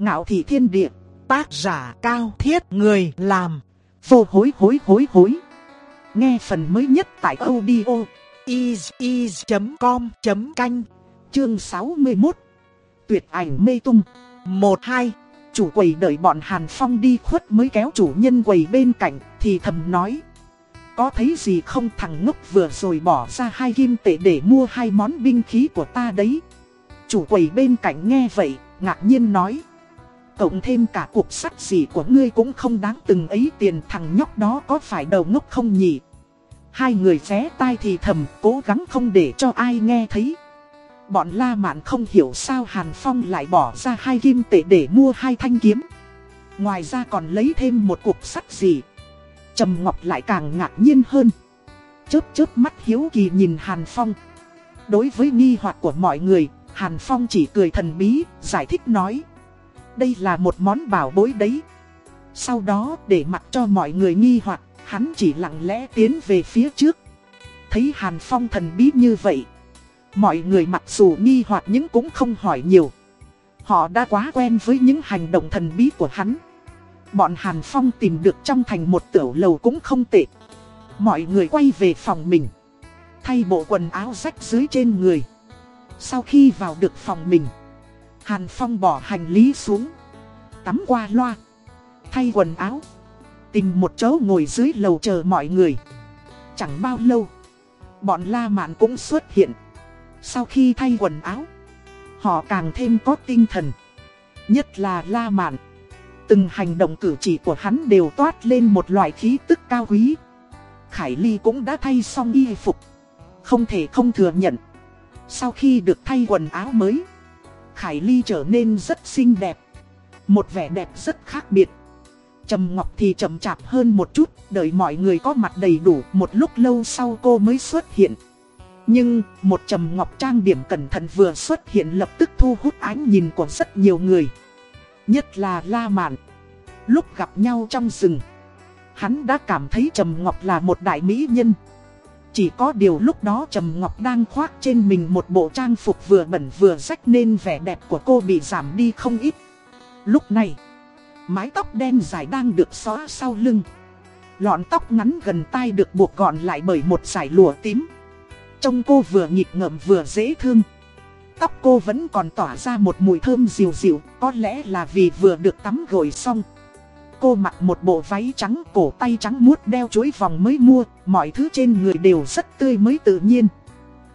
Ngạo thị thiên địa, tác giả cao thiết người làm, vô hối hối hối hối. Nghe phần mới nhất tại audio is.com.canh, chương 61. Tuyệt ảnh mê tung, 1-2. Chủ quầy đợi bọn Hàn Phong đi khuất mới kéo chủ nhân quầy bên cạnh thì thầm nói. Có thấy gì không thằng ngốc vừa rồi bỏ ra hai kim tệ để mua hai món binh khí của ta đấy. Chủ quầy bên cạnh nghe vậy, ngạc nhiên nói. Cộng thêm cả cuộc sắt gì của ngươi cũng không đáng từng ấy tiền thằng nhóc đó có phải đầu ngốc không nhỉ? Hai người vé tai thì thầm, cố gắng không để cho ai nghe thấy. Bọn La Mạn không hiểu sao Hàn Phong lại bỏ ra hai kim tệ để mua hai thanh kiếm. Ngoài ra còn lấy thêm một cục sắt gì. Trầm Ngọc lại càng ngạc nhiên hơn. Chớp chớp mắt hiếu kỳ nhìn Hàn Phong. Đối với nghi hoặc của mọi người, Hàn Phong chỉ cười thần bí, giải thích nói. Đây là một món bảo bối đấy. Sau đó để mặc cho mọi người nghi hoặc, hắn chỉ lặng lẽ tiến về phía trước. Thấy Hàn Phong thần bí như vậy. Mọi người mặc dù nghi hoặc nhưng cũng không hỏi nhiều. Họ đã quá quen với những hành động thần bí của hắn. Bọn Hàn Phong tìm được trong thành một tiểu lầu cũng không tệ. Mọi người quay về phòng mình. Thay bộ quần áo rách dưới trên người. Sau khi vào được phòng mình. Hàn Phong bỏ hành lý xuống. Tắm qua loa. Thay quần áo. Tìm một chỗ ngồi dưới lầu chờ mọi người. Chẳng bao lâu. Bọn La Mạn cũng xuất hiện. Sau khi thay quần áo. Họ càng thêm có tinh thần. Nhất là La Mạn. Từng hành động cử chỉ của hắn đều toát lên một loại khí tức cao quý. Khải Ly cũng đã thay xong y phục. Không thể không thừa nhận. Sau khi được thay quần áo mới, Khải Ly trở nên rất xinh đẹp. Một vẻ đẹp rất khác biệt. Trầm Ngọc thì chậm chạp hơn một chút, đợi mọi người có mặt đầy đủ, một lúc lâu sau cô mới xuất hiện. Nhưng, một Trầm Ngọc trang điểm cẩn thận vừa xuất hiện lập tức thu hút ánh nhìn của rất nhiều người. Nhất là La Mạn. Lúc gặp nhau trong rừng, hắn đã cảm thấy Trầm Ngọc là một đại mỹ nhân. Chỉ có điều lúc đó Trầm Ngọc đang khoác trên mình một bộ trang phục vừa bẩn vừa rách nên vẻ đẹp của cô bị giảm đi không ít. Lúc này, mái tóc đen dài đang được xóa sau lưng. Lọn tóc ngắn gần tai được buộc gọn lại bởi một dải lụa tím. Trông cô vừa nghịch ngợm vừa dễ thương. Tóc cô vẫn còn tỏa ra một mùi thơm dịu dịu, có lẽ là vì vừa được tắm gội xong. Cô mặc một bộ váy trắng cổ tay trắng muốt đeo chuối vòng mới mua, mọi thứ trên người đều rất tươi mới tự nhiên.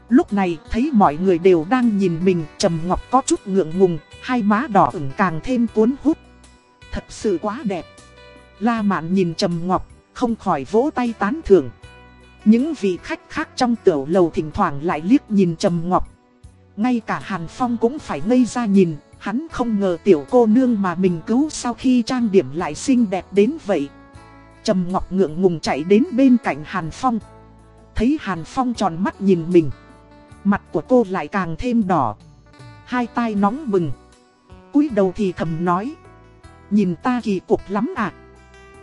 Lúc này thấy mọi người đều đang nhìn mình, Trầm Ngọc có chút ngượng ngùng, hai má đỏ ửng càng thêm cuốn hút. Thật sự quá đẹp. La Mạn nhìn Trầm Ngọc, không khỏi vỗ tay tán thưởng. Những vị khách khác trong tiểu lầu thỉnh thoảng lại liếc nhìn Trầm Ngọc. Ngay cả Hàn Phong cũng phải ngây ra nhìn, Hắn không ngờ tiểu cô nương mà mình cứu sau khi trang điểm lại xinh đẹp đến vậy. Trầm Ngọc ngượng ngùng chạy đến bên cạnh Hàn Phong. Thấy Hàn Phong tròn mắt nhìn mình. Mặt của cô lại càng thêm đỏ. Hai tay nóng bừng. cúi đầu thì thầm nói. Nhìn ta kỳ cục lắm à.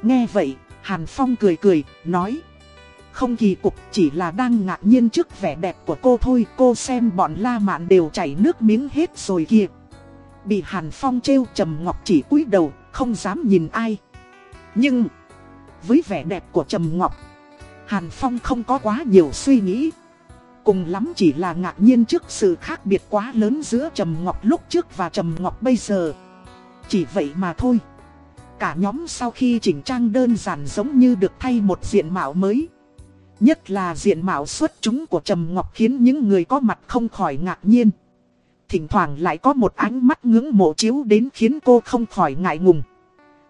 Nghe vậy, Hàn Phong cười cười, nói. Không kỳ cục chỉ là đang ngạc nhiên trước vẻ đẹp của cô thôi Cô xem bọn la mạn đều chảy nước miếng hết rồi kìa Bị Hàn Phong trêu Trầm Ngọc chỉ cúi đầu, không dám nhìn ai. Nhưng, với vẻ đẹp của Trầm Ngọc, Hàn Phong không có quá nhiều suy nghĩ. Cùng lắm chỉ là ngạc nhiên trước sự khác biệt quá lớn giữa Trầm Ngọc lúc trước và Trầm Ngọc bây giờ. Chỉ vậy mà thôi. Cả nhóm sau khi chỉnh trang đơn giản giống như được thay một diện mạo mới. Nhất là diện mạo xuất chúng của Trầm Ngọc khiến những người có mặt không khỏi ngạc nhiên thỉnh thoảng lại có một ánh mắt ngưỡng mộ chiếu đến khiến cô không khỏi ngại ngùng.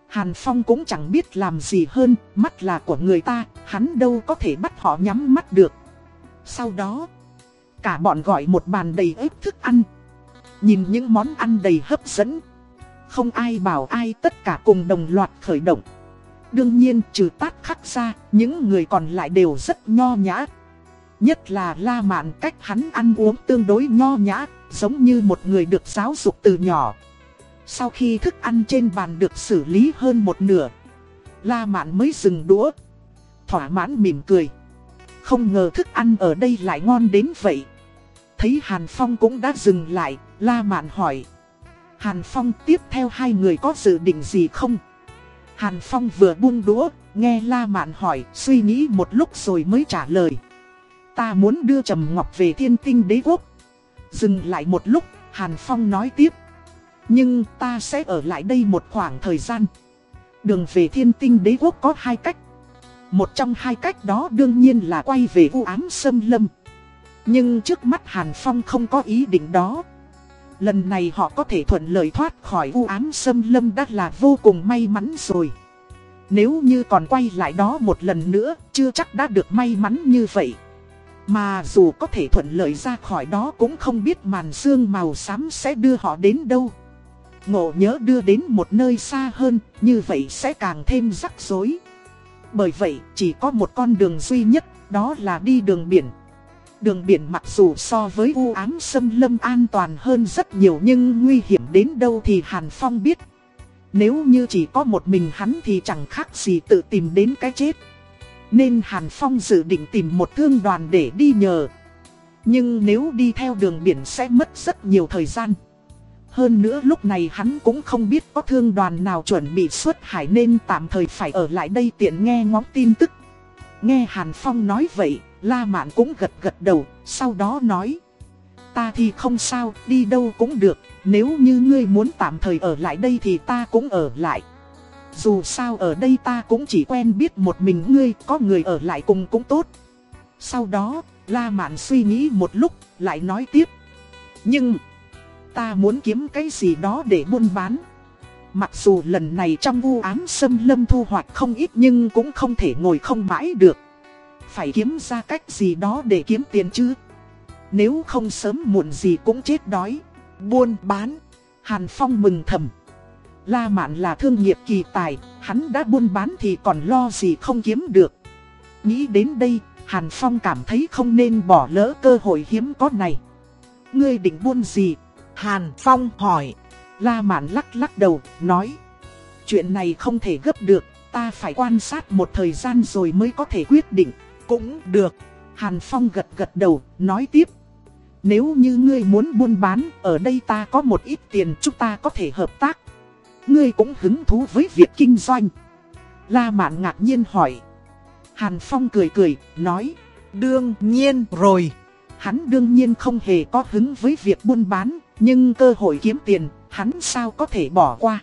Hàn Phong cũng chẳng biết làm gì hơn, mắt là của người ta, hắn đâu có thể bắt họ nhắm mắt được. Sau đó, cả bọn gọi một bàn đầy ếp thức ăn. Nhìn những món ăn đầy hấp dẫn. Không ai bảo ai tất cả cùng đồng loạt khởi động. Đương nhiên trừ tát khắc ra, những người còn lại đều rất nho nhã. Nhất là La Mạn cách hắn ăn uống tương đối nho nhã, giống như một người được giáo dục từ nhỏ. Sau khi thức ăn trên bàn được xử lý hơn một nửa, La Mạn mới dừng đũa. Thỏa mãn mỉm cười. Không ngờ thức ăn ở đây lại ngon đến vậy. Thấy Hàn Phong cũng đã dừng lại, La Mạn hỏi. Hàn Phong tiếp theo hai người có dự định gì không? Hàn Phong vừa buông đũa, nghe La Mạn hỏi, suy nghĩ một lúc rồi mới trả lời. Ta muốn đưa Trầm Ngọc về thiên tinh đế quốc. Dừng lại một lúc, Hàn Phong nói tiếp. Nhưng ta sẽ ở lại đây một khoảng thời gian. Đường về thiên tinh đế quốc có hai cách. Một trong hai cách đó đương nhiên là quay về u ám xâm lâm. Nhưng trước mắt Hàn Phong không có ý định đó. Lần này họ có thể thuận lợi thoát khỏi u ám xâm lâm đã là vô cùng may mắn rồi. Nếu như còn quay lại đó một lần nữa, chưa chắc đã được may mắn như vậy. Mà dù có thể thuận lợi ra khỏi đó cũng không biết màn xương màu xám sẽ đưa họ đến đâu. Ngộ nhớ đưa đến một nơi xa hơn, như vậy sẽ càng thêm rắc rối. Bởi vậy, chỉ có một con đường duy nhất, đó là đi đường biển. Đường biển mặc dù so với u ám xâm lâm an toàn hơn rất nhiều nhưng nguy hiểm đến đâu thì Hàn Phong biết. Nếu như chỉ có một mình hắn thì chẳng khác gì tự tìm đến cái chết. Nên Hàn Phong dự định tìm một thương đoàn để đi nhờ. Nhưng nếu đi theo đường biển sẽ mất rất nhiều thời gian. Hơn nữa lúc này hắn cũng không biết có thương đoàn nào chuẩn bị xuất hải nên tạm thời phải ở lại đây tiện nghe ngóng tin tức. Nghe Hàn Phong nói vậy, La Mạn cũng gật gật đầu, sau đó nói. Ta thì không sao, đi đâu cũng được, nếu như ngươi muốn tạm thời ở lại đây thì ta cũng ở lại. Dù sao ở đây ta cũng chỉ quen biết một mình ngươi, có người ở lại cùng cũng tốt. Sau đó, La Mạn suy nghĩ một lúc, lại nói tiếp. Nhưng, ta muốn kiếm cái gì đó để buôn bán. Mặc dù lần này trong vu án xâm lâm thu hoạch không ít nhưng cũng không thể ngồi không mãi được. Phải kiếm ra cách gì đó để kiếm tiền chứ. Nếu không sớm muộn gì cũng chết đói. Buôn bán. Hàn Phong mừng thầm. La Mạn là thương nghiệp kỳ tài, hắn đã buôn bán thì còn lo gì không kiếm được. Nghĩ đến đây, Hàn Phong cảm thấy không nên bỏ lỡ cơ hội hiếm có này. Ngươi định buôn gì? Hàn Phong hỏi. La Mạn lắc lắc đầu, nói. Chuyện này không thể gấp được, ta phải quan sát một thời gian rồi mới có thể quyết định. Cũng được. Hàn Phong gật gật đầu, nói tiếp. Nếu như ngươi muốn buôn bán, ở đây ta có một ít tiền chúng ta có thể hợp tác. Ngươi cũng hứng thú với việc kinh doanh. La Mạn ngạc nhiên hỏi. Hàn Phong cười cười, nói. Đương nhiên rồi. Hắn đương nhiên không hề có hứng với việc buôn bán, nhưng cơ hội kiếm tiền, hắn sao có thể bỏ qua.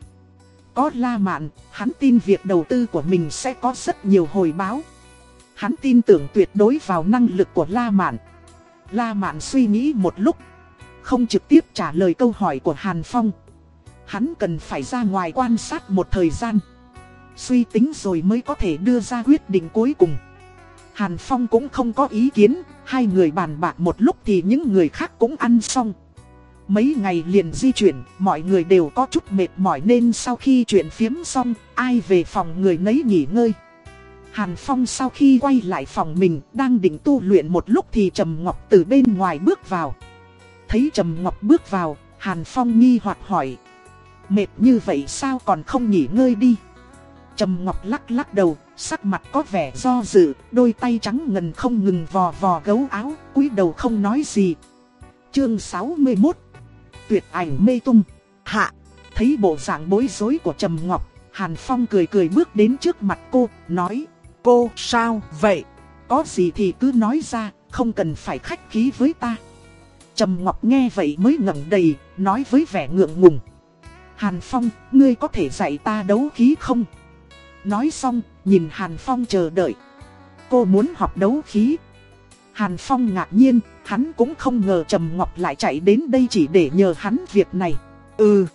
Có La Mạn, hắn tin việc đầu tư của mình sẽ có rất nhiều hồi báo. Hắn tin tưởng tuyệt đối vào năng lực của La Mạn. La Mạn suy nghĩ một lúc, không trực tiếp trả lời câu hỏi của Hàn Phong. Hắn cần phải ra ngoài quan sát một thời gian. Suy tính rồi mới có thể đưa ra quyết định cuối cùng. Hàn Phong cũng không có ý kiến, hai người bàn bạc một lúc thì những người khác cũng ăn xong. Mấy ngày liền di chuyển, mọi người đều có chút mệt mỏi nên sau khi chuyện phiếm xong, ai về phòng người nấy nghỉ ngơi. Hàn Phong sau khi quay lại phòng mình, đang định tu luyện một lúc thì Trầm Ngọc từ bên ngoài bước vào. Thấy Trầm Ngọc bước vào, Hàn Phong nghi hoặc hỏi. Mệt như vậy sao còn không nghỉ ngơi đi? Trầm Ngọc lắc lắc đầu, sắc mặt có vẻ do dự, đôi tay trắng ngần không ngừng vò vò gấu áo, cúi đầu không nói gì. Chương 61 Tuyệt ảnh mê tung Hạ Thấy bộ dạng bối rối của Trầm Ngọc Hàn Phong cười cười bước đến trước mặt cô Nói Cô sao vậy Có gì thì cứ nói ra Không cần phải khách khí với ta Trầm Ngọc nghe vậy mới ngẩng đầy Nói với vẻ ngượng ngùng Hàn Phong Ngươi có thể dạy ta đấu khí không Nói xong Nhìn Hàn Phong chờ đợi Cô muốn học đấu khí Hàn Phong ngạc nhiên, hắn cũng không ngờ Trầm Ngọc lại chạy đến đây chỉ để nhờ hắn việc này. Ừ,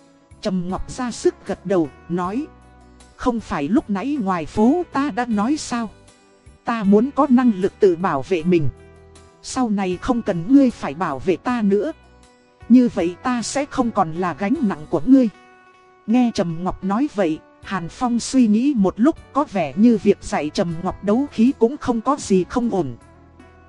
Trầm Ngọc ra sức gật đầu, nói. Không phải lúc nãy ngoài phố ta đã nói sao? Ta muốn có năng lực tự bảo vệ mình. Sau này không cần ngươi phải bảo vệ ta nữa. Như vậy ta sẽ không còn là gánh nặng của ngươi. Nghe Trầm Ngọc nói vậy, Hàn Phong suy nghĩ một lúc có vẻ như việc dạy Trầm Ngọc đấu khí cũng không có gì không ổn.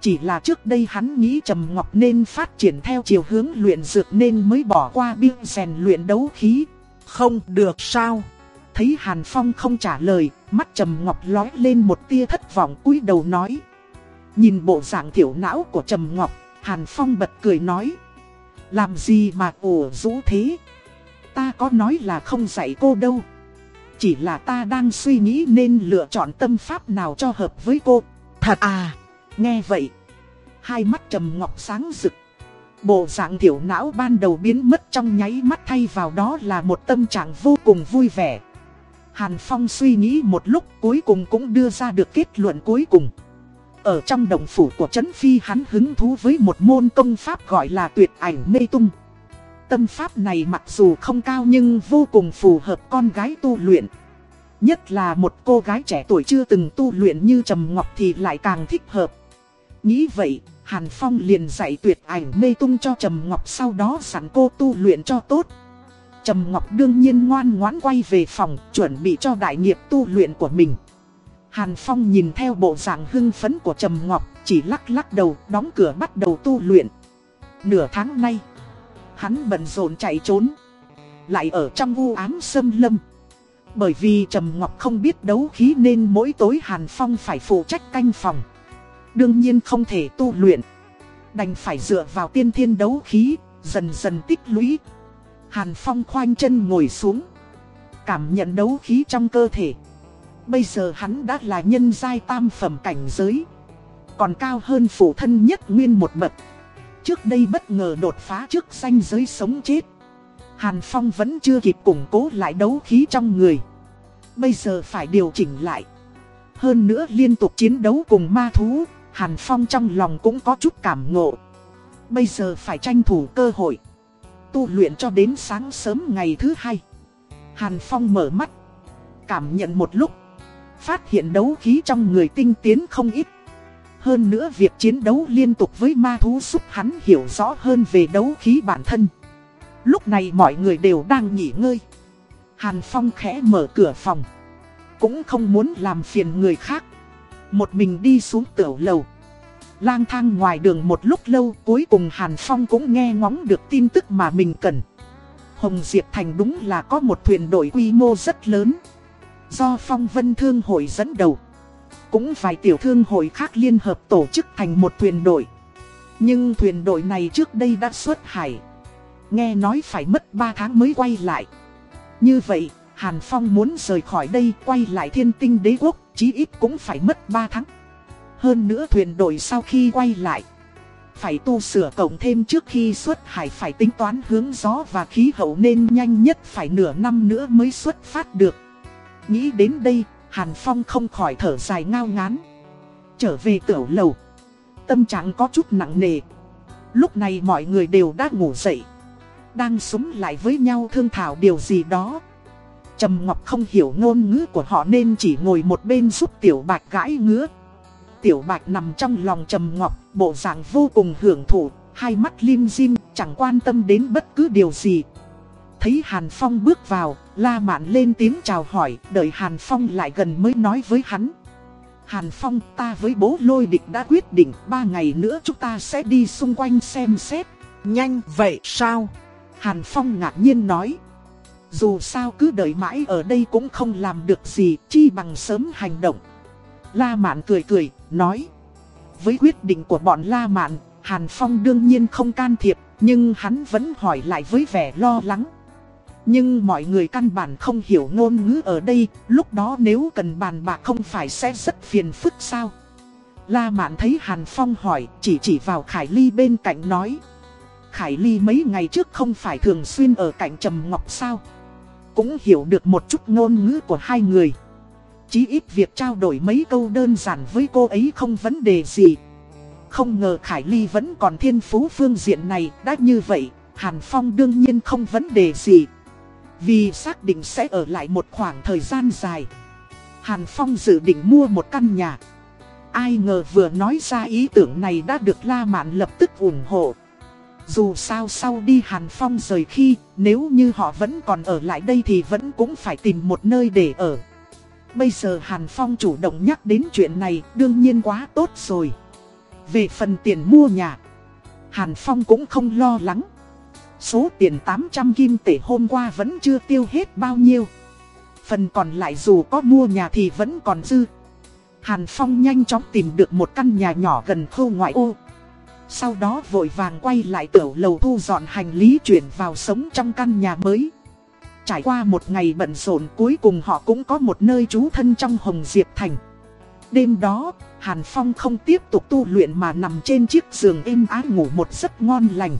Chỉ là trước đây hắn nghĩ Trầm Ngọc nên phát triển theo chiều hướng luyện dược nên mới bỏ qua biên rèn luyện đấu khí. Không được sao? Thấy Hàn Phong không trả lời, mắt Trầm Ngọc lói lên một tia thất vọng cúi đầu nói. Nhìn bộ dạng thiểu não của Trầm Ngọc, Hàn Phong bật cười nói. Làm gì mà ủ rũ thế? Ta có nói là không dạy cô đâu. Chỉ là ta đang suy nghĩ nên lựa chọn tâm pháp nào cho hợp với cô. Thật à, nghe vậy. Hai mắt trầm ngọc sáng rực. Bộ dạng thiểu não ban đầu biến mất trong nháy mắt thay vào đó là một tâm trạng vô cùng vui vẻ. Hàn Phong suy nghĩ một lúc cuối cùng cũng đưa ra được kết luận cuối cùng. Ở trong đồng phủ của Trấn Phi hắn hứng thú với một môn công pháp gọi là tuyệt ảnh mê tung. Tâm pháp này mặc dù không cao nhưng vô cùng phù hợp con gái tu luyện. Nhất là một cô gái trẻ tuổi chưa từng tu luyện như Trầm Ngọc thì lại càng thích hợp. Nghĩ vậy, Hàn Phong liền dạy tuyệt ảnh mê tung cho Trầm Ngọc sau đó sẵn cô tu luyện cho tốt. Trầm Ngọc đương nhiên ngoan ngoãn quay về phòng chuẩn bị cho đại nghiệp tu luyện của mình. Hàn Phong nhìn theo bộ dạng hưng phấn của Trầm Ngọc chỉ lắc lắc đầu đóng cửa bắt đầu tu luyện. Nửa tháng nay, hắn bận rộn chạy trốn. Lại ở trong u ám sâm lâm. Bởi vì Trầm Ngọc không biết đấu khí nên mỗi tối Hàn Phong phải phụ trách canh phòng. Đương nhiên không thể tu luyện. Đành phải dựa vào tiên thiên đấu khí, dần dần tích lũy. Hàn Phong khoanh chân ngồi xuống. Cảm nhận đấu khí trong cơ thể. Bây giờ hắn đã là nhân giai tam phẩm cảnh giới. Còn cao hơn phụ thân nhất nguyên một bậc. Trước đây bất ngờ đột phá trước danh giới sống chết. Hàn Phong vẫn chưa kịp củng cố lại đấu khí trong người. Bây giờ phải điều chỉnh lại. Hơn nữa liên tục chiến đấu cùng ma thú, Hàn Phong trong lòng cũng có chút cảm ngộ. Bây giờ phải tranh thủ cơ hội. Tu luyện cho đến sáng sớm ngày thứ hai. Hàn Phong mở mắt. Cảm nhận một lúc. Phát hiện đấu khí trong người tinh tiến không ít. Hơn nữa việc chiến đấu liên tục với ma thú giúp hắn hiểu rõ hơn về đấu khí bản thân. Lúc này mọi người đều đang nghỉ ngơi. Hàn Phong khẽ mở cửa phòng. Cũng không muốn làm phiền người khác. Một mình đi xuống tiểu lầu. Lang thang ngoài đường một lúc lâu, cuối cùng Hàn Phong cũng nghe ngóng được tin tức mà mình cần. Hồng Diệp Thành đúng là có một thuyền đội quy mô rất lớn. Do Phong Vân Thương Hội dẫn đầu. Cũng vài tiểu thương hội khác liên hợp tổ chức thành một thuyền đội. Nhưng thuyền đội này trước đây đã xuất hải. Nghe nói phải mất 3 tháng mới quay lại. Như vậy, Hàn Phong muốn rời khỏi đây quay lại thiên tinh đế quốc, chí ít cũng phải mất 3 tháng. Hơn nữa thuyền đội sau khi quay lại, phải tu sửa cộng thêm trước khi xuất hải phải tính toán hướng gió và khí hậu nên nhanh nhất phải nửa năm nữa mới xuất phát được. Nghĩ đến đây, Hàn Phong không khỏi thở dài ngao ngán. Trở về tiểu lầu, tâm trạng có chút nặng nề. Lúc này mọi người đều đã ngủ dậy, đang súng lại với nhau thương thảo điều gì đó. Trầm Ngọc không hiểu ngôn ngữ của họ nên chỉ ngồi một bên giúp Tiểu Bạch gãi ngứa. Tiểu Bạch nằm trong lòng Trầm Ngọc, bộ dạng vô cùng hưởng thụ, hai mắt lim dim, chẳng quan tâm đến bất cứ điều gì. Thấy Hàn Phong bước vào, La Mạn lên tiếng chào hỏi, đợi Hàn Phong lại gần mới nói với hắn. Hàn Phong, ta với bố lôi địch đã quyết định, ba ngày nữa chúng ta sẽ đi xung quanh xem xét. Nhanh vậy sao? Hàn Phong ngạc nhiên nói. Dù sao cứ đợi mãi ở đây cũng không làm được gì, chi bằng sớm hành động. La Mạn cười cười, nói. Với quyết định của bọn La Mạn, Hàn Phong đương nhiên không can thiệp, nhưng hắn vẫn hỏi lại với vẻ lo lắng. Nhưng mọi người căn bản không hiểu ngôn ngữ ở đây, lúc đó nếu cần bàn bạc không phải sẽ rất phiền phức sao. La Mạn thấy Hàn Phong hỏi, chỉ chỉ vào Khải Ly bên cạnh nói. Khải Ly mấy ngày trước không phải thường xuyên ở cạnh Trầm Ngọc sao. Cũng hiểu được một chút ngôn ngữ của hai người. Chí ít việc trao đổi mấy câu đơn giản với cô ấy không vấn đề gì. Không ngờ Khải Ly vẫn còn thiên phú phương diện này, đã như vậy, Hàn Phong đương nhiên không vấn đề gì. Vì xác định sẽ ở lại một khoảng thời gian dài. Hàn Phong dự định mua một căn nhà. Ai ngờ vừa nói ra ý tưởng này đã được La Mạn lập tức ủng hộ. Dù sao sau đi Hàn Phong rời khi, nếu như họ vẫn còn ở lại đây thì vẫn cũng phải tìm một nơi để ở. Bây giờ Hàn Phong chủ động nhắc đến chuyện này đương nhiên quá tốt rồi. Về phần tiền mua nhà, Hàn Phong cũng không lo lắng. Số tiền 800 kim tệ hôm qua vẫn chưa tiêu hết bao nhiêu. Phần còn lại dù có mua nhà thì vẫn còn dư. Hàn Phong nhanh chóng tìm được một căn nhà nhỏ gần khu ngoại ô. Sau đó vội vàng quay lại tiểu lầu thu dọn hành lý chuyển vào sống trong căn nhà mới. Trải qua một ngày bận rộn cuối cùng họ cũng có một nơi trú thân trong Hồng Diệp Thành. Đêm đó, Hàn Phong không tiếp tục tu luyện mà nằm trên chiếc giường êm ái ngủ một giấc ngon lành.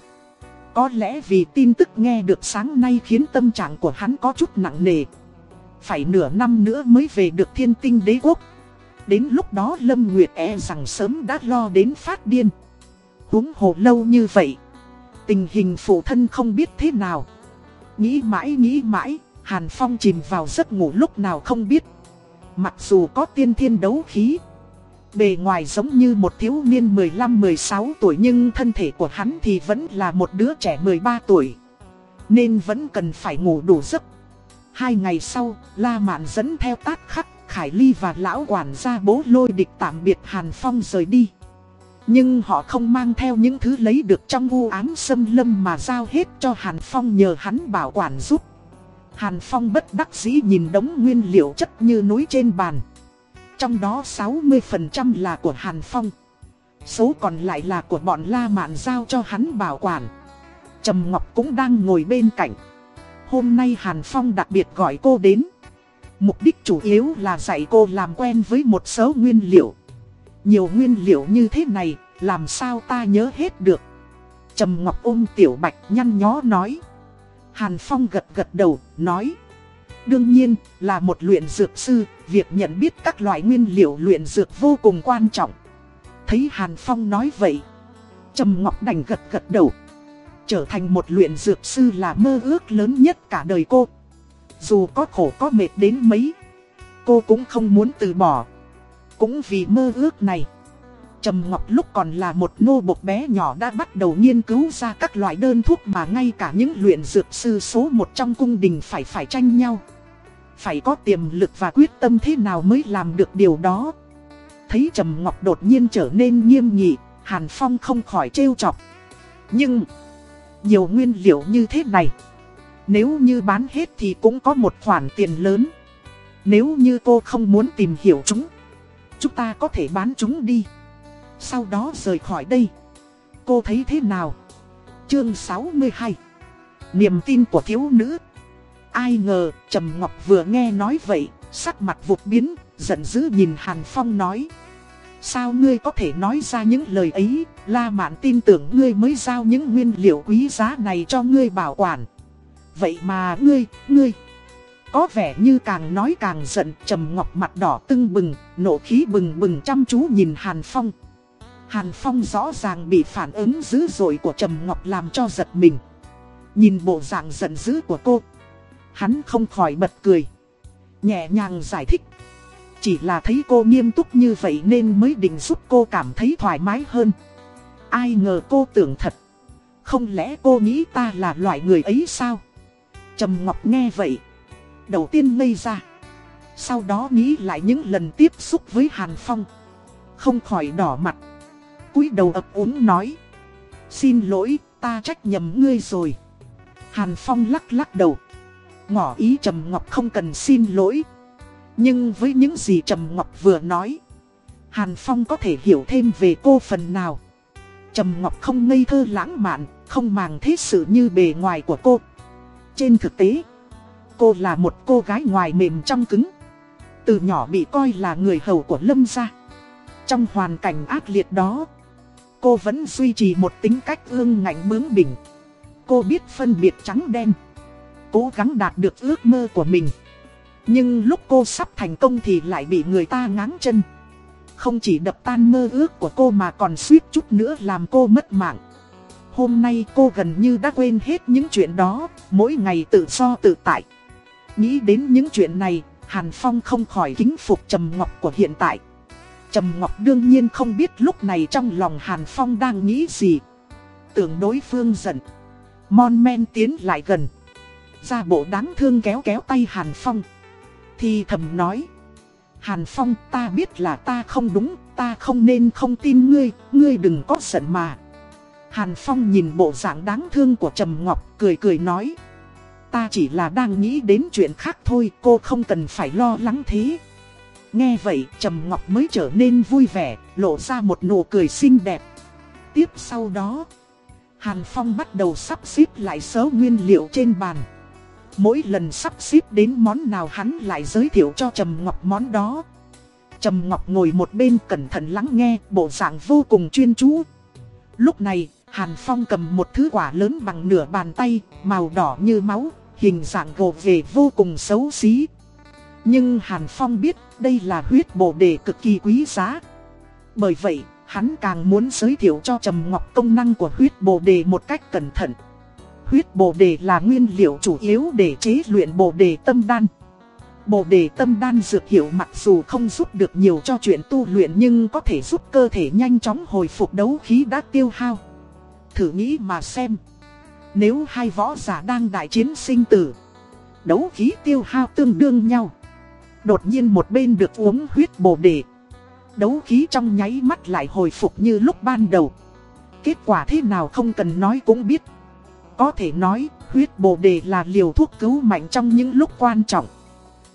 Có lẽ vì tin tức nghe được sáng nay khiến tâm trạng của hắn có chút nặng nề. Phải nửa năm nữa mới về được thiên tinh đế quốc. Đến lúc đó Lâm Nguyệt e rằng sớm đã lo đến phát điên. Húng hồ lâu như vậy. Tình hình phụ thân không biết thế nào. Nghĩ mãi nghĩ mãi, Hàn Phong chìm vào giấc ngủ lúc nào không biết. Mặc dù có tiên thiên đấu khí, bề ngoài giống như một thiếu niên 15-16 tuổi nhưng thân thể của hắn thì vẫn là một đứa trẻ 13 tuổi. Nên vẫn cần phải ngủ đủ giấc. Hai ngày sau, La Mạn dẫn theo tát khắc, Khải Ly và lão quản gia bố lôi địch tạm biệt Hàn Phong rời đi. Nhưng họ không mang theo những thứ lấy được trong u ám xâm lâm mà giao hết cho Hàn Phong nhờ hắn bảo quản giúp. Hàn Phong bất đắc dĩ nhìn đống nguyên liệu chất như núi trên bàn. Trong đó 60% là của Hàn Phong. Số còn lại là của bọn La Mạn giao cho hắn bảo quản. Trầm Ngọc cũng đang ngồi bên cạnh. Hôm nay Hàn Phong đặc biệt gọi cô đến. Mục đích chủ yếu là dạy cô làm quen với một số nguyên liệu. Nhiều nguyên liệu như thế này, làm sao ta nhớ hết được. Trầm Ngọc ôm Tiểu Bạch nhăn nhó nói. Hàn Phong gật gật đầu, nói. Đương nhiên, là một luyện dược sư, việc nhận biết các loại nguyên liệu luyện dược vô cùng quan trọng. Thấy Hàn Phong nói vậy, Trầm Ngọc đành gật gật đầu. Trở thành một luyện dược sư là mơ ước lớn nhất cả đời cô. Dù có khổ có mệt đến mấy, cô cũng không muốn từ bỏ. Cũng vì mơ ước này, Trầm Ngọc lúc còn là một nô bộc bé nhỏ đã bắt đầu nghiên cứu ra các loại đơn thuốc mà ngay cả những luyện dược sư số một trong cung đình phải phải tranh nhau. Phải có tiềm lực và quyết tâm thế nào mới làm được điều đó. Thấy Trầm Ngọc đột nhiên trở nên nghiêm nghị, Hàn Phong không khỏi trêu chọc. Nhưng, nhiều nguyên liệu như thế này, nếu như bán hết thì cũng có một khoản tiền lớn. Nếu như cô không muốn tìm hiểu chúng, chúng ta có thể bán chúng đi. Sau đó rời khỏi đây. Cô thấy thế nào? Chương 62 Niềm tin của thiếu nữ Ai ngờ, Trầm Ngọc vừa nghe nói vậy, sắc mặt vụt biến, giận dữ nhìn Hàn Phong nói. Sao ngươi có thể nói ra những lời ấy, La Mạn tin tưởng ngươi mới giao những nguyên liệu quý giá này cho ngươi bảo quản. Vậy mà ngươi, ngươi, có vẻ như càng nói càng giận, Trầm Ngọc mặt đỏ tưng bừng, nộ khí bừng bừng chăm chú nhìn Hàn Phong. Hàn Phong rõ ràng bị phản ứng dữ dội của Trầm Ngọc làm cho giật mình. Nhìn bộ dạng giận dữ của cô, Hắn không khỏi bật cười. Nhẹ nhàng giải thích. Chỉ là thấy cô nghiêm túc như vậy nên mới định giúp cô cảm thấy thoải mái hơn. Ai ngờ cô tưởng thật. Không lẽ cô nghĩ ta là loại người ấy sao? Trầm Ngọc nghe vậy. Đầu tiên ngây ra. Sau đó nghĩ lại những lần tiếp xúc với Hàn Phong. Không khỏi đỏ mặt. cúi đầu ập úng nói. Xin lỗi, ta trách nhầm ngươi rồi. Hàn Phong lắc lắc đầu. Ngỏ ý Trầm Ngọc không cần xin lỗi. Nhưng với những gì Trầm Ngọc vừa nói, Hàn Phong có thể hiểu thêm về cô phần nào. Trầm Ngọc không ngây thơ lãng mạn, không màng thế sự như bề ngoài của cô. Trên thực tế, cô là một cô gái ngoài mềm trong cứng. Từ nhỏ bị coi là người hầu của Lâm gia. Trong hoàn cảnh ác liệt đó, cô vẫn duy trì một tính cách ương ngạnh bướng bỉnh. Cô biết phân biệt trắng đen cố gắng đạt được ước mơ của mình. Nhưng lúc cô sắp thành công thì lại bị người ta ngáng chân. Không chỉ đập tan mơ ước của cô mà còn suýt chút nữa làm cô mất mạng. Hôm nay cô gần như đã quên hết những chuyện đó, mỗi ngày tự do tự tại. Nghĩ đến những chuyện này, Hàn Phong không khỏi kính phục Trầm Ngọc của hiện tại. Trầm Ngọc đương nhiên không biết lúc này trong lòng Hàn Phong đang nghĩ gì. Tưởng đối phương giận. Mon men tiến lại gần ra bộ đáng thương kéo kéo tay Hàn Phong. Thì thầm nói. Hàn Phong ta biết là ta không đúng, ta không nên không tin ngươi, ngươi đừng có giận mà. Hàn Phong nhìn bộ dạng đáng thương của Trầm Ngọc, cười cười nói. Ta chỉ là đang nghĩ đến chuyện khác thôi, cô không cần phải lo lắng thế. Nghe vậy, Trầm Ngọc mới trở nên vui vẻ, lộ ra một nụ cười xinh đẹp. Tiếp sau đó, Hàn Phong bắt đầu sắp xếp lại số nguyên liệu trên bàn. Mỗi lần sắp xếp đến món nào hắn lại giới thiệu cho Trầm Ngọc món đó. Trầm Ngọc ngồi một bên cẩn thận lắng nghe, bộ dạng vô cùng chuyên chú. Lúc này, Hàn Phong cầm một thứ quả lớn bằng nửa bàn tay, màu đỏ như máu, hình dạng gồ về vô cùng xấu xí. Nhưng Hàn Phong biết đây là huyết bồ đề cực kỳ quý giá. Bởi vậy, hắn càng muốn giới thiệu cho Trầm Ngọc công năng của huyết bồ đề một cách cẩn thận. Huyết bồ đề là nguyên liệu chủ yếu để chế luyện bồ đề tâm đan. Bồ đề tâm đan dược hiệu mặc dù không giúp được nhiều cho chuyện tu luyện nhưng có thể giúp cơ thể nhanh chóng hồi phục đấu khí đã tiêu hao. Thử nghĩ mà xem. Nếu hai võ giả đang đại chiến sinh tử, đấu khí tiêu hao tương đương nhau. Đột nhiên một bên được uống huyết bồ đề. Đấu khí trong nháy mắt lại hồi phục như lúc ban đầu. Kết quả thế nào không cần nói cũng biết. Có thể nói, huyết bồ đề là liều thuốc cứu mạnh trong những lúc quan trọng.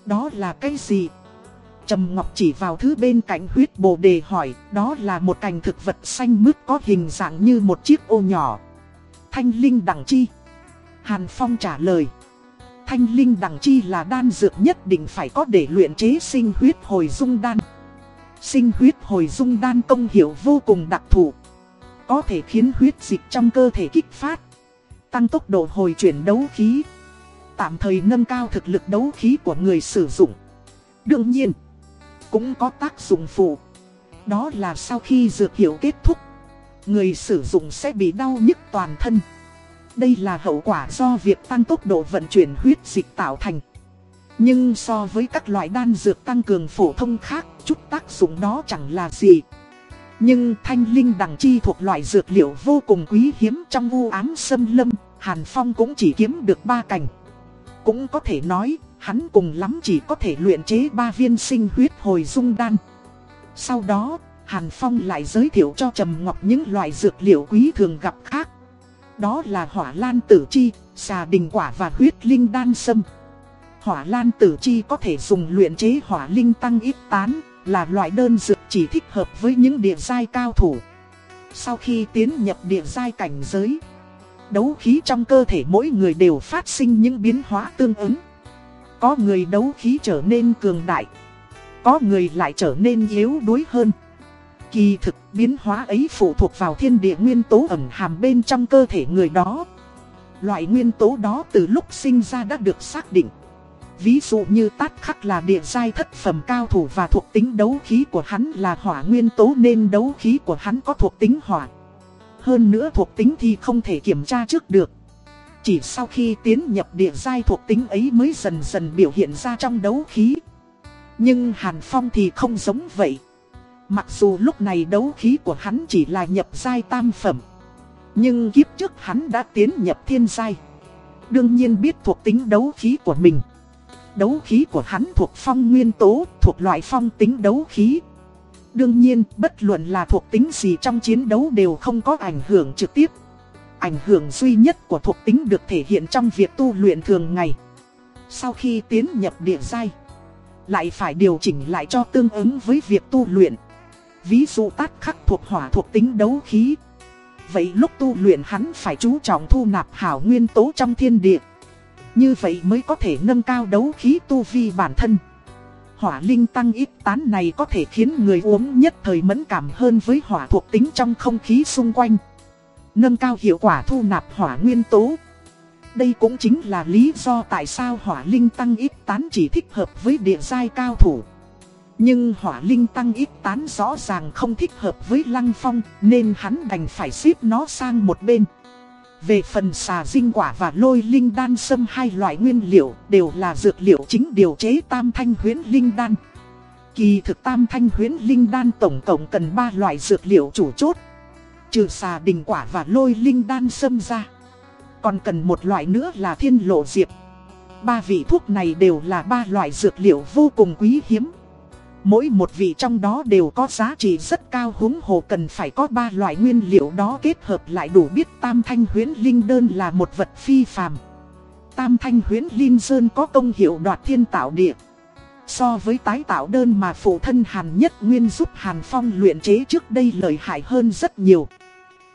Đó là cái gì? Trầm Ngọc chỉ vào thứ bên cạnh huyết bồ đề hỏi, đó là một cành thực vật xanh mướt có hình dạng như một chiếc ô nhỏ. Thanh linh đằng chi. Hàn Phong trả lời. Thanh linh đằng chi là đan dược nhất định phải có để luyện chế sinh huyết hồi dung đan. Sinh huyết hồi dung đan công hiệu vô cùng đặc thù. Có thể khiến huyết dịch trong cơ thể kích phát. Tăng tốc độ hồi chuyển đấu khí. Tạm thời nâng cao thực lực đấu khí của người sử dụng. Đương nhiên, cũng có tác dụng phụ. Đó là sau khi dược hiệu kết thúc, người sử dụng sẽ bị đau nhức toàn thân. Đây là hậu quả do việc tăng tốc độ vận chuyển huyết dịch tạo thành. Nhưng so với các loại đan dược tăng cường phổ thông khác, chút tác dụng đó chẳng là gì. Nhưng thanh linh đằng chi thuộc loại dược liệu vô cùng quý hiếm trong vu ám sâm lâm, Hàn Phong cũng chỉ kiếm được ba cành. Cũng có thể nói, hắn cùng lắm chỉ có thể luyện chế ba viên sinh huyết hồi dung đan. Sau đó, Hàn Phong lại giới thiệu cho Trầm Ngọc những loại dược liệu quý thường gặp khác. Đó là hỏa lan tử chi, xà đình quả và huyết linh đan sâm. Hỏa lan tử chi có thể dùng luyện chế hỏa linh tăng ít tán, là loại đơn dược chỉ thích hợp với những địa giai cao thủ. Sau khi tiến nhập địa giai cảnh giới, đấu khí trong cơ thể mỗi người đều phát sinh những biến hóa tương ứng. Có người đấu khí trở nên cường đại, có người lại trở nên yếu đuối hơn. Kỳ thực biến hóa ấy phụ thuộc vào thiên địa nguyên tố ẩn hàm bên trong cơ thể người đó. Loại nguyên tố đó từ lúc sinh ra đã được xác định. Ví dụ như tát khắc là địa giai thất phẩm cao thủ và thuộc tính đấu khí của hắn là hỏa nguyên tố nên đấu khí của hắn có thuộc tính hỏa. Hơn nữa thuộc tính thì không thể kiểm tra trước được. Chỉ sau khi tiến nhập địa giai thuộc tính ấy mới dần dần biểu hiện ra trong đấu khí. Nhưng Hàn Phong thì không giống vậy. Mặc dù lúc này đấu khí của hắn chỉ là nhập giai tam phẩm. Nhưng kiếp trước hắn đã tiến nhập thiên giai. Đương nhiên biết thuộc tính đấu khí của mình. Đấu khí của hắn thuộc phong nguyên tố, thuộc loại phong tính đấu khí. Đương nhiên, bất luận là thuộc tính gì trong chiến đấu đều không có ảnh hưởng trực tiếp. Ảnh hưởng duy nhất của thuộc tính được thể hiện trong việc tu luyện thường ngày. Sau khi tiến nhập địa giai, lại phải điều chỉnh lại cho tương ứng với việc tu luyện. Ví dụ tát khắc thuộc hỏa thuộc tính đấu khí. Vậy lúc tu luyện hắn phải chú trọng thu nạp hảo nguyên tố trong thiên địa. Như vậy mới có thể nâng cao đấu khí tu vi bản thân. Hỏa linh tăng ít tán này có thể khiến người uống nhất thời mẫn cảm hơn với hỏa thuộc tính trong không khí xung quanh. Nâng cao hiệu quả thu nạp hỏa nguyên tố. Đây cũng chính là lý do tại sao hỏa linh tăng ít tán chỉ thích hợp với địa giai cao thủ. Nhưng hỏa linh tăng ít tán rõ ràng không thích hợp với lăng phong, nên hắn đành phải xếp nó sang một bên. Về phần xà dinh quả và lôi linh đan sâm hai loại nguyên liệu đều là dược liệu chính điều chế tam thanh huyến linh đan. Kỳ thực tam thanh huyến linh đan tổng cộng cần 3 loại dược liệu chủ chốt. Trừ xà đình quả và lôi linh đan sâm ra. Còn cần một loại nữa là thiên lộ diệp. Ba vị thuốc này đều là ba loại dược liệu vô cùng quý hiếm. Mỗi một vị trong đó đều có giá trị rất cao húng hồ cần phải có ba loại nguyên liệu đó kết hợp lại đủ biết tam thanh huyến linh đơn là một vật phi phàm. Tam thanh huyến linh sơn có công hiệu đoạt thiên tạo địa. So với tái tạo đơn mà phụ thân Hàn Nhất Nguyên giúp Hàn Phong luyện chế trước đây lợi hại hơn rất nhiều.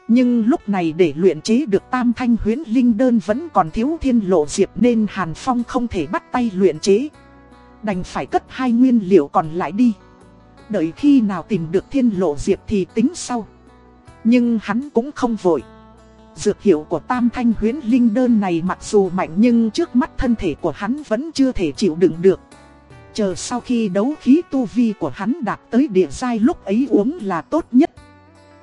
Nhưng lúc này để luyện chế được tam thanh huyến linh đơn vẫn còn thiếu thiên lộ diệp nên Hàn Phong không thể bắt tay luyện chế. Đành phải cất hai nguyên liệu còn lại đi. Đợi khi nào tìm được thiên lộ diệp thì tính sau. Nhưng hắn cũng không vội. Dược hiệu của tam thanh huyến linh đơn này mặc dù mạnh nhưng trước mắt thân thể của hắn vẫn chưa thể chịu đựng được. Chờ sau khi đấu khí tu vi của hắn đạt tới địa giai lúc ấy uống là tốt nhất.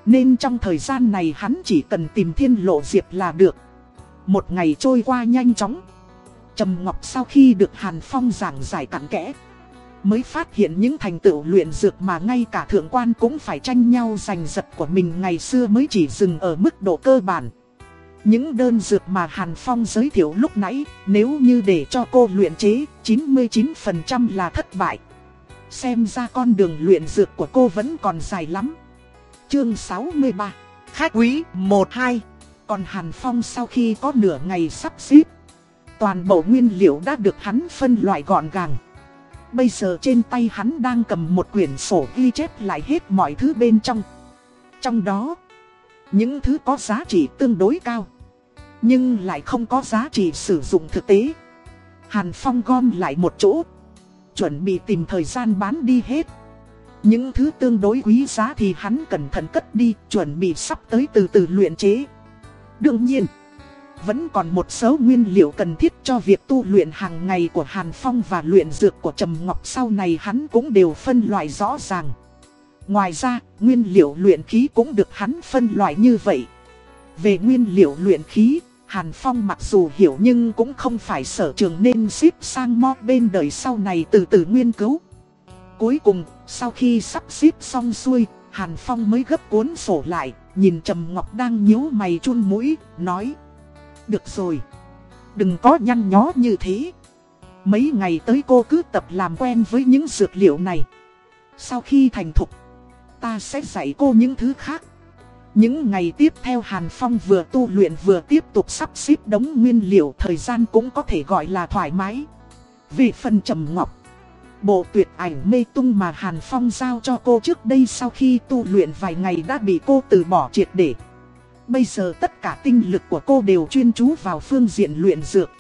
Nên trong thời gian này hắn chỉ cần tìm thiên lộ diệp là được. Một ngày trôi qua nhanh chóng. Trầm Ngọc sau khi được Hàn Phong giảng giải cặn kẽ Mới phát hiện những thành tựu luyện dược mà ngay cả thượng quan cũng phải tranh nhau giành giật của mình ngày xưa mới chỉ dừng ở mức độ cơ bản những đơn dược mà Hàn Phong giới thiệu lúc nãy, nếu như để cho cô luyện chế, 99% là thất bại. Xem ra con đường luyện dược của cô vẫn còn dài lắm. Chương 63 Khách quý 1-2 Còn Hàn Phong sau khi có nửa ngày sắp xếp, toàn bộ nguyên liệu đã được hắn phân loại gọn gàng. Bây giờ trên tay hắn đang cầm một quyển sổ ghi chép lại hết mọi thứ bên trong. Trong đó, những thứ có giá trị tương đối cao nhưng lại không có giá trị sử dụng thực tế Hàn Phong gom lại một chỗ Chuẩn bị tìm thời gian bán đi hết Những thứ tương đối quý giá thì hắn cẩn thận cất đi Chuẩn bị sắp tới từ từ luyện chế Đương nhiên vẫn còn một số nguyên liệu cần thiết cho việc tu luyện hàng ngày của Hàn Phong và luyện dược của Trầm Ngọc. Sau này hắn cũng đều phân loại rõ ràng. Ngoài ra, nguyên liệu luyện khí cũng được hắn phân loại như vậy. Về nguyên liệu luyện khí, Hàn Phong mặc dù hiểu nhưng cũng không phải sở trường nên ship sang mo bên đời sau này từ từ nghiên cứu. Cuối cùng, sau khi sắp xếp xong xuôi, Hàn Phong mới gấp cuốn sổ lại, nhìn Trầm Ngọc đang nhíu mày chun mũi, nói được rồi, đừng có nhăn nhó như thế. Mấy ngày tới cô cứ tập làm quen với những dược liệu này. Sau khi thành thục, ta sẽ dạy cô những thứ khác. Những ngày tiếp theo Hàn Phong vừa tu luyện vừa tiếp tục sắp xếp đống nguyên liệu thời gian cũng có thể gọi là thoải mái. Về phần trầm ngọc, bộ tuyệt ảnh mê tung mà Hàn Phong giao cho cô trước đây sau khi tu luyện vài ngày đã bị cô từ bỏ triệt để. Bây giờ tất cả tinh lực của cô đều chuyên chú vào phương diện luyện dược.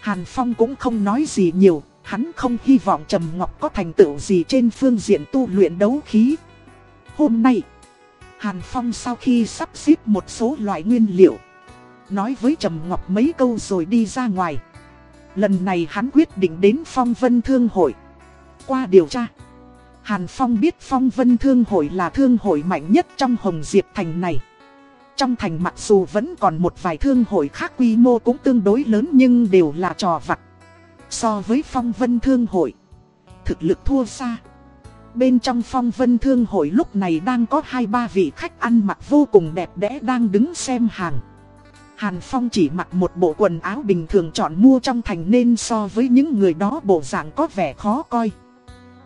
Hàn Phong cũng không nói gì nhiều, hắn không hy vọng Trầm Ngọc có thành tựu gì trên phương diện tu luyện đấu khí. Hôm nay... Hàn Phong sau khi sắp xếp một số loại nguyên liệu Nói với Trầm Ngọc mấy câu rồi đi ra ngoài Lần này hắn quyết định đến Phong Vân Thương Hội Qua điều tra Hàn Phong biết Phong Vân Thương Hội là thương hội mạnh nhất trong Hồng Diệp Thành này trong thành mặc dù vẫn còn một vài thương hội khác quy mô cũng tương đối lớn nhưng đều là trò vặt So với Phong Vân Thương Hội, Thực lực thua xa Bên trong phong vân thương hội lúc này đang có hai ba vị khách ăn mặc vô cùng đẹp đẽ đang đứng xem hàng. Hàn Phong chỉ mặc một bộ quần áo bình thường chọn mua trong thành nên so với những người đó bộ dạng có vẻ khó coi.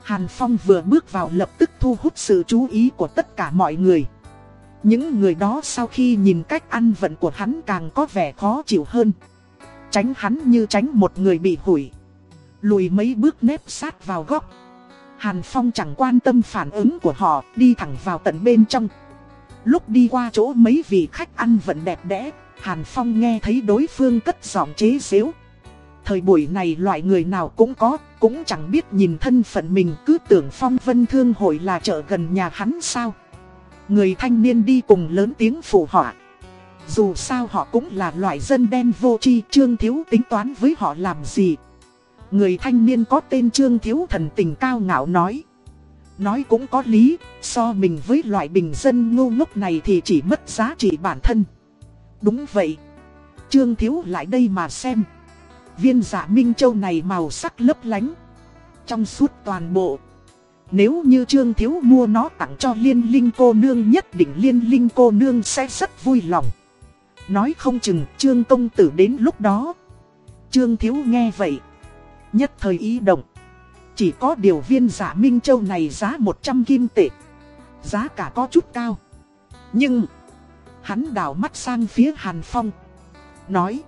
Hàn Phong vừa bước vào lập tức thu hút sự chú ý của tất cả mọi người. Những người đó sau khi nhìn cách ăn vận của hắn càng có vẻ khó chịu hơn. Tránh hắn như tránh một người bị hủy. Lùi mấy bước nếp sát vào góc. Hàn Phong chẳng quan tâm phản ứng của họ, đi thẳng vào tận bên trong. Lúc đi qua chỗ mấy vị khách ăn vận đẹp đẽ, Hàn Phong nghe thấy đối phương cất giọng chế xếu. Thời buổi này loại người nào cũng có, cũng chẳng biết nhìn thân phận mình cứ tưởng Phong Vân Thương hội là chợ gần nhà hắn sao. Người thanh niên đi cùng lớn tiếng phụ họa. Dù sao họ cũng là loại dân đen vô tri trương thiếu tính toán với họ làm gì. Người thanh niên có tên Trương Thiếu Thần tình cao ngạo nói. Nói cũng có lý, so mình với loại bình dân ngu ngốc này thì chỉ mất giá trị bản thân. Đúng vậy. Trương Thiếu lại đây mà xem. Viên giả Minh Châu này màu sắc lấp lánh. Trong suốt toàn bộ. Nếu như Trương Thiếu mua nó tặng cho liên linh cô nương nhất định liên linh cô nương sẽ rất vui lòng. Nói không chừng Trương Công Tử đến lúc đó. Trương Thiếu nghe vậy nhất thời ý động. Chỉ có điều viên giả Minh Châu này giá 100 kim tệ. Giá cả có chút cao. Nhưng, hắn đảo mắt sang phía Hàn Phong. Nói,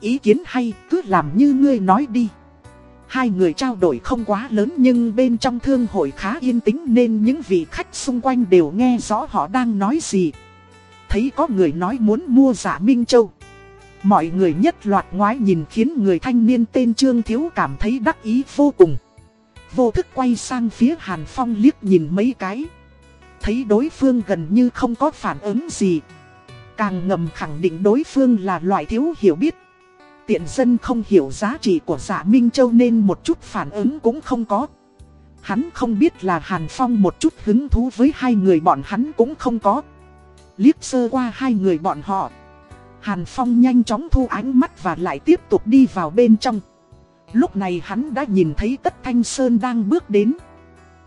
ý kiến hay cứ làm như ngươi nói đi. Hai người trao đổi không quá lớn nhưng bên trong thương hội khá yên tĩnh nên những vị khách xung quanh đều nghe rõ họ đang nói gì. thấy có người nói muốn mua giả Minh Châu. Mọi người nhất loạt ngoái nhìn khiến người thanh niên tên Trương Thiếu cảm thấy đắc ý vô cùng. Vô thức quay sang phía Hàn Phong liếc nhìn mấy cái. Thấy đối phương gần như không có phản ứng gì. Càng ngầm khẳng định đối phương là loại thiếu hiểu biết. Tiện dân không hiểu giá trị của giả Minh Châu nên một chút phản ứng cũng không có. Hắn không biết là Hàn Phong một chút hứng thú với hai người bọn hắn cũng không có. Liếc sơ qua hai người bọn họ. Hàn Phong nhanh chóng thu ánh mắt và lại tiếp tục đi vào bên trong. Lúc này hắn đã nhìn thấy Tất Thanh Sơn đang bước đến.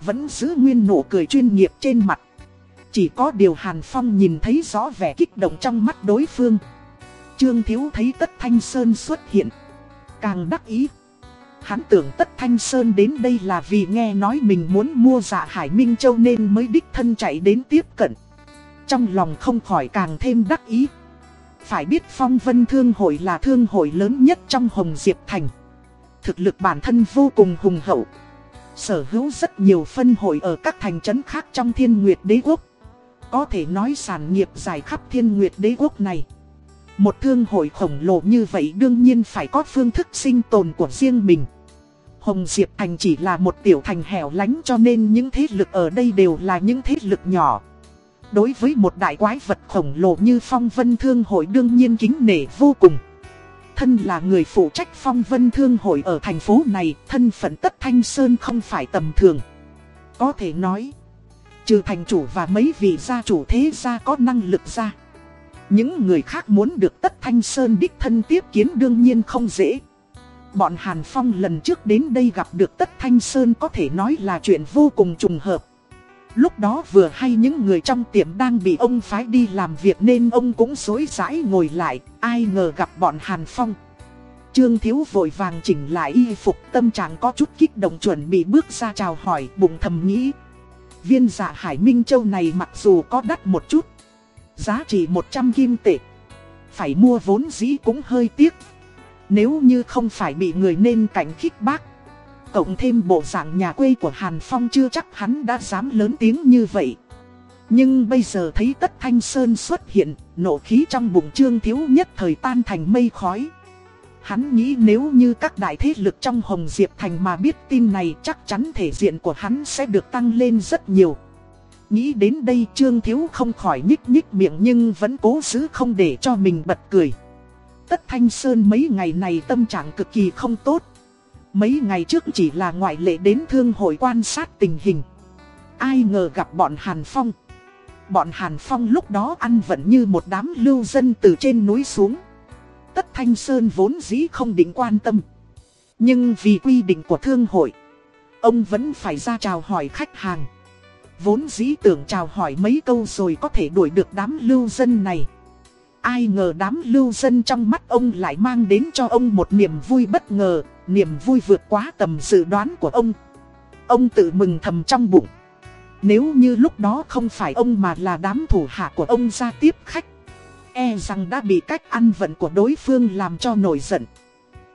Vẫn giữ nguyên nụ cười chuyên nghiệp trên mặt. Chỉ có điều Hàn Phong nhìn thấy rõ vẻ kích động trong mắt đối phương. Trương Thiếu thấy Tất Thanh Sơn xuất hiện. Càng đắc ý. Hắn tưởng Tất Thanh Sơn đến đây là vì nghe nói mình muốn mua dạ Hải Minh Châu nên mới đích thân chạy đến tiếp cận. Trong lòng không khỏi càng thêm đắc ý. Phải biết Phong Vân Thương Hội là thương hội lớn nhất trong Hồng Diệp Thành. Thực lực bản thân vô cùng hùng hậu. Sở hữu rất nhiều phân hội ở các thành trấn khác trong thiên nguyệt đế quốc. Có thể nói sản nghiệp dài khắp thiên nguyệt đế quốc này. Một thương hội khổng lồ như vậy đương nhiên phải có phương thức sinh tồn của riêng mình. Hồng Diệp Thành chỉ là một tiểu thành hẻo lánh cho nên những thế lực ở đây đều là những thế lực nhỏ. Đối với một đại quái vật khổng lồ như phong vân thương hội đương nhiên kính nể vô cùng. Thân là người phụ trách phong vân thương hội ở thành phố này, thân phận tất thanh sơn không phải tầm thường. Có thể nói, trừ thành chủ và mấy vị gia chủ thế gia có năng lực ra. Những người khác muốn được tất thanh sơn đích thân tiếp kiến đương nhiên không dễ. Bọn Hàn Phong lần trước đến đây gặp được tất thanh sơn có thể nói là chuyện vô cùng trùng hợp. Lúc đó vừa hay những người trong tiệm đang bị ông phái đi làm việc nên ông cũng dối rãi ngồi lại, ai ngờ gặp bọn Hàn Phong. Trương Thiếu vội vàng chỉnh lại y phục tâm trạng có chút kích động chuẩn bị bước ra chào hỏi bụng thầm nghĩ. Viên giả Hải Minh Châu này mặc dù có đắt một chút, giá trị 100 kim tệ. Phải mua vốn dĩ cũng hơi tiếc. Nếu như không phải bị người nên cảnh khích bác Cộng thêm bộ dạng nhà quê của Hàn Phong chưa chắc hắn đã dám lớn tiếng như vậy. Nhưng bây giờ thấy Tất Thanh Sơn xuất hiện, nộ khí trong bụng trương thiếu nhất thời tan thành mây khói. Hắn nghĩ nếu như các đại thế lực trong Hồng Diệp Thành mà biết tin này chắc chắn thể diện của hắn sẽ được tăng lên rất nhiều. Nghĩ đến đây Trương Thiếu không khỏi nhích nhích miệng nhưng vẫn cố giữ không để cho mình bật cười. Tất Thanh Sơn mấy ngày này tâm trạng cực kỳ không tốt. Mấy ngày trước chỉ là ngoại lệ đến thương hội quan sát tình hình. Ai ngờ gặp bọn Hàn Phong. Bọn Hàn Phong lúc đó ăn vẫn như một đám lưu dân từ trên núi xuống. Tất Thanh Sơn vốn dĩ không định quan tâm. Nhưng vì quy định của thương hội, ông vẫn phải ra chào hỏi khách hàng. Vốn dĩ tưởng chào hỏi mấy câu rồi có thể đuổi được đám lưu dân này. Ai ngờ đám lưu dân trong mắt ông lại mang đến cho ông một niềm vui bất ngờ, niềm vui vượt quá tầm dự đoán của ông. Ông tự mừng thầm trong bụng. Nếu như lúc đó không phải ông mà là đám thủ hạ của ông ra tiếp khách, e rằng đã bị cách ăn vận của đối phương làm cho nổi giận.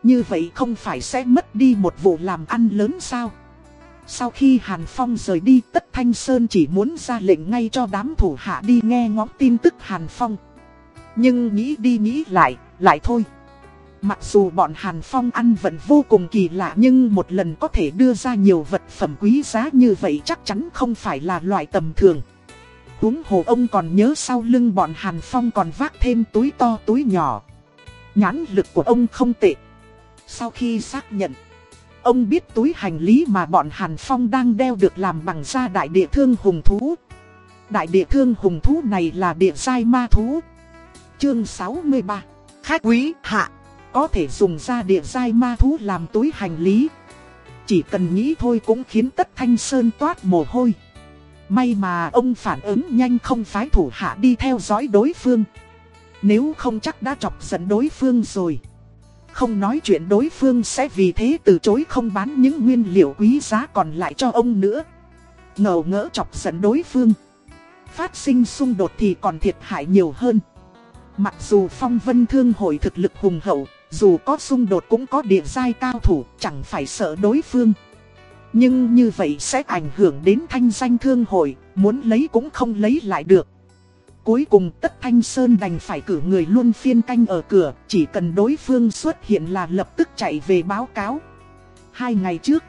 Như vậy không phải sẽ mất đi một vụ làm ăn lớn sao? Sau khi Hàn Phong rời đi Tất Thanh Sơn chỉ muốn ra lệnh ngay cho đám thủ hạ đi nghe ngóng tin tức Hàn Phong. Nhưng nghĩ đi nghĩ lại, lại thôi. Mặc dù bọn Hàn Phong ăn vẫn vô cùng kỳ lạ nhưng một lần có thể đưa ra nhiều vật phẩm quý giá như vậy chắc chắn không phải là loại tầm thường. Húng hồ ông còn nhớ sau lưng bọn Hàn Phong còn vác thêm túi to túi nhỏ. Nhãn lực của ông không tệ. Sau khi xác nhận, ông biết túi hành lý mà bọn Hàn Phong đang đeo được làm bằng da đại địa thương hùng thú. Đại địa thương hùng thú này là địa giai ma thú. Chương 63 Khách quý, hạ. Có thể dùng da địa giai ma thú làm túi hành lý. Chỉ cần nghĩ thôi cũng khiến tất thanh sơn toát mồ hôi. May mà ông phản ứng nhanh không phái thủ hạ đi theo dõi đối phương. Nếu không chắc đã chọc giận đối phương rồi. Không nói chuyện đối phương sẽ vì thế từ chối không bán những nguyên liệu quý giá còn lại cho ông nữa Ngờ ngỡ chọc giận đối phương Phát sinh xung đột thì còn thiệt hại nhiều hơn Mặc dù phong vân thương hội thực lực hùng hậu, dù có xung đột cũng có địa giai cao thủ, chẳng phải sợ đối phương. Nhưng như vậy sẽ ảnh hưởng đến thanh danh thương hội, muốn lấy cũng không lấy lại được. Cuối cùng Tất Thanh Sơn đành phải cử người luôn phiên canh ở cửa, chỉ cần đối phương xuất hiện là lập tức chạy về báo cáo. Hai ngày trước,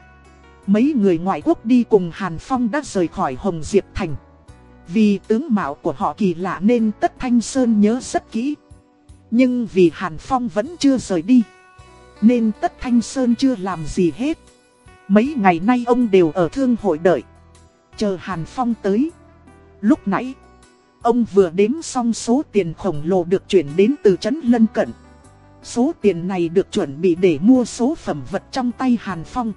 mấy người ngoại quốc đi cùng Hàn Phong đã rời khỏi Hồng Diệp Thành. Vì tướng mạo của họ kỳ lạ nên Tất Thanh Sơn nhớ rất kỹ. Nhưng vì Hàn Phong vẫn chưa rời đi, nên Tất Thanh Sơn chưa làm gì hết. Mấy ngày nay ông đều ở thương hội đợi, chờ Hàn Phong tới. Lúc nãy, ông vừa đếm xong số tiền khổng lồ được chuyển đến từ trấn lân cận. Số tiền này được chuẩn bị để mua số phẩm vật trong tay Hàn Phong.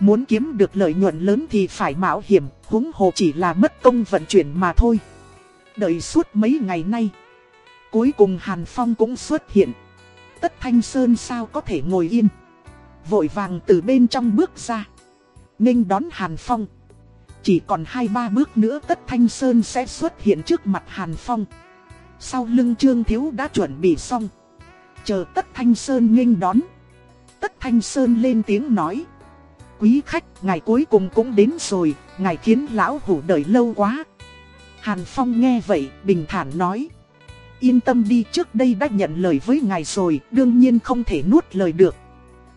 Muốn kiếm được lợi nhuận lớn thì phải mạo hiểm, húng hồ chỉ là mất công vận chuyển mà thôi. Đợi suốt mấy ngày nay, cuối cùng Hàn Phong cũng xuất hiện. Tất Thanh Sơn sao có thể ngồi yên. Vội vàng từ bên trong bước ra. Ninh đón Hàn Phong. Chỉ còn hai ba bước nữa Tất Thanh Sơn sẽ xuất hiện trước mặt Hàn Phong. Sau lưng Trương Thiếu đã chuẩn bị xong. Chờ Tất Thanh Sơn nghênh đón. Tất Thanh Sơn lên tiếng nói. Quý khách, ngày cuối cùng cũng đến rồi, ngài khiến lão hủ đợi lâu quá. Hàn Phong nghe vậy, bình thản nói. Yên tâm đi trước đây đã nhận lời với ngài rồi, đương nhiên không thể nuốt lời được.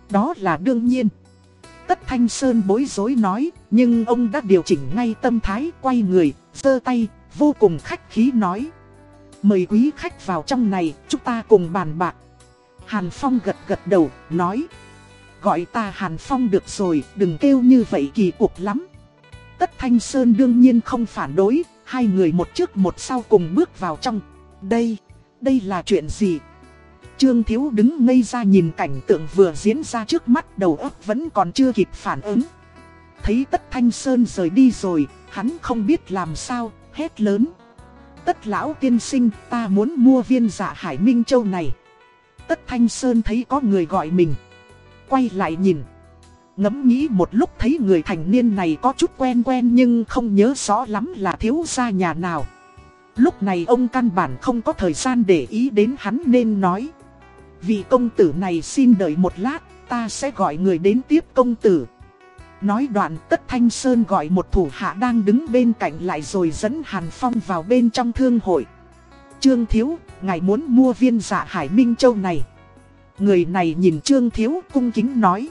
Đó là đương nhiên. Tất Thanh Sơn bối rối nói, nhưng ông đã điều chỉnh ngay tâm thái, quay người, giơ tay, vô cùng khách khí nói. Mời quý khách vào trong này, chúng ta cùng bàn bạc. Hàn Phong gật gật đầu, nói. Gọi ta Hàn Phong được rồi, đừng kêu như vậy kỳ cục lắm. Tất Thanh Sơn đương nhiên không phản đối, hai người một trước một sau cùng bước vào trong. Đây, đây là chuyện gì? Trương Thiếu đứng ngây ra nhìn cảnh tượng vừa diễn ra trước mắt đầu óc vẫn còn chưa kịp phản ứng. Thấy Tất Thanh Sơn rời đi rồi, hắn không biết làm sao, hét lớn. Tất lão tiên sinh, ta muốn mua viên giả hải minh châu này. Tất Thanh Sơn thấy có người gọi mình. Quay lại nhìn. Ngẫm nghĩ một lúc thấy người thành niên này có chút quen quen nhưng không nhớ rõ lắm là thiếu gia nhà nào. Lúc này ông căn bản không có thời gian để ý đến hắn nên nói. Vị công tử này xin đợi một lát, ta sẽ gọi người đến tiếp công tử. Nói đoạn tất thanh sơn gọi một thủ hạ đang đứng bên cạnh lại rồi dẫn Hàn Phong vào bên trong thương hội. Trương Thiếu, ngài muốn mua viên dạ hải minh châu này. Người này nhìn Trương Thiếu cung kính nói.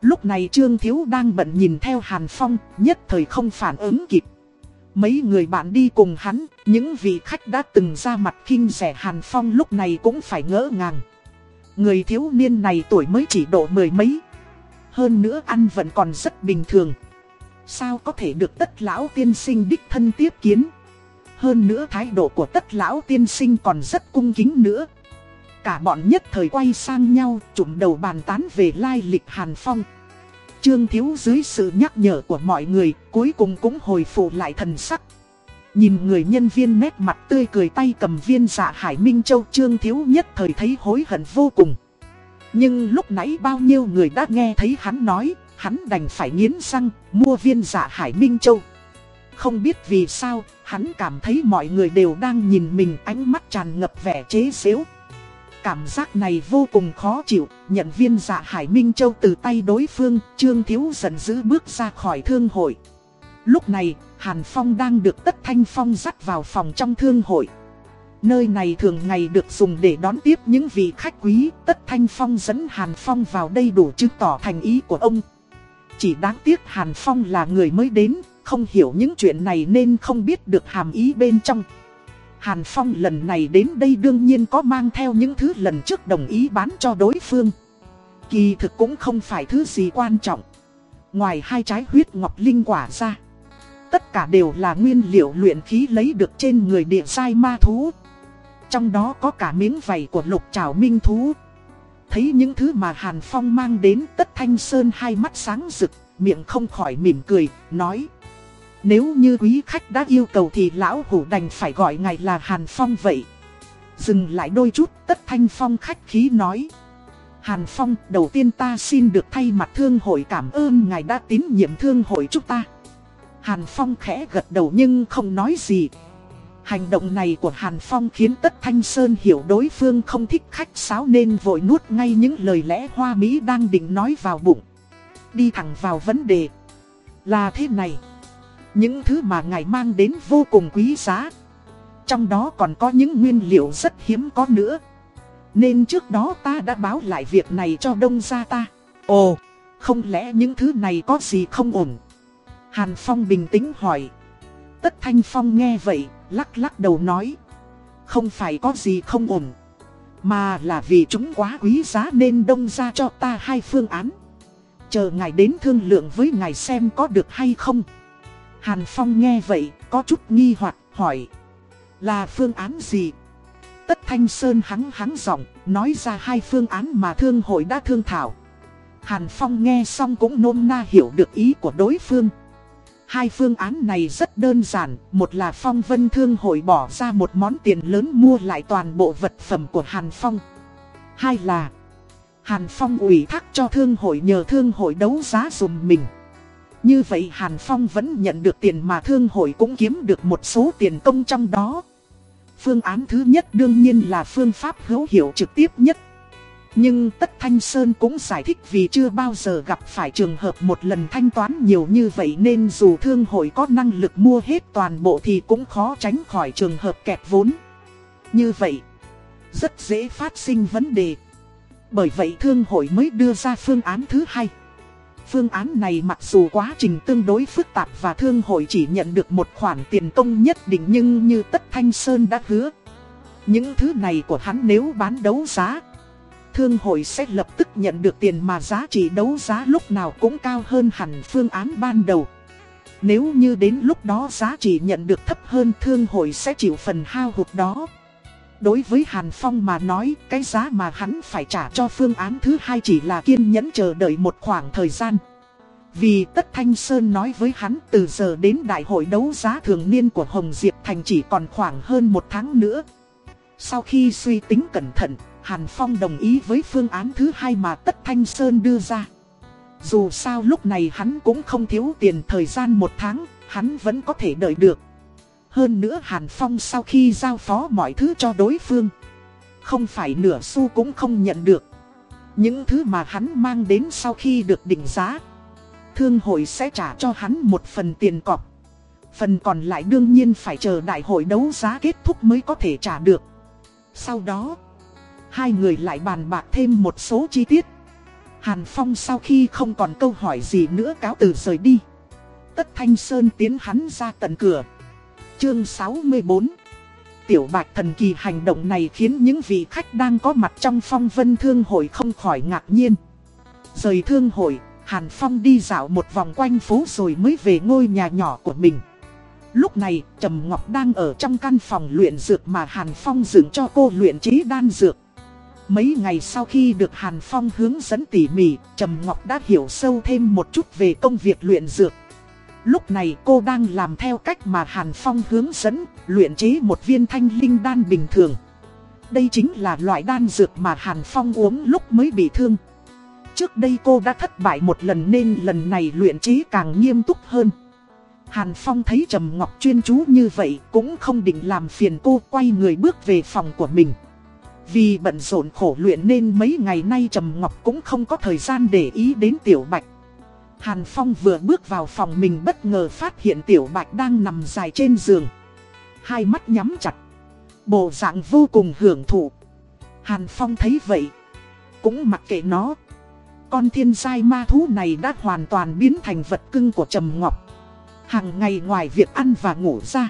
Lúc này Trương Thiếu đang bận nhìn theo Hàn Phong, nhất thời không phản ứng kịp. Mấy người bạn đi cùng hắn, những vị khách đã từng ra mặt khinh rẻ Hàn Phong lúc này cũng phải ngỡ ngàng. Người thiếu niên này tuổi mới chỉ độ mười mấy. Hơn nữa ăn vẫn còn rất bình thường. Sao có thể được tất lão tiên sinh đích thân tiếp kiến. Hơn nữa thái độ của tất lão tiên sinh còn rất cung kính nữa. Cả bọn nhất thời quay sang nhau, trụm đầu bàn tán về lai lịch Hàn Phong. Trương Thiếu dưới sự nhắc nhở của mọi người, cuối cùng cũng hồi phục lại thần sắc. Nhìn người nhân viên nét mặt tươi cười tay cầm viên dạ Hải Minh Châu Trương Thiếu nhất thời thấy hối hận vô cùng. Nhưng lúc nãy bao nhiêu người đã nghe thấy hắn nói, hắn đành phải nghiến răng, mua viên dạ Hải Minh Châu. Không biết vì sao, hắn cảm thấy mọi người đều đang nhìn mình ánh mắt tràn ngập vẻ chế xếu. Cảm giác này vô cùng khó chịu, nhận viên dạ Hải Minh Châu từ tay đối phương, Trương Thiếu giận dữ bước ra khỏi thương hội. Lúc này, Hàn Phong đang được Tất Thanh Phong dắt vào phòng trong thương hội. Nơi này thường ngày được dùng để đón tiếp những vị khách quý, Tất Thanh Phong dẫn Hàn Phong vào đây đủ chứng tỏ thành ý của ông. Chỉ đáng tiếc Hàn Phong là người mới đến, không hiểu những chuyện này nên không biết được hàm ý bên trong. Hàn Phong lần này đến đây đương nhiên có mang theo những thứ lần trước đồng ý bán cho đối phương. Kỳ thực cũng không phải thứ gì quan trọng. Ngoài hai trái huyết ngọc linh quả ra. Tất cả đều là nguyên liệu luyện khí lấy được trên người địa sai ma thú. Trong đó có cả miếng vảy của lục trảo minh thú. Thấy những thứ mà Hàn Phong mang đến tất thanh sơn hai mắt sáng rực, miệng không khỏi mỉm cười, nói. Nếu như quý khách đã yêu cầu thì lão hủ đành phải gọi ngài là Hàn Phong vậy. Dừng lại đôi chút, tất thanh phong khách khí nói. Hàn Phong, đầu tiên ta xin được thay mặt thương hội cảm ơn ngài đã tín nhiệm thương hội chúng ta. Hàn Phong khẽ gật đầu nhưng không nói gì. Hành động này của Hàn Phong khiến Tất Thanh Sơn hiểu đối phương không thích khách sáo nên vội nuốt ngay những lời lẽ hoa mỹ đang định nói vào bụng. Đi thẳng vào vấn đề. Là thế này. Những thứ mà ngài mang đến vô cùng quý giá. trong đó còn có những nguyên liệu rất hiếm có nữa. Nên trước đó ta đã báo lại việc này cho đông gia ta. Ồ, không lẽ những thứ này có gì không ổn? Hàn Phong bình tĩnh hỏi. Tất Thanh Phong nghe vậy, lắc lắc đầu nói. Không phải có gì không ổn. Mà là vì chúng quá quý giá nên đông ra cho ta hai phương án. Chờ ngài đến thương lượng với ngài xem có được hay không. Hàn Phong nghe vậy, có chút nghi hoặc hỏi. Là phương án gì? Tất Thanh Sơn hắng hắng giọng, nói ra hai phương án mà thương hội đã thương thảo. Hàn Phong nghe xong cũng nôm na hiểu được ý của đối phương. Hai phương án này rất đơn giản, một là Phong Vân Thương hội bỏ ra một món tiền lớn mua lại toàn bộ vật phẩm của Hàn Phong. Hai là Hàn Phong ủy thác cho thương hội nhờ thương hội đấu giá dùm mình. Như vậy Hàn Phong vẫn nhận được tiền mà thương hội cũng kiếm được một số tiền công trong đó. Phương án thứ nhất đương nhiên là phương pháp hữu hiệu trực tiếp nhất. Nhưng Tất Thanh Sơn cũng giải thích vì chưa bao giờ gặp phải trường hợp một lần thanh toán nhiều như vậy nên dù thương hội có năng lực mua hết toàn bộ thì cũng khó tránh khỏi trường hợp kẹt vốn. Như vậy, rất dễ phát sinh vấn đề. Bởi vậy thương hội mới đưa ra phương án thứ hai. Phương án này mặc dù quá trình tương đối phức tạp và thương hội chỉ nhận được một khoản tiền công nhất định nhưng như Tất Thanh Sơn đã hứa. Những thứ này của hắn nếu bán đấu giá, thương hội sẽ lập tức nhận được tiền mà giá trị đấu giá lúc nào cũng cao hơn hẳn phương án ban đầu. Nếu như đến lúc đó giá trị nhận được thấp hơn thương hội sẽ chịu phần hao hụt đó. Đối với Hàn Phong mà nói, cái giá mà hắn phải trả cho phương án thứ hai chỉ là kiên nhẫn chờ đợi một khoảng thời gian. Vì Tất Thanh Sơn nói với hắn từ giờ đến đại hội đấu giá thường niên của Hồng Diệp Thành chỉ còn khoảng hơn một tháng nữa. Sau khi suy tính cẩn thận, Hàn Phong đồng ý với phương án thứ hai mà Tất Thanh Sơn đưa ra. Dù sao lúc này hắn cũng không thiếu tiền thời gian một tháng, hắn vẫn có thể đợi được. Hơn nữa Hàn Phong sau khi giao phó mọi thứ cho đối phương Không phải nửa xu cũng không nhận được Những thứ mà hắn mang đến sau khi được định giá Thương hội sẽ trả cho hắn một phần tiền cọc Phần còn lại đương nhiên phải chờ đại hội đấu giá kết thúc mới có thể trả được Sau đó Hai người lại bàn bạc thêm một số chi tiết Hàn Phong sau khi không còn câu hỏi gì nữa cáo từ rời đi Tất Thanh Sơn tiến hắn ra tận cửa Chương 64 Tiểu bạch thần kỳ hành động này khiến những vị khách đang có mặt trong phong vân thương hội không khỏi ngạc nhiên. Rời thương hội, Hàn Phong đi dạo một vòng quanh phố rồi mới về ngôi nhà nhỏ của mình. Lúc này, Trầm Ngọc đang ở trong căn phòng luyện dược mà Hàn Phong dựng cho cô luyện chế đan dược. Mấy ngày sau khi được Hàn Phong hướng dẫn tỉ mỉ, Trầm Ngọc đã hiểu sâu thêm một chút về công việc luyện dược. Lúc này cô đang làm theo cách mà Hàn Phong hướng dẫn, luyện chế một viên thanh linh đan bình thường. Đây chính là loại đan dược mà Hàn Phong uống lúc mới bị thương. Trước đây cô đã thất bại một lần nên lần này luyện chế càng nghiêm túc hơn. Hàn Phong thấy Trầm Ngọc chuyên chú như vậy cũng không định làm phiền cô quay người bước về phòng của mình. Vì bận rộn khổ luyện nên mấy ngày nay Trầm Ngọc cũng không có thời gian để ý đến Tiểu Bạch. Hàn Phong vừa bước vào phòng mình bất ngờ phát hiện Tiểu Bạch đang nằm dài trên giường. Hai mắt nhắm chặt. Bộ dạng vô cùng hưởng thụ. Hàn Phong thấy vậy. Cũng mặc kệ nó. Con thiên giai ma thú này đã hoàn toàn biến thành vật cưng của Trầm Ngọc. Hàng ngày ngoài việc ăn và ngủ ra.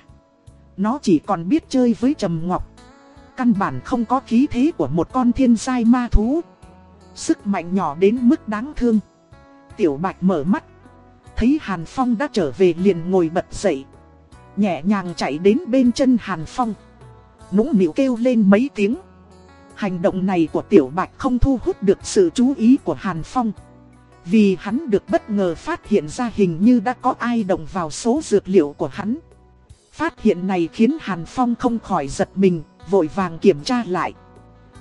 Nó chỉ còn biết chơi với Trầm Ngọc. Căn bản không có khí thế của một con thiên giai ma thú. Sức mạnh nhỏ đến mức đáng thương. Tiểu Bạch mở mắt. Thấy Hàn Phong đã trở về liền ngồi bật dậy. Nhẹ nhàng chạy đến bên chân Hàn Phong. Nũng nịu kêu lên mấy tiếng. Hành động này của Tiểu Bạch không thu hút được sự chú ý của Hàn Phong. Vì hắn được bất ngờ phát hiện ra hình như đã có ai động vào số dược liệu của hắn. Phát hiện này khiến Hàn Phong không khỏi giật mình, vội vàng kiểm tra lại.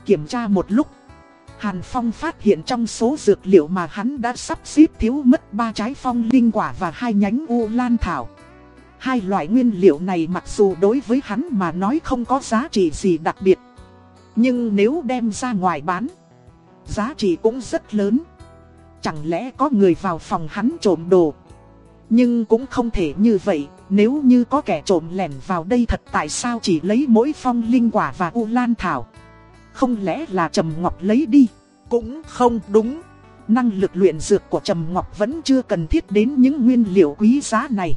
Kiểm tra một lúc, Hàn Phong phát hiện trong số dược liệu mà hắn đã sắp xếp thiếu mất ba trái phong linh quả và hai nhánh u lan thảo. Hai loại nguyên liệu này mặc dù đối với hắn mà nói không có giá trị gì đặc biệt. Nhưng nếu đem ra ngoài bán, giá trị cũng rất lớn. Chẳng lẽ có người vào phòng hắn trộm đồ? Nhưng cũng không thể như vậy, nếu như có kẻ trộm lẻn vào đây thật tại sao chỉ lấy mỗi phong linh quả và u lan thảo. Không lẽ là Trầm Ngọc lấy đi? Cũng không đúng. Năng lực luyện dược của Trầm Ngọc vẫn chưa cần thiết đến những nguyên liệu quý giá này.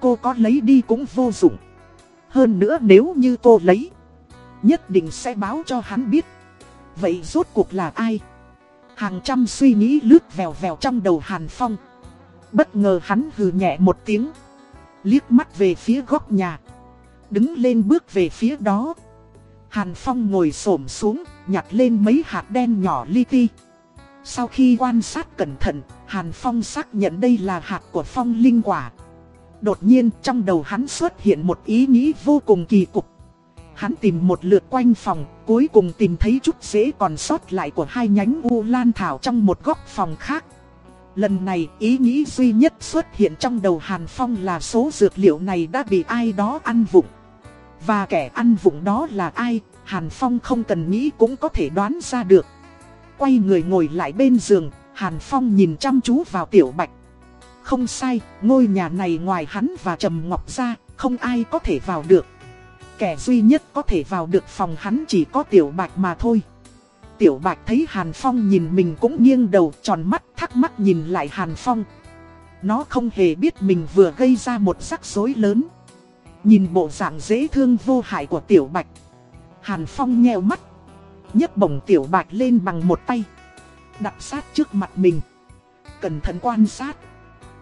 Cô có lấy đi cũng vô dụng. Hơn nữa nếu như cô lấy, nhất định sẽ báo cho hắn biết. Vậy rốt cuộc là ai? Hàng trăm suy nghĩ lướt vèo vèo trong đầu Hàn Phong. Bất ngờ hắn hừ nhẹ một tiếng. Liếc mắt về phía góc nhà. Đứng lên bước về phía đó. Hàn Phong ngồi xổm xuống, nhặt lên mấy hạt đen nhỏ li ti. Sau khi quan sát cẩn thận, Hàn Phong xác nhận đây là hạt của phong linh quả. Đột nhiên trong đầu hắn xuất hiện một ý nghĩ vô cùng kỳ cục. Hắn tìm một lượt quanh phòng, cuối cùng tìm thấy chút rễ còn sót lại của hai nhánh u lan thảo trong một góc phòng khác. Lần này ý nghĩ duy nhất xuất hiện trong đầu Hàn Phong là số dược liệu này đã bị ai đó ăn vụng. Và kẻ ăn vụng đó là ai, Hàn Phong không cần nghĩ cũng có thể đoán ra được. Quay người ngồi lại bên giường, Hàn Phong nhìn chăm chú vào Tiểu Bạch. Không sai, ngôi nhà này ngoài hắn và Trầm Ngọc ra, không ai có thể vào được. Kẻ duy nhất có thể vào được phòng hắn chỉ có Tiểu Bạch mà thôi. Tiểu Bạch thấy Hàn Phong nhìn mình cũng nghiêng đầu, tròn mắt, thắc mắc nhìn lại Hàn Phong. Nó không hề biết mình vừa gây ra một rắc rối lớn. Nhìn bộ dạng dễ thương vô hại của Tiểu Bạch. Hàn Phong nheo mắt. nhấc bổng Tiểu Bạch lên bằng một tay. Đặt sát trước mặt mình. Cẩn thận quan sát.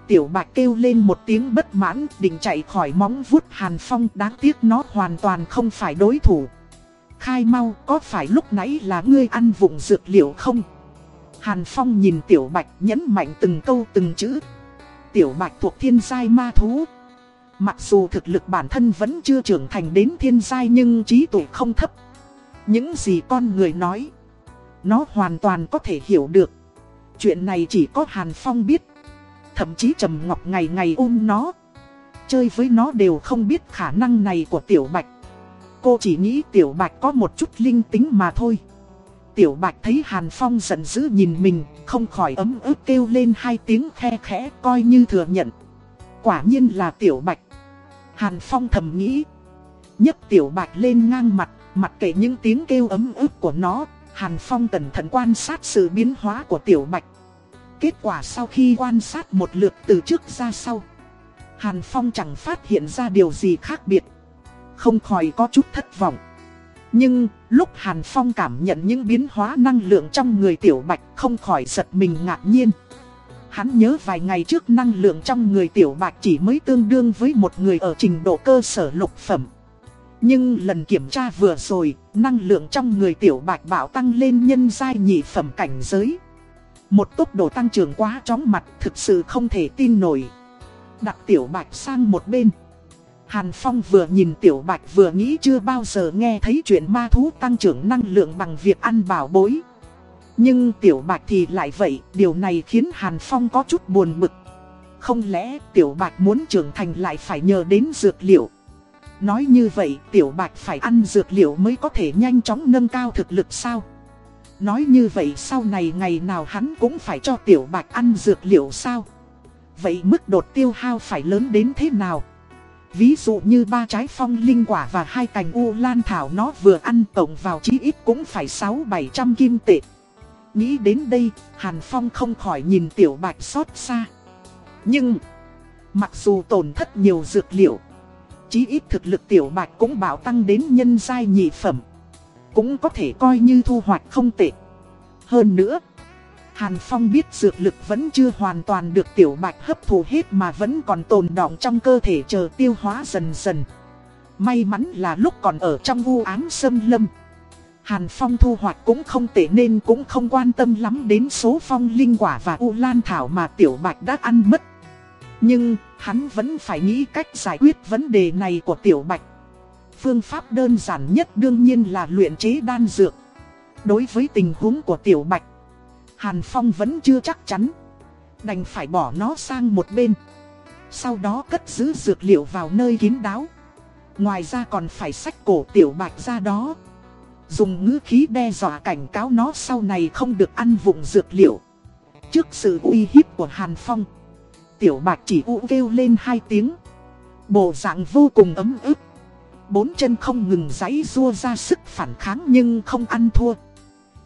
Tiểu Bạch kêu lên một tiếng bất mãn, định chạy khỏi móng vuốt Hàn Phong đáng tiếc nó hoàn toàn không phải đối thủ. Khai mau có phải lúc nãy là ngươi ăn vụng dược liệu không? Hàn Phong nhìn Tiểu Bạch nhấn mạnh từng câu từng chữ. Tiểu Bạch thuộc thiên giai ma thú. Mặc dù thực lực bản thân vẫn chưa trưởng thành đến thiên giai nhưng trí tuệ không thấp. Những gì con người nói, nó hoàn toàn có thể hiểu được. Chuyện này chỉ có Hàn Phong biết. Thậm chí Trầm Ngọc ngày ngày ôm nó. Chơi với nó đều không biết khả năng này của Tiểu Bạch. Cô chỉ nghĩ Tiểu Bạch có một chút linh tính mà thôi. Tiểu Bạch thấy Hàn Phong giận dữ nhìn mình, không khỏi ấm ức kêu lên hai tiếng khe khẽ coi như thừa nhận. Quả nhiên là Tiểu Bạch. Hàn Phong thầm nghĩ. nhấc Tiểu Bạch lên ngang mặt, mặc kệ những tiếng kêu ấm ức của nó, Hàn Phong cẩn thận quan sát sự biến hóa của Tiểu Bạch. Kết quả sau khi quan sát một lượt từ trước ra sau, Hàn Phong chẳng phát hiện ra điều gì khác biệt. Không khỏi có chút thất vọng. Nhưng, lúc Hàn Phong cảm nhận những biến hóa năng lượng trong người Tiểu Bạch không khỏi giật mình ngạc nhiên. Hắn nhớ vài ngày trước năng lượng trong người Tiểu Bạch chỉ mới tương đương với một người ở trình độ cơ sở lục phẩm. Nhưng lần kiểm tra vừa rồi, năng lượng trong người Tiểu Bạch bảo tăng lên nhân giai nhị phẩm cảnh giới. Một tốc độ tăng trưởng quá chóng mặt thực sự không thể tin nổi. Đặt Tiểu Bạch sang một bên. Hàn Phong vừa nhìn Tiểu Bạch vừa nghĩ chưa bao giờ nghe thấy chuyện ma thú tăng trưởng năng lượng bằng việc ăn bảo bối. Nhưng Tiểu Bạch thì lại vậy, điều này khiến Hàn Phong có chút buồn bực. Không lẽ Tiểu Bạch muốn trưởng thành lại phải nhờ đến dược liệu? Nói như vậy Tiểu Bạch phải ăn dược liệu mới có thể nhanh chóng nâng cao thực lực sao? Nói như vậy sau này ngày nào hắn cũng phải cho Tiểu Bạch ăn dược liệu sao? Vậy mức đột tiêu hao phải lớn đến thế nào? Ví dụ như ba trái phong linh quả và hai cành u lan thảo nó vừa ăn tổng vào chí ít cũng phải 6-700 kim tệ. Nghĩ đến đây, Hàn Phong không khỏi nhìn tiểu bạch xót xa. Nhưng, mặc dù tổn thất nhiều dược liệu, chí ít thực lực tiểu bạch cũng bảo tăng đến nhân giai nhị phẩm. Cũng có thể coi như thu hoạch không tệ. Hơn nữa, Hàn Phong biết dược lực vẫn chưa hoàn toàn được tiểu bạch hấp thụ hết mà vẫn còn tồn đọng trong cơ thể chờ tiêu hóa dần dần. May mắn là lúc còn ở trong vu ám sâm lâm. Hàn Phong thu hoạch cũng không tệ nên cũng không quan tâm lắm đến số phong linh quả và u lan thảo mà tiểu bạch đã ăn mất. Nhưng, hắn vẫn phải nghĩ cách giải quyết vấn đề này của tiểu bạch. Phương pháp đơn giản nhất đương nhiên là luyện chế đan dược. Đối với tình huống của tiểu bạch, Hàn Phong vẫn chưa chắc chắn. Đành phải bỏ nó sang một bên. Sau đó cất giữ dược liệu vào nơi kín đáo. Ngoài ra còn phải sách cổ tiểu bạch ra đó. Dùng ngữ khí đe dọa cảnh cáo nó sau này không được ăn vụng dược liệu. Trước sự uy hiếp của Hàn Phong. Tiểu bạch chỉ u kêu lên hai tiếng. Bộ dạng vô cùng ấm ức. Bốn chân không ngừng giãy rua ra sức phản kháng nhưng không ăn thua.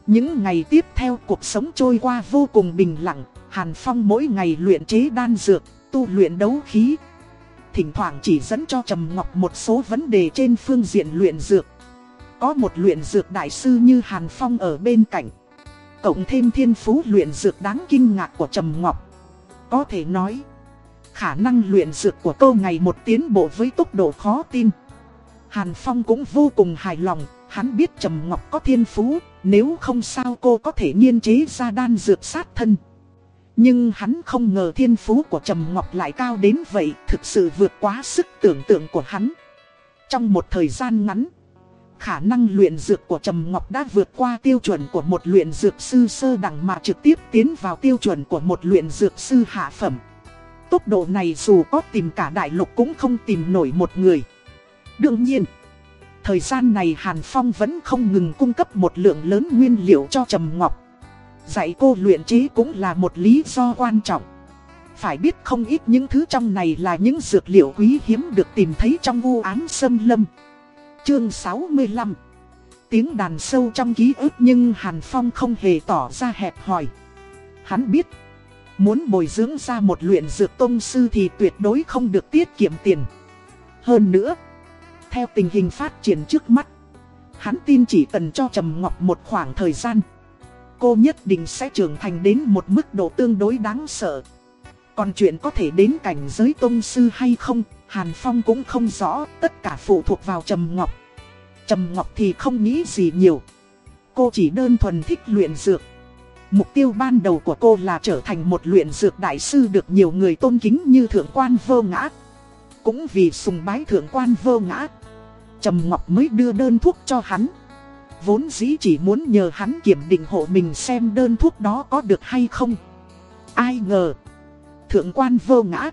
Những ngày tiếp theo cuộc sống trôi qua vô cùng bình lặng, Hàn Phong mỗi ngày luyện chế đan dược, tu luyện đấu khí. Thỉnh thoảng chỉ dẫn cho Trầm Ngọc một số vấn đề trên phương diện luyện dược. Có một luyện dược đại sư như Hàn Phong ở bên cạnh. Cộng thêm thiên phú luyện dược đáng kinh ngạc của Trầm Ngọc. Có thể nói, khả năng luyện dược của cô ngày một tiến bộ với tốc độ khó tin. Hàn Phong cũng vô cùng hài lòng, hắn biết Trầm Ngọc có thiên phú, nếu không sao cô có thể nghiên chế ra đan dược sát thân. Nhưng hắn không ngờ thiên phú của Trầm Ngọc lại cao đến vậy, thực sự vượt quá sức tưởng tượng của hắn. Trong một thời gian ngắn, khả năng luyện dược của Trầm Ngọc đã vượt qua tiêu chuẩn của một luyện dược sư sơ đẳng mà trực tiếp tiến vào tiêu chuẩn của một luyện dược sư hạ phẩm. Tốc độ này dù có tìm cả đại lục cũng không tìm nổi một người. Đương nhiên, thời gian này Hàn Phong vẫn không ngừng cung cấp một lượng lớn nguyên liệu cho Trầm Ngọc. Dạy cô luyện chế cũng là một lý do quan trọng. Phải biết không ít những thứ trong này là những dược liệu quý hiếm được tìm thấy trong u Án sâm lâm. Chương 65 Tiếng đàn sâu trong ký ức nhưng Hàn Phong không hề tỏ ra hẹp hòi. Hắn biết, muốn bồi dưỡng ra một luyện dược tông sư thì tuyệt đối không được tiết kiệm tiền. Hơn nữa, theo tình hình phát triển trước mắt, hắn tin chỉ cần cho Trầm Ngọc một khoảng thời gian. Cô nhất định sẽ trưởng thành đến một mức độ tương đối đáng sợ. Còn chuyện có thể đến cảnh giới tôn sư hay không, Hàn Phong cũng không rõ, tất cả phụ thuộc vào Trầm Ngọc. Trầm Ngọc thì không nghĩ gì nhiều. Cô chỉ đơn thuần thích luyện dược. Mục tiêu ban đầu của cô là trở thành một luyện dược đại sư được nhiều người tôn kính như Thượng quan Vô Ngã. Cũng vì sùng bái Thượng quan Vô Ngã, Trầm Ngọc mới đưa đơn thuốc cho hắn. Vốn dĩ chỉ muốn nhờ hắn kiểm định hộ mình xem đơn thuốc đó có được hay không. Ai ngờ, Thượng quan Vô Ngã.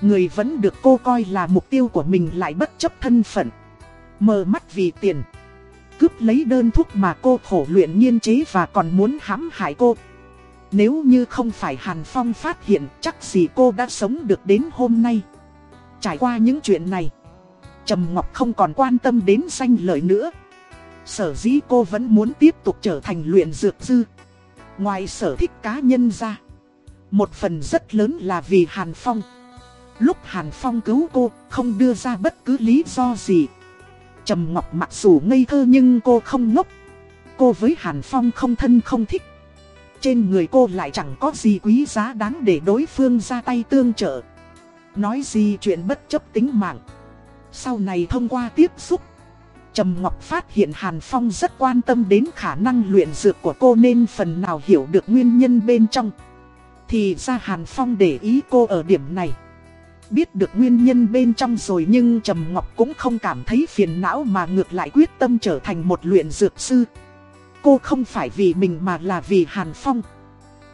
Người vẫn được cô coi là mục tiêu của mình lại bất chấp thân phận. Mờ mắt vì tiền. Cướp lấy đơn thuốc mà cô khổ luyện nghiên chế và còn muốn hãm hại cô. Nếu như không phải Hàn Phong phát hiện chắc gì cô đã sống được đến hôm nay. Trải qua những chuyện này Trầm Ngọc không còn quan tâm đến danh lợi nữa Sở dĩ cô vẫn muốn tiếp tục trở thành luyện dược sư Ngoài sở thích cá nhân ra Một phần rất lớn là vì Hàn Phong Lúc Hàn Phong cứu cô, không đưa ra bất cứ lý do gì. Trầm Ngọc mặc dù ngây thơ nhưng cô không ngốc. Cô với Hàn Phong không thân không thích. Trên người cô lại chẳng có gì quý giá đáng để đối phương ra tay tương trợ. Nói gì chuyện bất chấp tính mạng. Sau này thông qua tiếp xúc, Trầm Ngọc phát hiện Hàn Phong rất quan tâm đến khả năng luyện dược của cô nên phần nào hiểu được nguyên nhân bên trong. Thì ra Hàn Phong để ý cô ở điểm này biết được nguyên nhân bên trong rồi nhưng Trầm Ngọc cũng không cảm thấy phiền não mà ngược lại quyết tâm trở thành một luyện dược sư. Cô không phải vì mình mà là vì Hàn Phong.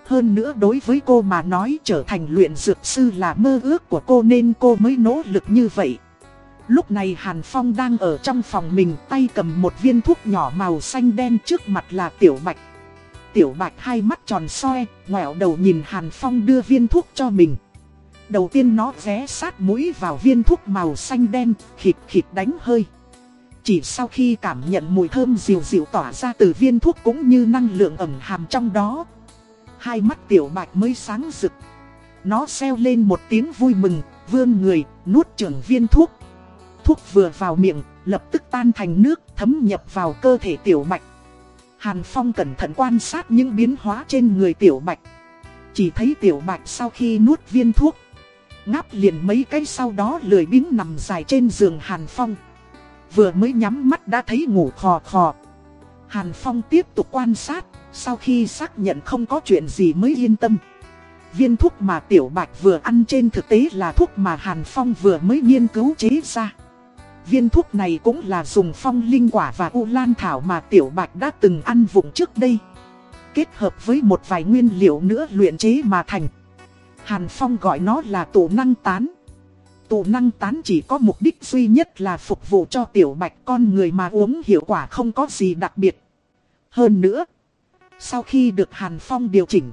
Hơn nữa đối với cô mà nói trở thành luyện dược sư là mơ ước của cô nên cô mới nỗ lực như vậy. Lúc này Hàn Phong đang ở trong phòng mình tay cầm một viên thuốc nhỏ màu xanh đen trước mặt là Tiểu Bạch. Tiểu Bạch hai mắt tròn xoe, ngoẹo đầu nhìn Hàn Phong đưa viên thuốc cho mình. Đầu tiên nó ghé sát mũi vào viên thuốc màu xanh đen, khịt khịt đánh hơi. Chỉ sau khi cảm nhận mùi thơm dịu dịu tỏa ra từ viên thuốc cũng như năng lượng ẩm hàm trong đó. Hai mắt tiểu bạch mới sáng rực. Nó xeo lên một tiếng vui mừng, vươn người, nuốt trưởng viên thuốc. Thuốc vừa vào miệng, lập tức tan thành nước, thấm nhập vào cơ thể tiểu bạch. Hàn Phong cẩn thận quan sát những biến hóa trên người tiểu bạch. Chỉ thấy tiểu bạch sau khi nuốt viên thuốc, Ngáp liền mấy cái sau đó lười biếng nằm dài trên giường Hàn Phong. Vừa mới nhắm mắt đã thấy ngủ khò khò. Hàn Phong tiếp tục quan sát, sau khi xác nhận không có chuyện gì mới yên tâm. Viên thuốc mà Tiểu Bạch vừa ăn trên thực tế là thuốc mà Hàn Phong vừa mới nghiên cứu chế ra. Viên thuốc này cũng là dùng phong linh quả và u lan thảo mà Tiểu Bạch đã từng ăn vụng trước đây. Kết hợp với một vài nguyên liệu nữa luyện chế mà thành. Hàn Phong gọi nó là tụ năng tán. Tụ năng tán chỉ có mục đích duy nhất là phục vụ cho tiểu bạch con người mà uống hiệu quả không có gì đặc biệt. Hơn nữa, sau khi được Hàn Phong điều chỉnh,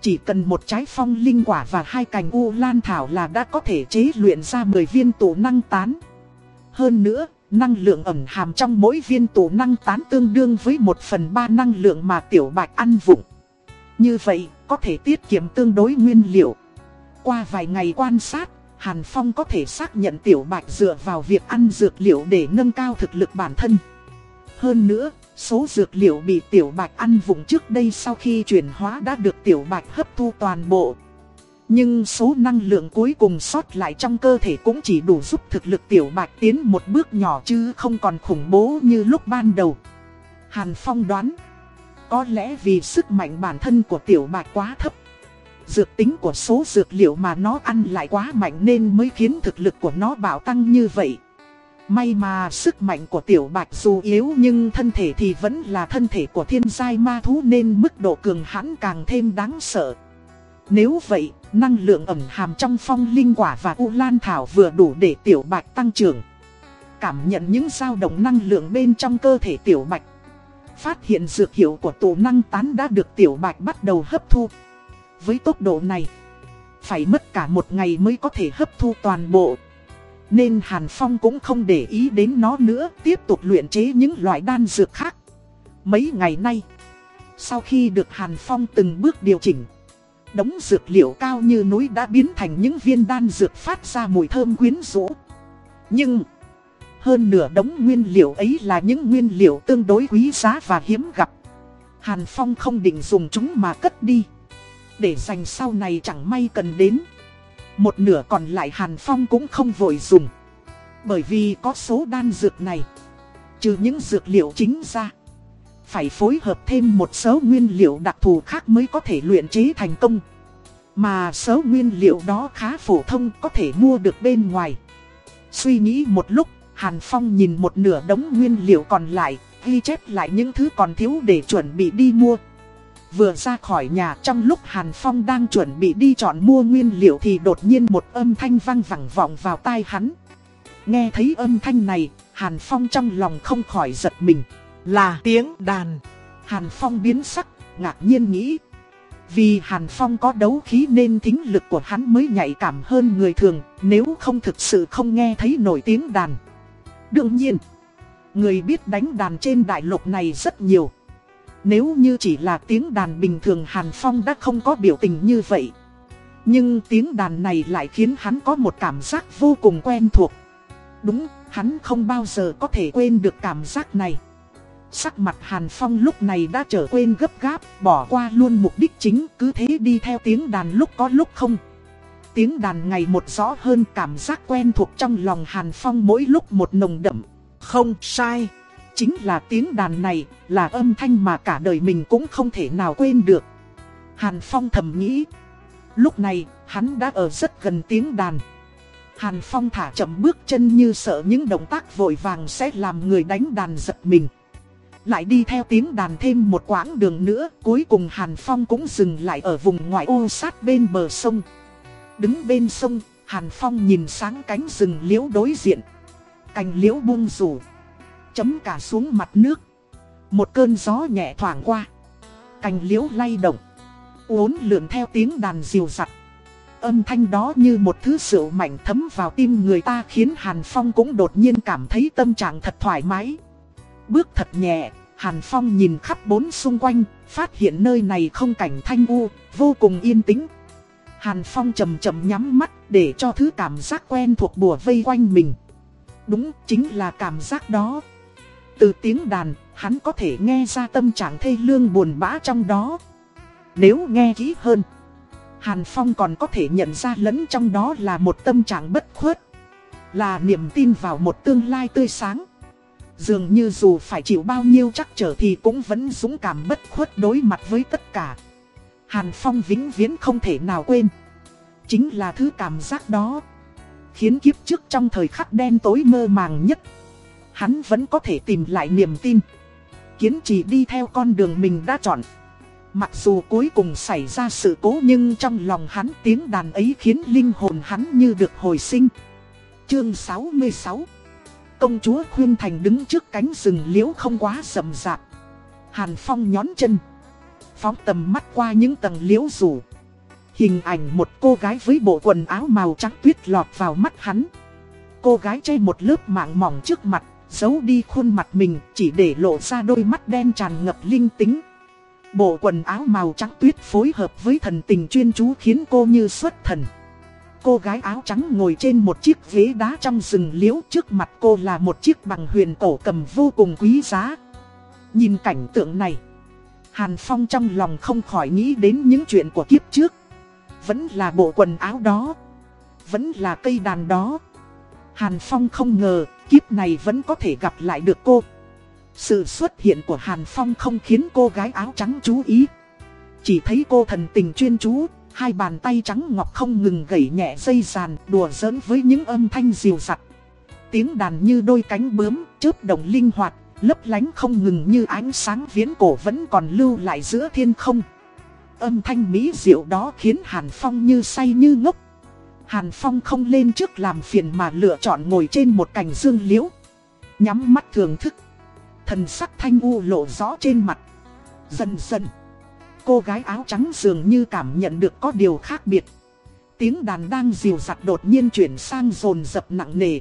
chỉ cần một trái phong linh quả và hai cành u lan thảo là đã có thể chế luyện ra 10 viên tụ năng tán. Hơn nữa, năng lượng ẩn hàm trong mỗi viên tụ năng tán tương đương với 1 phần 3 năng lượng mà tiểu bạch ăn vụng. Như vậy, có thể tiết kiệm tương đối nguyên liệu. Qua vài ngày quan sát, Hàn Phong có thể xác nhận tiểu bạch dựa vào việc ăn dược liệu để nâng cao thực lực bản thân. Hơn nữa, số dược liệu bị tiểu bạch ăn vùng trước đây sau khi chuyển hóa đã được tiểu bạch hấp thu toàn bộ. Nhưng số năng lượng cuối cùng sót lại trong cơ thể cũng chỉ đủ giúp thực lực tiểu bạch tiến một bước nhỏ chứ không còn khủng bố như lúc ban đầu. Hàn Phong đoán, có lẽ vì sức mạnh bản thân của tiểu bạch quá thấp. Dược tính của số dược liệu mà nó ăn lại quá mạnh nên mới khiến thực lực của nó bạo tăng như vậy. May mà sức mạnh của tiểu bạch dù yếu nhưng thân thể thì vẫn là thân thể của thiên giai ma thú nên mức độ cường hãn càng thêm đáng sợ. Nếu vậy, năng lượng ẩm hàm trong phong linh quả và u lan thảo vừa đủ để tiểu bạch tăng trưởng. Cảm nhận những dao động năng lượng bên trong cơ thể tiểu bạch. Phát hiện dược hiệu của tụ năng tán đã được tiểu bạch bắt đầu hấp thu. Với tốc độ này, phải mất cả một ngày mới có thể hấp thu toàn bộ. Nên Hàn Phong cũng không để ý đến nó nữa, tiếp tục luyện chế những loại đan dược khác. Mấy ngày nay, sau khi được Hàn Phong từng bước điều chỉnh, đống dược liệu cao như núi đã biến thành những viên đan dược phát ra mùi thơm quyến rũ. Nhưng, hơn nửa đống nguyên liệu ấy là những nguyên liệu tương đối quý giá và hiếm gặp. Hàn Phong không định dùng chúng mà cất đi. Để dành sau này chẳng may cần đến. Một nửa còn lại Hàn Phong cũng không vội dùng. Bởi vì có số đan dược này. Trừ những dược liệu chính ra. Phải phối hợp thêm một số nguyên liệu đặc thù khác mới có thể luyện chế thành công. Mà số nguyên liệu đó khá phổ thông có thể mua được bên ngoài. Suy nghĩ một lúc, Hàn Phong nhìn một nửa đống nguyên liệu còn lại, ghi chép lại những thứ còn thiếu để chuẩn bị đi mua. Vừa ra khỏi nhà trong lúc Hàn Phong đang chuẩn bị đi chọn mua nguyên liệu thì đột nhiên một âm thanh vang vẳng vọng vào tai hắn. Nghe thấy âm thanh này, Hàn Phong trong lòng không khỏi giật mình. Là tiếng đàn. Hàn Phong biến sắc, ngạc nhiên nghĩ. Vì Hàn Phong có đấu khí nên thính lực của hắn mới nhạy cảm hơn người thường, nếu không thực sự không nghe thấy nổi tiếng đàn. Đương nhiên, người biết đánh đàn trên đại lục này rất nhiều. Nếu như chỉ là tiếng đàn bình thường Hàn Phong đã không có biểu tình như vậy. Nhưng tiếng đàn này lại khiến hắn có một cảm giác vô cùng quen thuộc. Đúng, hắn không bao giờ có thể quên được cảm giác này. Sắc mặt Hàn Phong lúc này đã trở quên gấp gáp, bỏ qua luôn mục đích chính, cứ thế đi theo tiếng đàn lúc có lúc không. Tiếng đàn ngày một rõ hơn cảm giác quen thuộc trong lòng Hàn Phong mỗi lúc một nồng đậm. Không sai. Chính là tiếng đàn này, là âm thanh mà cả đời mình cũng không thể nào quên được. Hàn Phong thầm nghĩ. Lúc này, hắn đã ở rất gần tiếng đàn. Hàn Phong thả chậm bước chân như sợ những động tác vội vàng sẽ làm người đánh đàn giật mình. Lại đi theo tiếng đàn thêm một quãng đường nữa, cuối cùng Hàn Phong cũng dừng lại ở vùng ngoại ô sát bên bờ sông. Đứng bên sông, Hàn Phong nhìn sáng cánh rừng liễu đối diện. Cành liễu buông rủ chấm cả xuống mặt nước. Một cơn gió nhẹ thoảng qua. Cành liễu lay động. Uốn lượn theo tiếng đàn diều dặt. Âm thanh đó như một thứ rượu mạnh thấm vào tim người ta khiến Hàn Phong cũng đột nhiên cảm thấy tâm trạng thật thoải mái. Bước thật nhẹ, Hàn Phong nhìn khắp bốn xung quanh, phát hiện nơi này không cảnh thanh u, vô cùng yên tĩnh. Hàn Phong chầm chậm nhắm mắt để cho thứ cảm giác quen thuộc bùa vây quanh mình. Đúng, chính là cảm giác đó. Từ tiếng đàn, hắn có thể nghe ra tâm trạng thê lương buồn bã trong đó. Nếu nghe kỹ hơn, Hàn Phong còn có thể nhận ra lẫn trong đó là một tâm trạng bất khuất. Là niềm tin vào một tương lai tươi sáng. Dường như dù phải chịu bao nhiêu chắc trở thì cũng vẫn dũng cảm bất khuất đối mặt với tất cả. Hàn Phong vĩnh viễn không thể nào quên. Chính là thứ cảm giác đó. Khiến kiếp trước trong thời khắc đen tối mơ màng nhất hắn vẫn có thể tìm lại niềm tin. Kiến trì đi theo con đường mình đã chọn. Mặc dù cuối cùng xảy ra sự cố nhưng trong lòng hắn tiếng đàn ấy khiến linh hồn hắn như được hồi sinh. Chương 66 Công chúa Khuyên Thành đứng trước cánh rừng liễu không quá rậm rạp. Hàn Phong nhón chân. Phóng tầm mắt qua những tầng liễu rủ. Hình ảnh một cô gái với bộ quần áo màu trắng tuyết lọt vào mắt hắn. Cô gái che một lớp mạng mỏng trước mặt, giấu đi khuôn mặt mình chỉ để lộ ra đôi mắt đen tràn ngập linh tính. Bộ quần áo màu trắng tuyết phối hợp với thần tình chuyên chú khiến cô như xuất thần. Cô gái áo trắng ngồi trên một chiếc ghế đá trong rừng liễu trước mặt cô là một chiếc bằng huyền cổ cầm vô cùng quý giá. Nhìn cảnh tượng này, Hàn Phong trong lòng không khỏi nghĩ đến những chuyện của kiếp trước. Vẫn là bộ quần áo đó, vẫn là cây đàn đó. Hàn Phong không ngờ kiếp này vẫn có thể gặp lại được cô. Sự xuất hiện của Hàn Phong không khiến cô gái áo trắng chú ý. Chỉ thấy cô thần tình chuyên chú, hai bàn tay trắng ngọc không ngừng gẩy nhẹ dây sàn, đùa giỡn với những âm thanh dịu dặt. Tiếng đàn như đôi cánh bướm, chớp động linh hoạt, lấp lánh không ngừng như ánh sáng viễn cổ vẫn còn lưu lại giữa thiên không. Âm thanh mỹ diệu đó khiến Hàn Phong như say như ngốc. Hàn Phong không lên trước làm phiền mà lựa chọn ngồi trên một cành dương liễu. Nhắm mắt thưởng thức. Thần sắc thanh u lộ rõ trên mặt. Dần dần. Cô gái áo trắng dường như cảm nhận được có điều khác biệt. Tiếng đàn đang dìu dặt đột nhiên chuyển sang rồn dập nặng nề.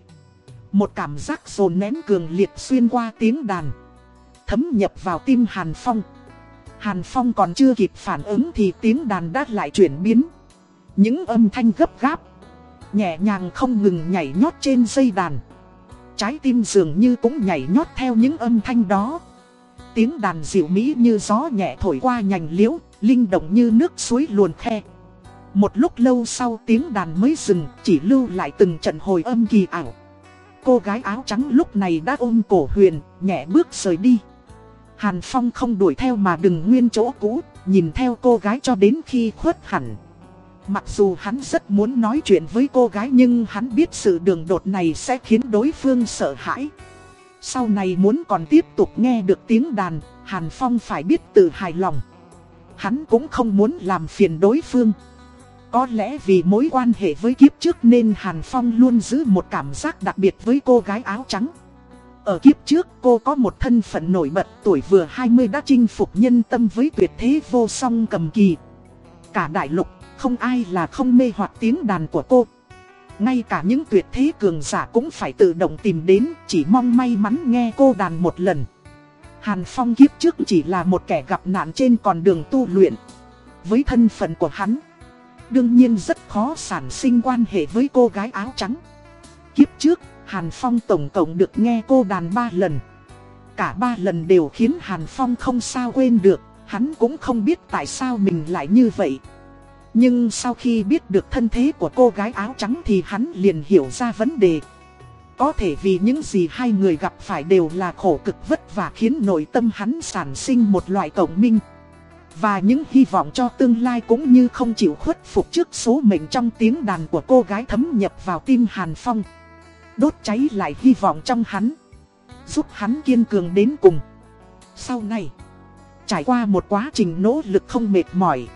Một cảm giác rồn nén cường liệt xuyên qua tiếng đàn. Thấm nhập vào tim Hàn Phong. Hàn Phong còn chưa kịp phản ứng thì tiếng đàn đã lại chuyển biến. Những âm thanh gấp gáp, nhẹ nhàng không ngừng nhảy nhót trên dây đàn. Trái tim dường như cũng nhảy nhót theo những âm thanh đó. Tiếng đàn dịu mỹ như gió nhẹ thổi qua nhành liễu, linh động như nước suối luồn khe. Một lúc lâu sau tiếng đàn mới dừng, chỉ lưu lại từng trận hồi âm kỳ ảo. Cô gái áo trắng lúc này đã ôm cổ huyền, nhẹ bước rời đi. Hàn Phong không đuổi theo mà đừng nguyên chỗ cũ, nhìn theo cô gái cho đến khi khuất hẳn. Mặc dù hắn rất muốn nói chuyện với cô gái nhưng hắn biết sự đường đột này sẽ khiến đối phương sợ hãi. Sau này muốn còn tiếp tục nghe được tiếng đàn, Hàn Phong phải biết tự hài lòng. Hắn cũng không muốn làm phiền đối phương. Có lẽ vì mối quan hệ với kiếp trước nên Hàn Phong luôn giữ một cảm giác đặc biệt với cô gái áo trắng. Ở kiếp trước cô có một thân phận nổi bật tuổi vừa 20 đã chinh phục nhân tâm với tuyệt thế vô song cầm kỳ. Cả đại lục không ai là không mê hoặc tiếng đàn của cô ngay cả những tuyệt thế cường giả cũng phải tự động tìm đến Chỉ mong may mắn nghe cô đàn một lần. Hàn Phong kiếp trước chỉ là một kẻ gặp nạn trên con đường tu luyện. Với thân phận của hắn Đương nhiên rất khó sản sinh quan hệ với cô gái áo trắng. Kiếp trước, Hàn Phong tổng cộng được nghe cô đàn ba lần. Cả ba lần đều khiến Hàn Phong không sao quên được Hắn cũng không biết tại sao mình lại như vậy nhưng sau khi biết được thân thế của cô gái áo trắng thì hắn liền hiểu ra vấn đề. Có thể vì những gì hai người gặp phải đều là khổ cực vất vả khiến nội tâm hắn sản sinh một loại cộng minh. Và những hy vọng cho tương lai cũng như không chịu khuất phục trước số mệnh trong tiếng đàn của cô gái thấm nhập vào tim Hàn Phong. Đốt cháy lại hy vọng trong hắn. Giúp hắn kiên cường đến cùng. Sau này, trải qua một quá trình nỗ lực không mệt mỏi.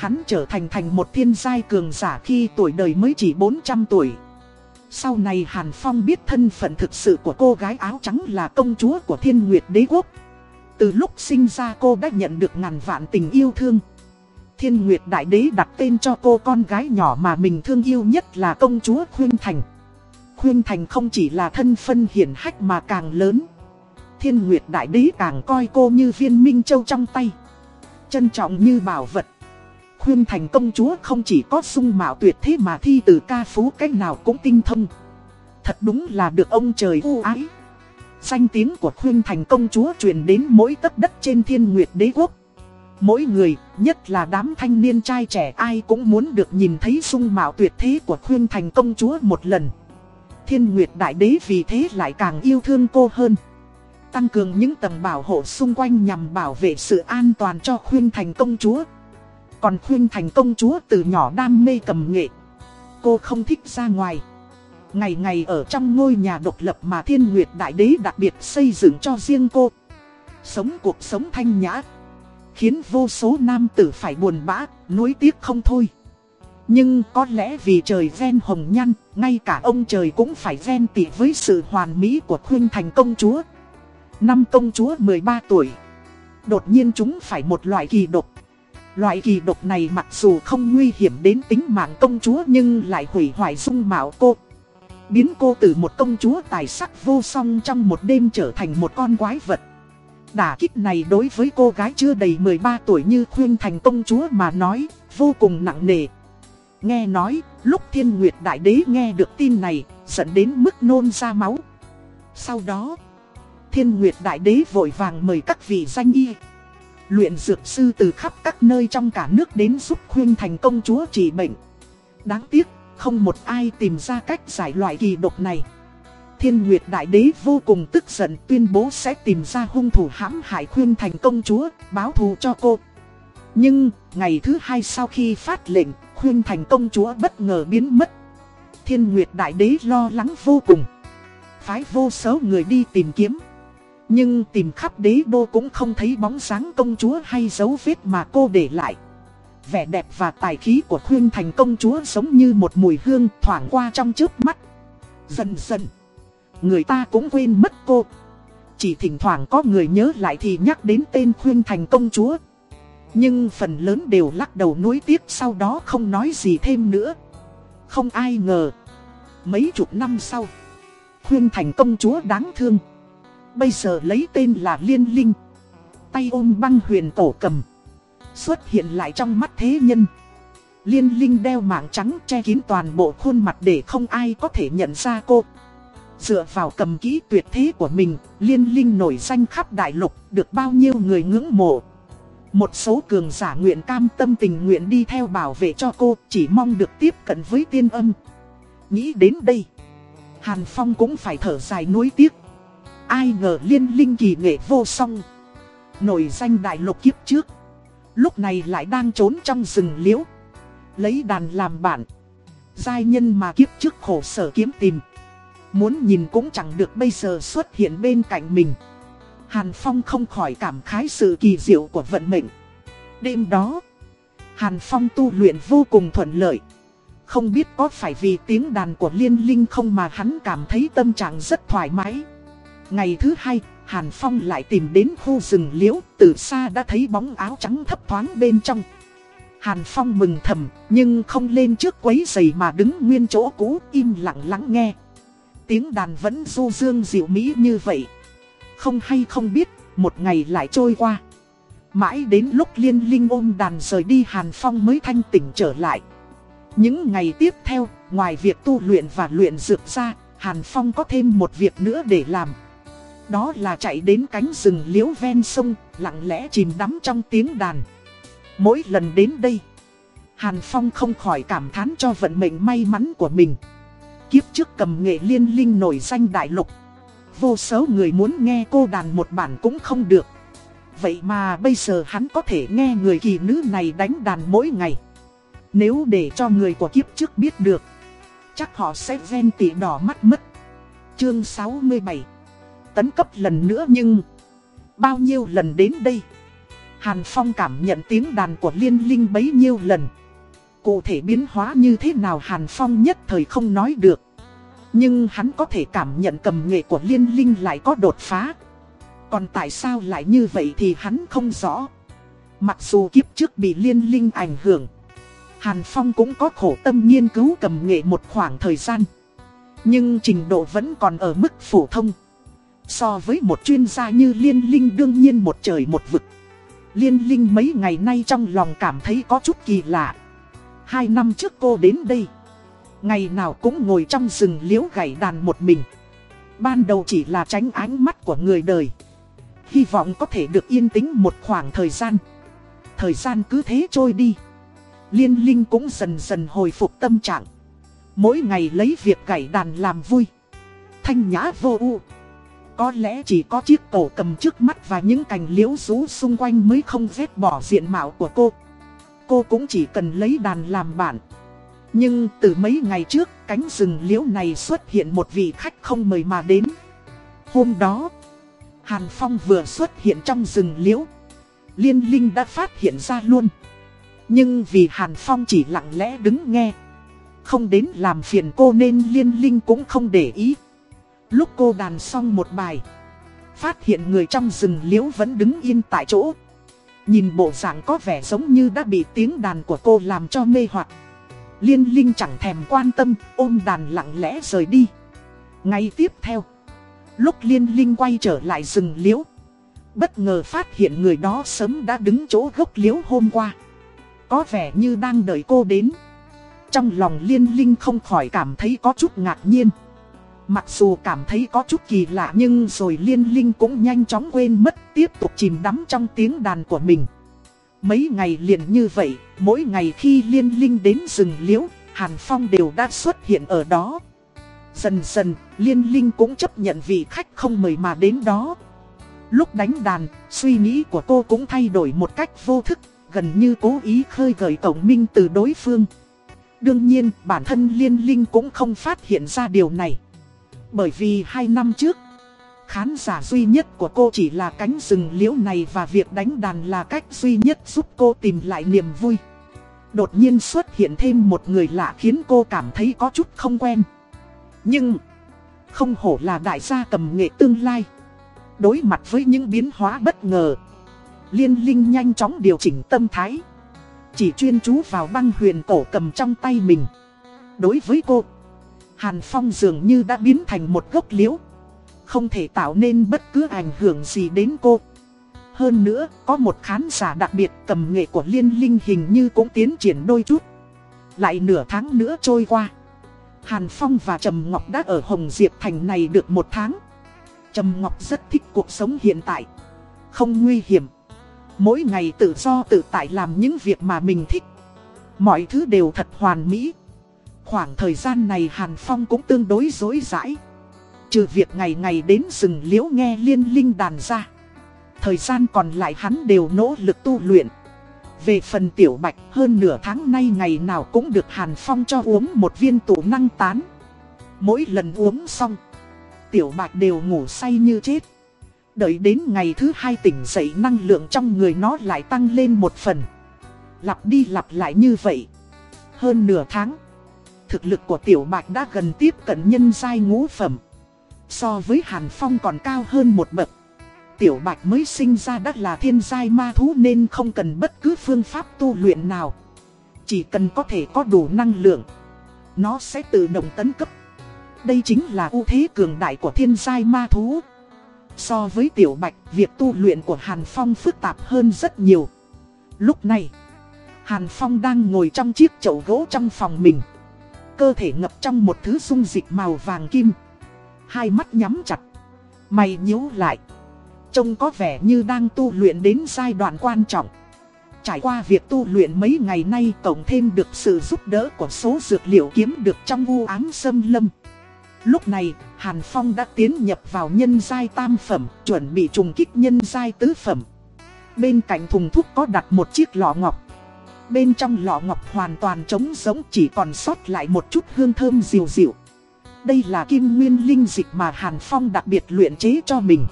Hắn trở thành thành một thiên giai cường giả khi tuổi đời mới chỉ 400 tuổi. Sau này Hàn Phong biết thân phận thực sự của cô gái áo trắng là công chúa của thiên nguyệt đế quốc. Từ lúc sinh ra cô đã nhận được ngàn vạn tình yêu thương. Thiên Nguyệt Đại Đế đặt tên cho cô con gái nhỏ mà mình thương yêu nhất là công chúa Khuyên Thành. Khuyên Thành không chỉ là thân phân hiển hách mà càng lớn. Thiên Nguyệt Đại Đế càng coi cô như viên minh châu trong tay. Trân trọng như bảo vật. Khuyên thành công chúa không chỉ có sung mạo tuyệt thế mà thi từ ca phú cách nào cũng tinh thông. Thật đúng là được ông trời ưu ái. Danh tiếng của khuyên thành công chúa truyền đến mỗi tấc đất trên thiên nguyệt đế quốc. Mỗi người, nhất là đám thanh niên trai trẻ ai cũng muốn được nhìn thấy sung mạo tuyệt thế của khuyên thành công chúa một lần. Thiên Nguyệt Đại Đế vì thế lại càng yêu thương cô hơn. Tăng cường những tầng bảo hộ xung quanh nhằm bảo vệ sự an toàn cho khuyên thành công chúa. Còn khuyên thành công chúa từ nhỏ đam mê cầm nghệ. Cô không thích ra ngoài. Ngày ngày ở trong ngôi nhà độc lập mà thiên nguyệt đại đế đặc biệt xây dựng cho riêng cô. Sống cuộc sống thanh nhã. Khiến vô số nam tử phải buồn bã, nuối tiếc không thôi. Nhưng có lẽ vì trời ven hồng nhăn, ngay cả ông trời cũng phải ven tị với sự hoàn mỹ của khuyên thành công chúa. Năm công chúa 13 tuổi. Đột nhiên chúng phải một loại kỳ độc. Loại kỳ độc này mặc dù không nguy hiểm đến tính mạng công chúa nhưng lại hủy hoại dung mạo cô. Biến cô từ một công chúa tài sắc vô song trong một đêm trở thành một con quái vật. Đả kích này đối với cô gái chưa đầy 13 tuổi như Khuyên Thành công chúa mà nói, vô cùng nặng nề. Nghe nói, lúc Thiên Nguyệt Đại Đế nghe được tin này, dẫn đến mức nôn ra máu. Sau đó, Thiên Nguyệt Đại Đế vội vàng mời các vị danh y. Luyện dược sư từ khắp các nơi trong cả nước đến giúp Khuyên Thành công chúa trị bệnh. Đáng tiếc, không một ai tìm ra cách giải loại kỳ độc này. Thiên Nguyệt Đại Đế vô cùng tức giận tuyên bố sẽ tìm ra hung thủ hãm hại khuyên thành công chúa, báo thù cho cô. Nhưng, ngày thứ hai sau khi phát lệnh, khuyên thành công chúa bất ngờ biến mất. Thiên Nguyệt Đại Đế lo lắng vô cùng. Phái vô số người đi tìm kiếm. Nhưng tìm khắp đế đô cũng không thấy bóng dáng công chúa hay dấu vết mà cô để lại. Vẻ đẹp và tài khí của khuyên thành công chúa giống như một mùi hương thoảng qua trong trước mắt. Dần dần người ta cũng quên mất cô. Chỉ thỉnh thoảng có người nhớ lại thì nhắc đến tên Khuyên Thành công chúa. Nhưng phần lớn đều lắc đầu nuối tiếc sau đó không nói gì thêm nữa. Không ai ngờ. Mấy chục năm sau, Khuyên Thành công chúa đáng thương. Bây giờ lấy tên là Liên Linh. Tay ôm băng huyền tổ cầm. Xuất hiện lại trong mắt thế nhân. Liên Linh đeo mạng trắng che kín toàn bộ khuôn mặt để không ai có thể nhận ra cô. Dựa vào cầm kỹ tuyệt thế của mình, liên linh nổi danh khắp đại lục, được bao nhiêu người ngưỡng mộ. Một số cường giả nguyện cam tâm tình nguyện đi theo bảo vệ cho cô, chỉ mong được tiếp cận với tiên âm. Nghĩ đến đây, Hàn Phong cũng phải thở dài nuối tiếc. Ai ngờ liên linh kỳ nghệ vô song. Nổi danh đại lục kiếp trước. Lúc này lại đang trốn trong rừng liễu. Lấy đàn làm bạn. Giai nhân mà kiếp trước khổ sở kiếm tìm. Muốn nhìn cũng chẳng được bây giờ xuất hiện bên cạnh mình Hàn Phong không khỏi cảm khái sự kỳ diệu của vận mệnh Đêm đó, Hàn Phong tu luyện vô cùng thuận lợi Không biết có phải vì tiếng đàn của liên linh không mà hắn cảm thấy tâm trạng rất thoải mái Ngày thứ hai, Hàn Phong lại tìm đến khu rừng liễu Từ xa đã thấy bóng áo trắng thấp thoáng bên trong Hàn Phong mừng thầm, nhưng không lên trước quấy giày mà đứng nguyên chỗ cũ im lặng lắng nghe tiếng đàn vẫn du dương dịu mỹ như vậy. Không hay không biết, một ngày lại trôi qua. Mãi đến lúc liên linh ôm đàn rời đi Hàn Phong mới thanh tỉnh trở lại. Những ngày tiếp theo, ngoài việc tu luyện và luyện dược ra, Hàn Phong có thêm một việc nữa để làm. Đó là chạy đến cánh rừng liễu ven sông, lặng lẽ chìm đắm trong tiếng đàn. Mỗi lần đến đây, Hàn Phong không khỏi cảm thán cho vận mệnh may mắn của mình. Kiếp trước cầm nghệ liên linh nổi danh đại lục. Vô số người muốn nghe cô đàn một bản cũng không được. Vậy mà bây giờ hắn có thể nghe người kỳ nữ này đánh đàn mỗi ngày. Nếu để cho người của kiếp trước biết được Chắc họ sẽ ven tỉ đỏ mắt mất. Chương 67 Tấn cấp lần nữa nhưng Bao nhiêu lần đến đây Hàn Phong cảm nhận tiếng đàn của liên linh bấy nhiêu lần Cụ thể biến hóa như thế nào Hàn Phong nhất thời không nói được. Nhưng hắn có thể cảm nhận cầm nghệ của liên linh lại có đột phá. Còn tại sao lại như vậy thì hắn không rõ. Mặc dù kiếp trước bị liên linh ảnh hưởng. Hàn Phong cũng có khổ tâm nghiên cứu cầm nghệ một khoảng thời gian. Nhưng trình độ vẫn còn ở mức phổ thông. So với một chuyên gia như liên linh đương nhiên một trời một vực. Liên linh mấy ngày nay trong lòng cảm thấy có chút kỳ lạ. Hai năm trước cô đến đây. Ngày nào cũng ngồi trong rừng liễu gảy đàn một mình. Ban đầu chỉ là tránh ánh mắt của người đời. Hy vọng có thể được yên tĩnh một khoảng thời gian. Thời gian cứ thế trôi đi. Liên Linh cũng dần dần hồi phục tâm trạng. Mỗi ngày lấy việc gảy đàn làm vui. Thanh nhã vô u. Có lẽ chỉ có chiếc cổ cầm trước mắt và những cành liễu rú xung quanh mới không vết bỏ diện mạo của cô cô cũng chỉ cần lấy đàn làm bạn. Nhưng từ mấy ngày trước, cánh rừng liễu này xuất hiện một vị khách không mời mà đến. Hôm đó, Hàn Phong vừa xuất hiện trong rừng liễu. Liên Linh đã phát hiện ra luôn. Nhưng vì Hàn Phong chỉ lặng lẽ đứng nghe. Không đến làm phiền cô nên Liên Linh cũng không để ý. Lúc cô đàn xong một bài. Phát hiện người trong rừng liễu vẫn đứng yên tại chỗ. Nhìn bộ dạng có vẻ giống như đã bị tiếng đàn của cô làm cho mê hoặc Liên Linh chẳng thèm quan tâm, ôm đàn lặng lẽ rời đi Ngay tiếp theo Lúc Liên Linh quay trở lại rừng liễu Bất ngờ phát hiện người đó sớm đã đứng chỗ gốc liễu hôm qua Có vẻ như đang đợi cô đến Trong lòng Liên Linh không khỏi cảm thấy có chút ngạc nhiên Mặc dù cảm thấy có chút kỳ lạ nhưng rồi Liên Linh cũng nhanh chóng quên mất tiếp tục chìm đắm trong tiếng đàn của mình. Mấy ngày liền như vậy, mỗi ngày khi Liên Linh đến rừng liễu, Hàn Phong đều đã xuất hiện ở đó. Dần dần, Liên Linh cũng chấp nhận vị khách không mời mà đến đó. Lúc đánh đàn, suy nghĩ của cô cũng thay đổi một cách vô thức, gần như cố ý khơi gợi cổng minh từ đối phương. Đương nhiên, bản thân Liên Linh cũng không phát hiện ra điều này. Bởi vì hai năm trước, khán giả duy nhất của cô chỉ là cánh rừng liễu này và việc đánh đàn là cách duy nhất giúp cô tìm lại niềm vui. Đột nhiên xuất hiện thêm một người lạ khiến cô cảm thấy có chút không quen. Nhưng, không hổ là đại gia cầm nghệ tương lai. Đối mặt với những biến hóa bất ngờ, Liên Linh nhanh chóng điều chỉnh tâm thái. Chỉ chuyên chú vào băng huyền cổ cầm trong tay mình. Đối với cô, Hàn Phong dường như đã biến thành một gốc liễu. Không thể tạo nên bất cứ ảnh hưởng gì đến cô. Hơn nữa, có một khán giả đặc biệt tầm nghệ của Liên Linh hình như cũng tiến triển đôi chút. Lại nửa tháng nữa trôi qua. Hàn Phong và Trầm Ngọc đã ở Hồng Diệp Thành này được một tháng. Trầm Ngọc rất thích cuộc sống hiện tại. Không nguy hiểm. Mỗi ngày tự do tự tại làm những việc mà mình thích. Mọi thứ đều thật hoàn mỹ. Khoảng thời gian này Hàn Phong cũng tương đối dối dãi. Trừ việc ngày ngày đến rừng liễu nghe liên linh đàn ra. Thời gian còn lại hắn đều nỗ lực tu luyện. Về phần tiểu bạch hơn nửa tháng nay ngày nào cũng được Hàn Phong cho uống một viên tủ năng tán. Mỗi lần uống xong, tiểu bạch đều ngủ say như chết. Đợi đến ngày thứ hai tỉnh dậy năng lượng trong người nó lại tăng lên một phần. Lặp đi lặp lại như vậy. Hơn nửa tháng thực lực của Tiểu Bạch đã gần tiếp cận nhân giai ngũ phẩm. So với Hàn Phong còn cao hơn một bậc. Tiểu Bạch mới sinh ra đã là thiên giai ma thú nên không cần bất cứ phương pháp tu luyện nào. Chỉ cần có thể có đủ năng lượng, nó sẽ tự động tấn cấp. Đây chính là ưu thế cường đại của thiên giai ma thú. So với Tiểu Bạch, việc tu luyện của Hàn Phong phức tạp hơn rất nhiều. Lúc này, Hàn Phong đang ngồi trong chiếc chậu gỗ trong phòng mình cơ thể ngập trong một thứ dung dịch màu vàng kim. Hai mắt nhắm chặt, mày nhíu lại. Trông có vẻ như đang tu luyện đến giai đoạn quan trọng. Trải qua việc tu luyện mấy ngày nay cộng thêm được sự giúp đỡ của số dược liệu kiếm được trong vu ám sâm lâm. Lúc này, Hàn Phong đã tiến nhập vào nhân giai tam phẩm, chuẩn bị trùng kích nhân giai tứ phẩm. Bên cạnh thùng thuốc có đặt một chiếc lọ ngọc. Bên trong lọ ngọc hoàn toàn trống rỗng chỉ còn sót lại một chút hương thơm dịu dịu. Đây là kim nguyên linh dịch mà Hàn Phong đặc biệt luyện chế cho mình.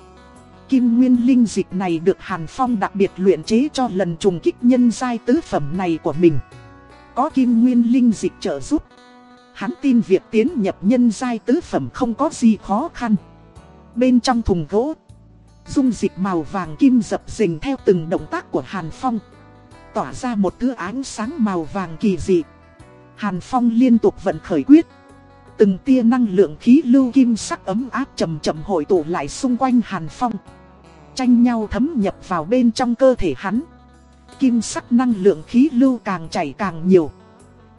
Kim nguyên linh dịch này được Hàn Phong đặc biệt luyện chế cho lần trùng kích nhân giai tứ phẩm này của mình. Có kim nguyên linh dịch trợ giúp. Hắn tin việc tiến nhập nhân giai tứ phẩm không có gì khó khăn. Bên trong thùng gỗ, dung dịch màu vàng kim dập dình theo từng động tác của Hàn Phong tỏa ra một thứ ánh sáng màu vàng kỳ dị. Hàn Phong liên tục vận khởi quyết. Từng tia năng lượng khí lưu kim sắc ấm áp chậm chậm hội tụ lại xung quanh Hàn Phong. Tranh nhau thấm nhập vào bên trong cơ thể hắn. Kim sắc năng lượng khí lưu càng chảy càng nhiều.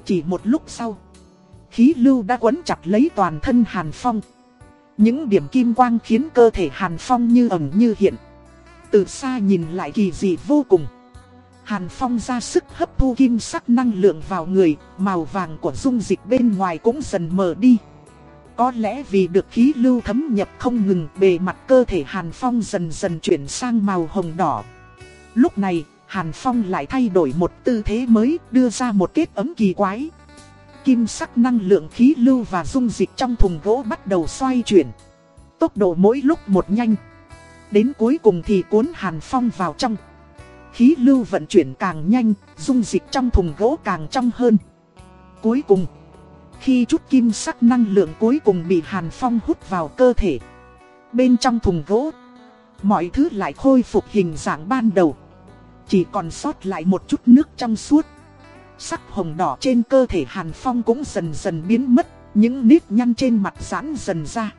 Chỉ một lúc sau, khí lưu đã quấn chặt lấy toàn thân Hàn Phong. Những điểm kim quang khiến cơ thể Hàn Phong như ẩn như hiện. Từ xa nhìn lại kỳ dị vô cùng. Hàn Phong ra sức hấp thu kim sắc năng lượng vào người, màu vàng của dung dịch bên ngoài cũng dần mờ đi. Có lẽ vì được khí lưu thấm nhập không ngừng bề mặt cơ thể Hàn Phong dần dần chuyển sang màu hồng đỏ. Lúc này, Hàn Phong lại thay đổi một tư thế mới đưa ra một kết ấm kỳ quái. Kim sắc năng lượng khí lưu và dung dịch trong thùng gỗ bắt đầu xoay chuyển. Tốc độ mỗi lúc một nhanh. Đến cuối cùng thì cuốn Hàn Phong vào trong. Khí lưu vận chuyển càng nhanh, dung dịch trong thùng gỗ càng trong hơn. Cuối cùng, khi chút kim sắc năng lượng cuối cùng bị Hàn Phong hút vào cơ thể. Bên trong thùng gỗ, mọi thứ lại khôi phục hình dạng ban đầu. Chỉ còn sót lại một chút nước trong suốt Sắc hồng đỏ trên cơ thể Hàn Phong cũng dần dần biến mất Những nếp nhăn trên mặt giãn dần ra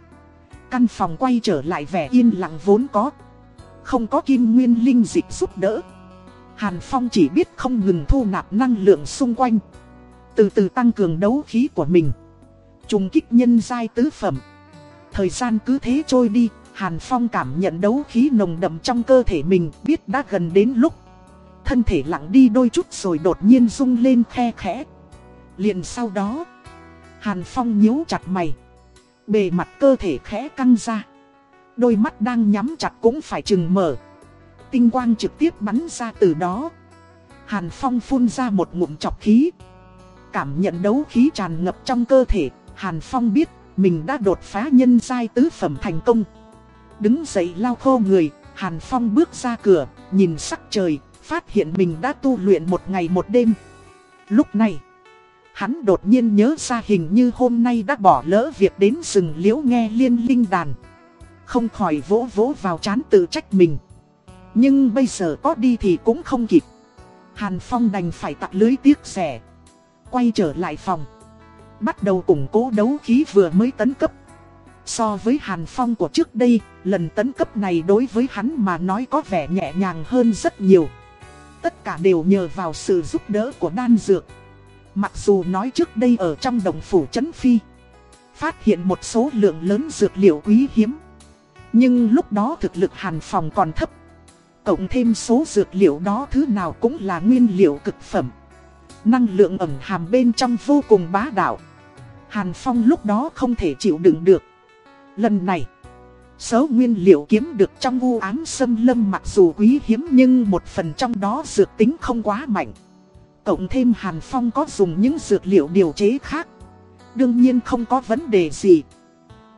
Căn phòng quay trở lại vẻ yên lặng vốn có Không có kim nguyên linh dịch giúp đỡ Hàn Phong chỉ biết không ngừng thu nạp năng lượng xung quanh. Từ từ tăng cường đấu khí của mình. Trùng kích nhân giai tứ phẩm. Thời gian cứ thế trôi đi, Hàn Phong cảm nhận đấu khí nồng đậm trong cơ thể mình biết đã gần đến lúc. Thân thể lặng đi đôi chút rồi đột nhiên rung lên khe khẽ. Liền sau đó, Hàn Phong nhíu chặt mày. Bề mặt cơ thể khẽ căng ra. Đôi mắt đang nhắm chặt cũng phải chừng mở. Tinh quang trực tiếp bắn ra từ đó. Hàn Phong phun ra một ngụm chọc khí. Cảm nhận đấu khí tràn ngập trong cơ thể, Hàn Phong biết mình đã đột phá nhân giai tứ phẩm thành công. Đứng dậy lau khô người, Hàn Phong bước ra cửa, Nhìn sắc trời, Phát hiện mình đã tu luyện một ngày một đêm. Lúc này, Hắn đột nhiên nhớ ra hình như hôm nay đã bỏ lỡ việc đến rừng liễu nghe liên linh đàn. Không khỏi vỗ vỗ vào chán tự trách mình. Nhưng bây giờ có đi thì cũng không kịp. Hàn Phong đành phải tặng lưới tiếc rẻ. Quay trở lại phòng. Bắt đầu củng cố đấu khí vừa mới tấn cấp. So với Hàn Phong của trước đây, Lần tấn cấp này đối với hắn mà nói có vẻ nhẹ nhàng hơn rất nhiều. Tất cả đều nhờ vào sự giúp đỡ của đan dược. Mặc dù nói trước đây ở trong đồng phủ Trấn Phi, Phát hiện một số lượng lớn dược liệu quý hiếm. Nhưng lúc đó thực lực hàn phong còn thấp. Cộng thêm số dược liệu đó thứ nào cũng là nguyên liệu cực phẩm. Năng lượng ẩm hàm bên trong vô cùng bá đạo. Hàn Phong lúc đó không thể chịu đựng được. Lần này Số nguyên liệu kiếm được trong u ám sâm lâm mặc dù quý hiếm nhưng một phần trong đó dược tính không quá mạnh. Cộng thêm Hàn Phong có dùng những dược liệu điều chế khác. Đương nhiên không có vấn đề gì.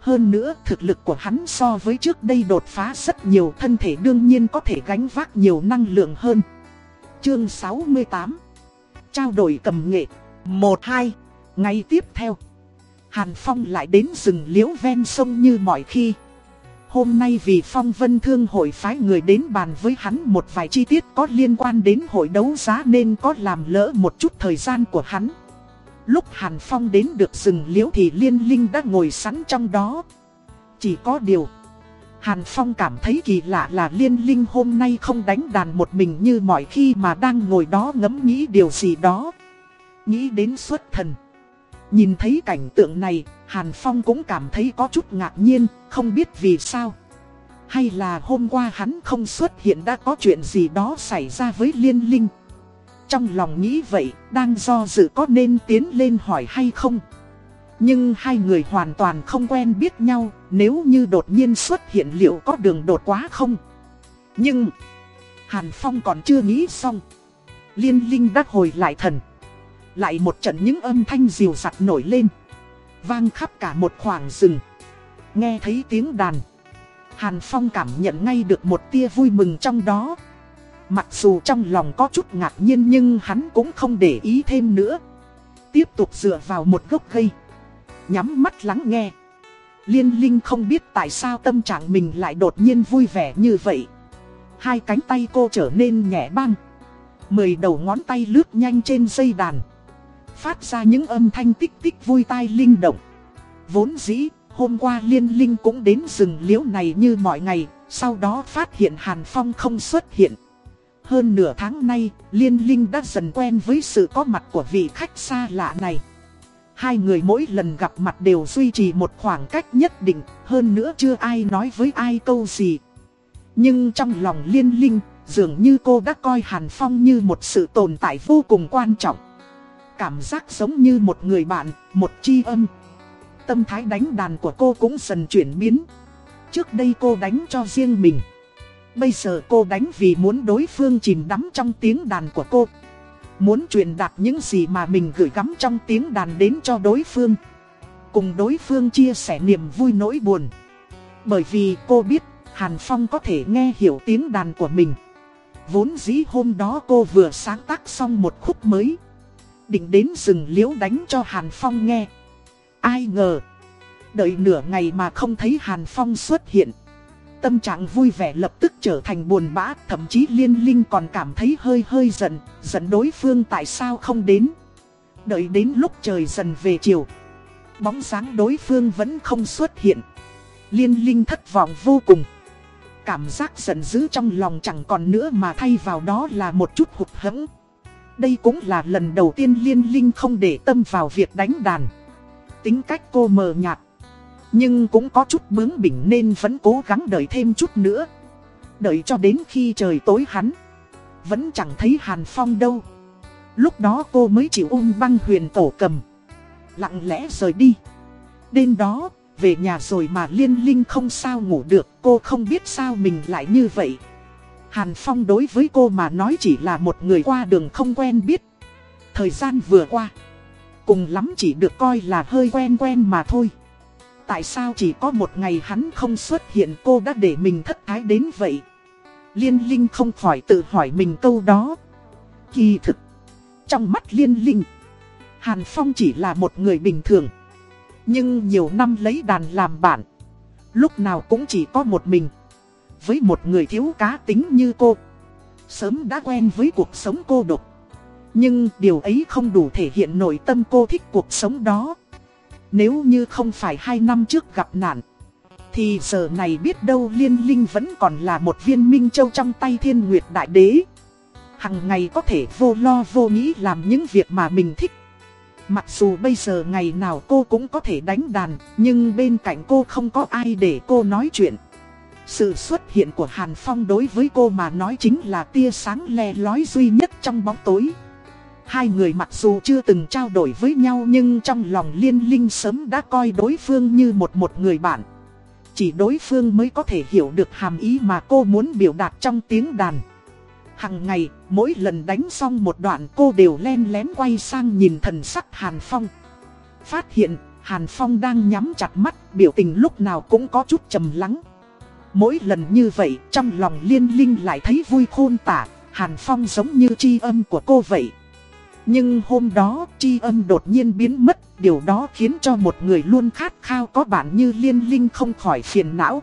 Hơn nữa, thực lực của hắn so với trước đây đột phá rất nhiều, thân thể đương nhiên có thể gánh vác nhiều năng lượng hơn. Chương 68 Trao đổi cầm nghệ. 1-2 Ngày tiếp theo. Hàn Phong lại đến rừng liễu ven sông như mọi khi. Hôm nay vì Phong Vân Thương hội phái người đến bàn với hắn một vài chi tiết có liên quan đến hội đấu giá nên có làm lỡ một chút thời gian của hắn. Lúc Hàn Phong đến được rừng liễu thì Liên Linh đã ngồi sẵn trong đó. Chỉ có điều, Hàn Phong cảm thấy kỳ lạ là Liên Linh hôm nay không đánh đàn một mình như mọi khi mà đang ngồi đó ngẫm nghĩ điều gì đó. Nghĩ đến xuất thần. Nhìn thấy cảnh tượng này, Hàn Phong cũng cảm thấy có chút ngạc nhiên, không biết vì sao. Hay là hôm qua hắn không xuất hiện đã có chuyện gì đó xảy ra với Liên Linh. Trong lòng nghĩ vậy, đang do dự có nên tiến lên hỏi hay không. Nhưng hai người hoàn toàn không quen biết nhau, nếu như đột nhiên xuất hiện liệu có đường đột quá không? Nhưng, Hàn Phong còn chưa nghĩ xong. Liên Linh đã hồi lại thần. Lại một trận những âm thanh rìu rặt nổi lên Vang khắp cả một khoảng rừng Nghe thấy tiếng đàn Hàn Phong cảm nhận ngay được một tia vui mừng trong đó Mặc dù trong lòng có chút ngạc nhiên nhưng hắn cũng không để ý thêm nữa. Tiếp tục dựa vào một gốc cây. Nhắm mắt lắng nghe. Liên Linh không biết tại sao tâm trạng mình lại đột nhiên vui vẻ như vậy. Hai cánh tay cô trở nên nhẹ băng Mười đầu ngón tay lướt nhanh trên dây đàn. Phát ra những âm thanh tích tích vui tai linh động. Vốn dĩ, hôm qua Liên Linh cũng đến rừng liễu này như mọi ngày, sau đó phát hiện Hàn Phong không xuất hiện. Hơn nửa tháng nay, Liên Linh đã dần quen với sự có mặt của vị khách xa lạ này. Hai người mỗi lần gặp mặt đều duy trì một khoảng cách nhất định, hơn nữa chưa ai nói với ai câu gì. Nhưng trong lòng Liên Linh, dường như cô đã coi Hàn Phong như một sự tồn tại vô cùng quan trọng cảm giác giống như một người bạn, một tri âm. Tâm thái đánh đàn của cô cũng dần chuyển biến. Trước đây cô đánh cho riêng mình. Bây giờ cô đánh vì muốn đối phương chìm đắm trong tiếng đàn của cô. Muốn truyền đạt những gì mà mình gửi gắm trong tiếng đàn đến cho đối phương. Cùng đối phương chia sẻ niềm vui nỗi buồn. Bởi vì cô biết Hàn Phong có thể nghe hiểu tiếng đàn của mình. Vốn dĩ hôm đó cô vừa sáng tác xong một khúc mới định đến rừng liễu đánh cho Hàn Phong nghe. Ai ngờ, đợi nửa ngày mà không thấy Hàn Phong xuất hiện tâm trạng vui vẻ lập tức trở thành buồn bã, thậm chí liên linh còn cảm thấy hơi hơi giận, giận đối phương tại sao không đến. Đợi đến lúc trời dần về chiều, bóng sáng đối phương vẫn không xuất hiện. Liên linh thất vọng vô cùng. Cảm giác giận dữ trong lòng chẳng còn nữa mà thay vào đó là một chút hụt hẫng. Đây cũng là lần đầu tiên liên linh không để tâm vào việc đánh đàn. Tính cách cô mờ nhạt. Nhưng cũng có chút bướng bỉnh nên vẫn cố gắng đợi thêm chút nữa. Đợi cho đến khi trời tối hắn. Vẫn chẳng thấy Hàn Phong đâu. Lúc đó cô mới chịu ôm băng huyền tổ cầm. Lặng lẽ rời đi. Đêm đó, về nhà rồi mà liên linh không sao ngủ được. Cô không biết sao mình lại như vậy. Hàn Phong đối với cô mà nói chỉ là một người qua đường không quen biết. Thời gian vừa qua. Cùng lắm chỉ được coi là hơi quen quen mà thôi. Tại sao chỉ có một ngày hắn không xuất hiện cô đã để mình thất thái đến vậy? Liên Linh không khỏi tự hỏi mình câu đó. Kỳ thực, trong mắt Liên Linh, Hàn Phong chỉ là một người bình thường. Nhưng nhiều năm lấy đàn làm bạn, lúc nào cũng chỉ có một mình. Với một người thiếu cá tính như cô, sớm đã quen với cuộc sống cô độc. Nhưng điều ấy không đủ thể hiện nội tâm cô thích cuộc sống đó. Nếu như không phải hai năm trước gặp nạn, Thì giờ này biết đâu Liên Linh vẫn còn là một viên minh châu trong tay thiên nguyệt đại đế. Hằng ngày có thể vô lo vô nghĩ làm những việc mà mình thích. Mặc dù bây giờ ngày nào cô cũng có thể đánh đàn, Nhưng bên cạnh cô không có ai để cô nói chuyện. Sự xuất hiện của Hàn Phong đối với cô mà nói chính là tia sáng le lói duy nhất trong bóng tối. Hai người mặc dù chưa từng trao đổi với nhau nhưng trong lòng liên linh sớm đã coi đối phương như một một người bạn. Chỉ đối phương mới có thể hiểu được hàm ý mà cô muốn biểu đạt trong tiếng đàn. Hằng ngày, mỗi lần đánh xong một đoạn cô đều len lén quay sang nhìn thần sắc Hàn Phong. Phát hiện, Hàn Phong đang nhắm chặt mắt, biểu tình lúc nào cũng có chút trầm lắng. Mỗi lần như vậy, trong lòng liên linh lại thấy vui khôn tả, Hàn Phong giống như tri âm của cô vậy. Nhưng hôm đó tri âm đột nhiên biến mất, điều đó khiến cho một người luôn khát khao có bạn như liên linh không khỏi phiền não.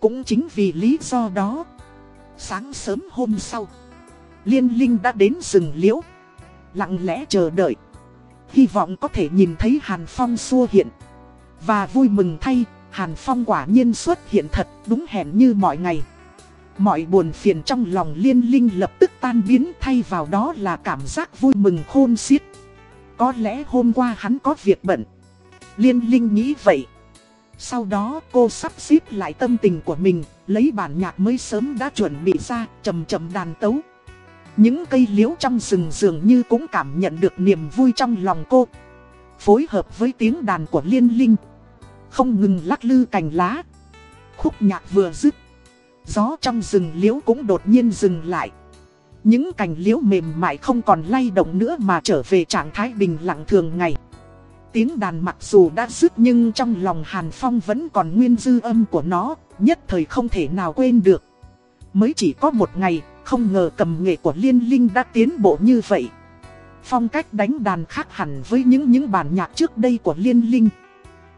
Cũng chính vì lý do đó, sáng sớm hôm sau, liên linh đã đến rừng liễu, lặng lẽ chờ đợi. Hy vọng có thể nhìn thấy Hàn Phong xua hiện. Và vui mừng thay, Hàn Phong quả nhiên xuất hiện thật đúng hẹn như mọi ngày. Mọi buồn phiền trong lòng liên linh lập tức tan biến thay vào đó là cảm giác vui mừng khôn xiết. Có lẽ hôm qua hắn có việc bận. Liên linh nghĩ vậy. Sau đó cô sắp xếp lại tâm tình của mình, lấy bản nhạc mới sớm đã chuẩn bị ra, chầm chầm đàn tấu. Những cây liễu trong rừng dường như cũng cảm nhận được niềm vui trong lòng cô. Phối hợp với tiếng đàn của liên linh. Không ngừng lắc lư cành lá. Khúc nhạc vừa dứt Gió trong rừng liễu cũng đột nhiên dừng lại. Những cành liễu mềm mại không còn lay động nữa mà trở về trạng thái bình lặng thường ngày. Tiếng đàn mặc dù đã dứt nhưng trong lòng Hàn Phong vẫn còn nguyên dư âm của nó, nhất thời không thể nào quên được. Mới chỉ có một ngày, không ngờ cầm nghệ của Liên Linh đã tiến bộ như vậy. Phong cách đánh đàn khác hẳn với những những bản nhạc trước đây của Liên Linh.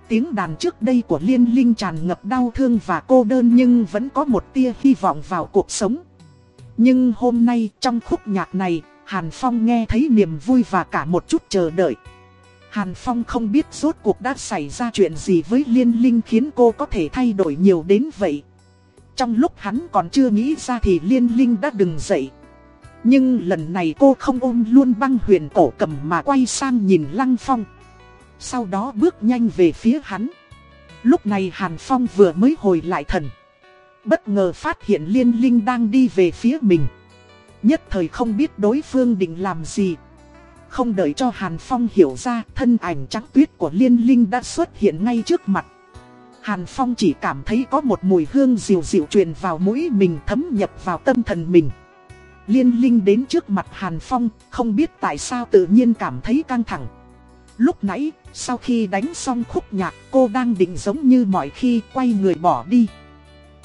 Tiếng đàn trước đây của Liên Linh tràn ngập đau thương và cô đơn nhưng vẫn có một tia hy vọng vào cuộc sống. Nhưng hôm nay trong khúc nhạc này, Hàn Phong nghe thấy niềm vui và cả một chút chờ đợi. Hàn Phong không biết rốt cuộc đã xảy ra chuyện gì với Liên Linh khiến cô có thể thay đổi nhiều đến vậy. Trong lúc hắn còn chưa nghĩ ra thì Liên Linh đã đứng dậy. Nhưng lần này cô không ôm luôn băng huyền cổ cầm mà quay sang nhìn Lăng Phong. Sau đó bước nhanh về phía hắn. Lúc này Hàn Phong vừa mới hồi lại thần. Bất ngờ phát hiện Liên Linh đang đi về phía mình. Nhất thời không biết đối phương định làm gì. Không đợi cho Hàn Phong hiểu ra, Thân ảnh trắng tuyết của Liên Linh đã xuất hiện ngay trước mặt. Hàn Phong chỉ cảm thấy có một mùi hương dịu dịu truyền vào mũi mình, thấm nhập vào tâm thần mình. Liên Linh đến trước mặt Hàn Phong, Không biết tại sao tự nhiên cảm thấy căng thẳng. Lúc nãy, sau khi đánh xong khúc nhạc cô đang định giống như mọi khi quay người bỏ đi.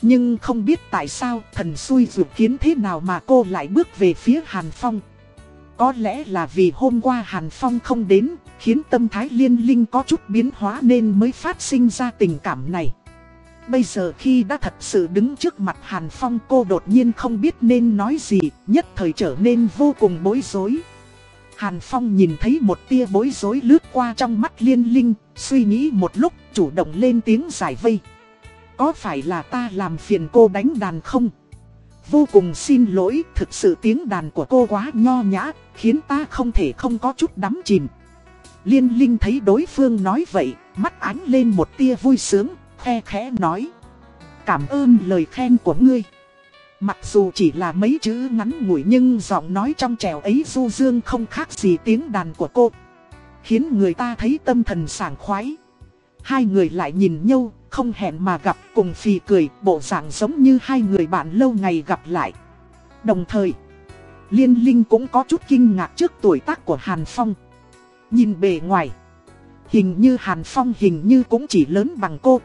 Nhưng không biết tại sao thần xui dự kiến thế nào mà cô lại bước về phía Hàn Phong. Có lẽ là vì hôm qua Hàn Phong không đến, khiến tâm thái liên linh có chút biến hóa nên mới phát sinh ra tình cảm này. Bây giờ khi đã thật sự đứng trước mặt Hàn Phong cô đột nhiên không biết nên nói gì, nhất thời trở nên vô cùng bối rối. Hàn Phong nhìn thấy một tia bối rối lướt qua trong mắt liên linh, suy nghĩ một lúc chủ động lên tiếng giải vây. Có phải là ta làm phiền cô đánh đàn không? Vô cùng xin lỗi, thực sự tiếng đàn của cô quá nho nhã, khiến ta không thể không có chút đắm chìm. Liên Linh thấy đối phương nói vậy, mắt ánh lên một tia vui sướng, khe khẽ nói. Cảm ơn lời khen của ngươi. Mặc dù chỉ là mấy chữ ngắn ngủi nhưng giọng nói trong trẻo ấy du dương không khác gì tiếng đàn của cô. Khiến người ta thấy tâm thần sảng khoái. Hai người lại nhìn nhau, không hẹn mà gặp cùng phì cười, bộ dạng giống như hai người bạn lâu ngày gặp lại. Đồng thời, Liên Linh cũng có chút kinh ngạc trước tuổi tác của Hàn Phong. Nhìn bề ngoài, hình như Hàn Phong hình như cũng chỉ lớn bằng cô.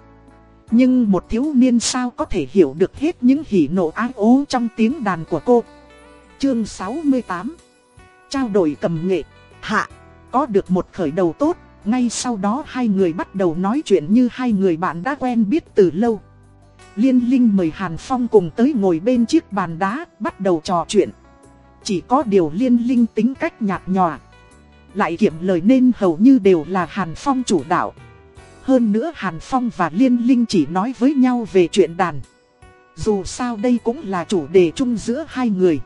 Nhưng một thiếu niên sao có thể hiểu được hết những hỉ nộ ái ố trong tiếng đàn của cô. Chương 68 Trao đổi cầm nghệ, hạ, có được một khởi đầu tốt, ngay sau đó hai người bắt đầu nói chuyện như hai người bạn đã quen biết từ lâu. Liên Linh mời Hàn Phong cùng tới ngồi bên chiếc bàn đá, bắt đầu trò chuyện. Chỉ có điều Liên Linh tính cách nhạt nhòa. Lại kiệm lời nên hầu như đều là Hàn Phong chủ đạo. Hơn nữa Hàn Phong và Liên Linh chỉ nói với nhau về chuyện đàn. Dù sao đây cũng là chủ đề chung giữa hai người.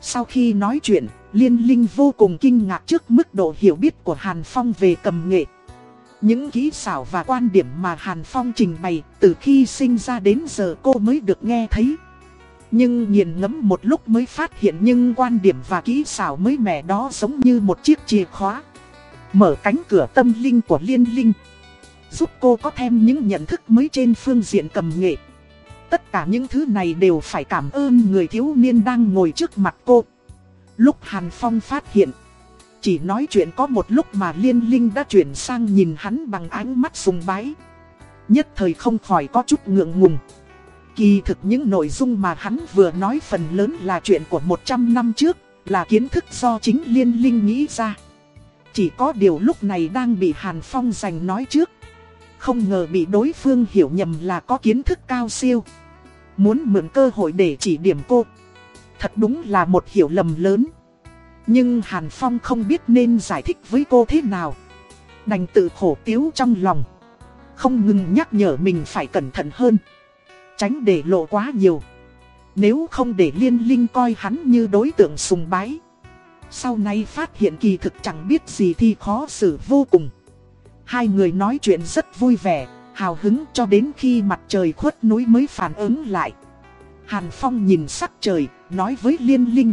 Sau khi nói chuyện, Liên Linh vô cùng kinh ngạc trước mức độ hiểu biết của Hàn Phong về cầm nghệ. Những kỹ xảo và quan điểm mà Hàn Phong trình bày từ khi sinh ra đến giờ cô mới được nghe thấy. Nhưng nghiền ngẫm một lúc mới phát hiện những quan điểm và kỹ xảo mới mẻ đó giống như một chiếc chìa khóa. Mở cánh cửa tâm linh của Liên Linh. Giúp cô có thêm những nhận thức mới trên phương diện cầm nghệ. Tất cả những thứ này đều phải cảm ơn người thiếu niên đang ngồi trước mặt cô. Lúc Hàn Phong phát hiện, chỉ nói chuyện có một lúc mà Liên Linh đã chuyển sang nhìn hắn bằng ánh mắt sùng bái. Nhất thời không khỏi có chút ngượng ngùng. Kỳ thực những nội dung mà hắn vừa nói phần lớn là chuyện của 100 năm trước, là kiến thức do chính Liên Linh nghĩ ra. Chỉ có điều lúc này đang bị Hàn Phong giành nói trước. Không ngờ bị đối phương hiểu nhầm là có kiến thức cao siêu. Muốn mượn cơ hội để chỉ điểm cô. Thật đúng là một hiểu lầm lớn. Nhưng Hàn Phong không biết nên giải thích với cô thế nào. Đành tự khổ tiếu trong lòng. Không ngừng nhắc nhở mình phải cẩn thận hơn. Tránh để lộ quá nhiều. Nếu không để liên linh coi hắn như đối tượng sùng bái. Sau này phát hiện kỳ thực chẳng biết gì thì khó xử vô cùng. Hai người nói chuyện rất vui vẻ, hào hứng cho đến khi mặt trời khuất núi mới phản ứng lại. Hàn Phong nhìn sắc trời, nói với Liên Linh.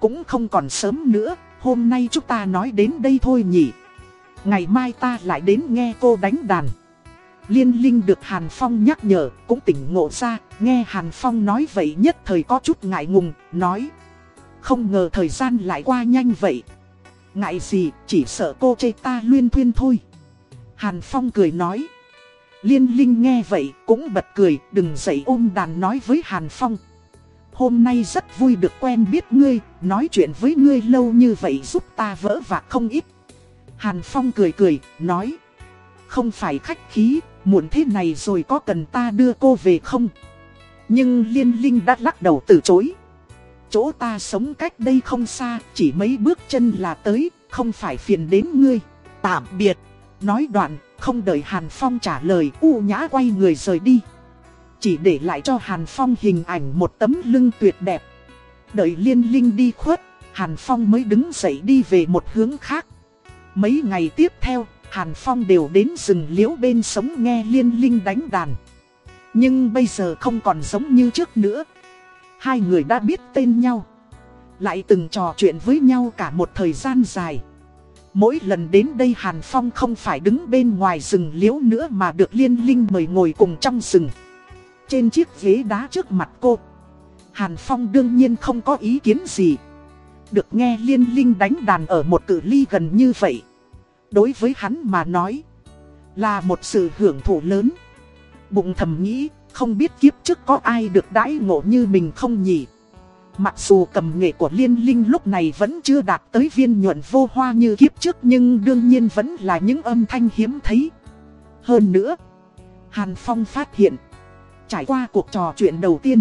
Cũng không còn sớm nữa, hôm nay chúng ta nói đến đây thôi nhỉ. Ngày mai ta lại đến nghe cô đánh đàn. Liên Linh được Hàn Phong nhắc nhở, cũng tỉnh ngộ ra, nghe Hàn Phong nói vậy nhất thời có chút ngại ngùng, nói. Không ngờ thời gian lại qua nhanh vậy. Ngại gì, chỉ sợ cô chê ta luyên thuyên thôi. Hàn Phong cười nói. Liên Linh nghe vậy cũng bật cười, đừng dậy ôm đàn nói với Hàn Phong. Hôm nay rất vui được quen biết ngươi, nói chuyện với ngươi lâu như vậy giúp ta vỡ vạc không ít. Hàn Phong cười cười, nói. Không phải khách khí, muộn thế này rồi có cần ta đưa cô về không? Nhưng Liên Linh đã lắc đầu từ chối. Chỗ ta sống cách đây không xa, chỉ mấy bước chân là tới, không phải phiền đến ngươi. Tạm biệt. Nói đoạn, không đợi Hàn Phong trả lời, u nhã quay người rời đi. Chỉ để lại cho Hàn Phong hình ảnh một tấm lưng tuyệt đẹp. Đợi liên linh đi khuất, Hàn Phong mới đứng dậy đi về một hướng khác. Mấy ngày tiếp theo, Hàn Phong đều đến rừng liễu bên sống nghe liên linh đánh đàn. Nhưng bây giờ không còn giống như trước nữa. Hai người đã biết tên nhau. Lại từng trò chuyện với nhau cả một thời gian dài. Mỗi lần đến đây Hàn Phong không phải đứng bên ngoài rừng liễu nữa mà được Liên Linh mời ngồi cùng trong rừng. Trên chiếc ghế đá trước mặt cô, Hàn Phong đương nhiên không có ý kiến gì. Được nghe Liên Linh đánh đàn ở một cự ly gần như vậy. Đối với hắn mà nói, là một sự hưởng thụ lớn. Bụng thầm nghĩ, không biết kiếp trước có ai được đãi ngộ như mình không nhỉ? Mặc dù cầm nghệ của liên linh lúc này vẫn chưa đạt tới viên nhuận vô hoa như kiếp trước nhưng đương nhiên vẫn là những âm thanh hiếm thấy. Hơn nữa, Hàn Phong phát hiện, trải qua cuộc trò chuyện đầu tiên,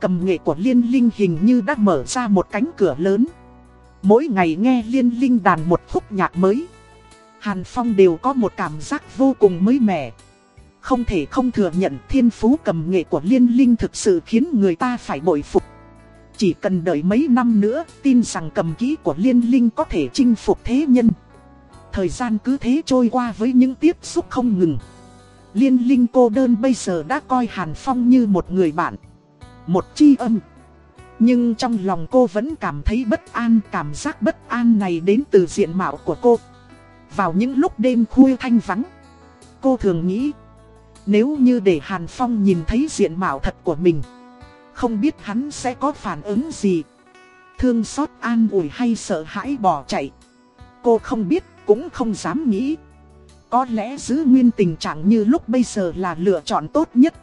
cầm nghệ của Liên Linh hình như đã mở ra một cánh cửa lớn. Mỗi ngày nghe Liên Linh đàn một khúc nhạc mới, Hàn Phong đều có một cảm giác vô cùng mới mẻ. Không thể không thừa nhận thiên phú cầm nghệ của Liên Linh thực sự khiến người ta phải bội phục. Chỉ cần đợi mấy năm nữa, tin rằng cầm kỹ của Liên Linh có thể chinh phục thế nhân. Thời gian cứ thế trôi qua với những tiếp xúc không ngừng. Liên Linh cô đơn bây giờ đã coi Hàn Phong như một người bạn. Một chi âm. Nhưng trong lòng cô vẫn cảm thấy bất an, cảm giác bất an này đến từ diện mạo của cô. Vào những lúc đêm khuya thanh vắng, cô thường nghĩ, nếu như để Hàn Phong nhìn thấy diện mạo thật của mình, không biết hắn sẽ có phản ứng gì. Thương xót an ủi hay sợ hãi bỏ chạy. Cô không biết, cũng không dám nghĩ. Có lẽ giữ nguyên tình trạng như lúc bây giờ là lựa chọn tốt nhất.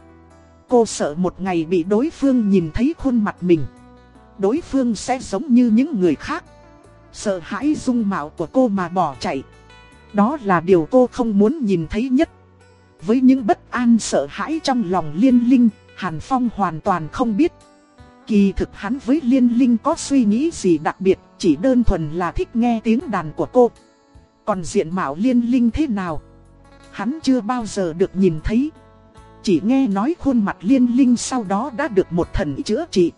Cô sợ một ngày bị đối phương nhìn thấy khuôn mặt mình. Đối phương sẽ giống như những người khác. Sợ hãi dung mạo của cô mà bỏ chạy. Đó là điều cô không muốn nhìn thấy nhất. Với những bất an sợ hãi trong lòng liên linh, Hàn Phong hoàn toàn không biết. Kỳ thực hắn với liên linh có suy nghĩ gì đặc biệt, chỉ đơn thuần là thích nghe tiếng đàn của cô. Còn diện mạo liên linh thế nào? Hắn chưa bao giờ được nhìn thấy. Chỉ nghe nói khuôn mặt liên linh sau đó đã được một thần chữa trị.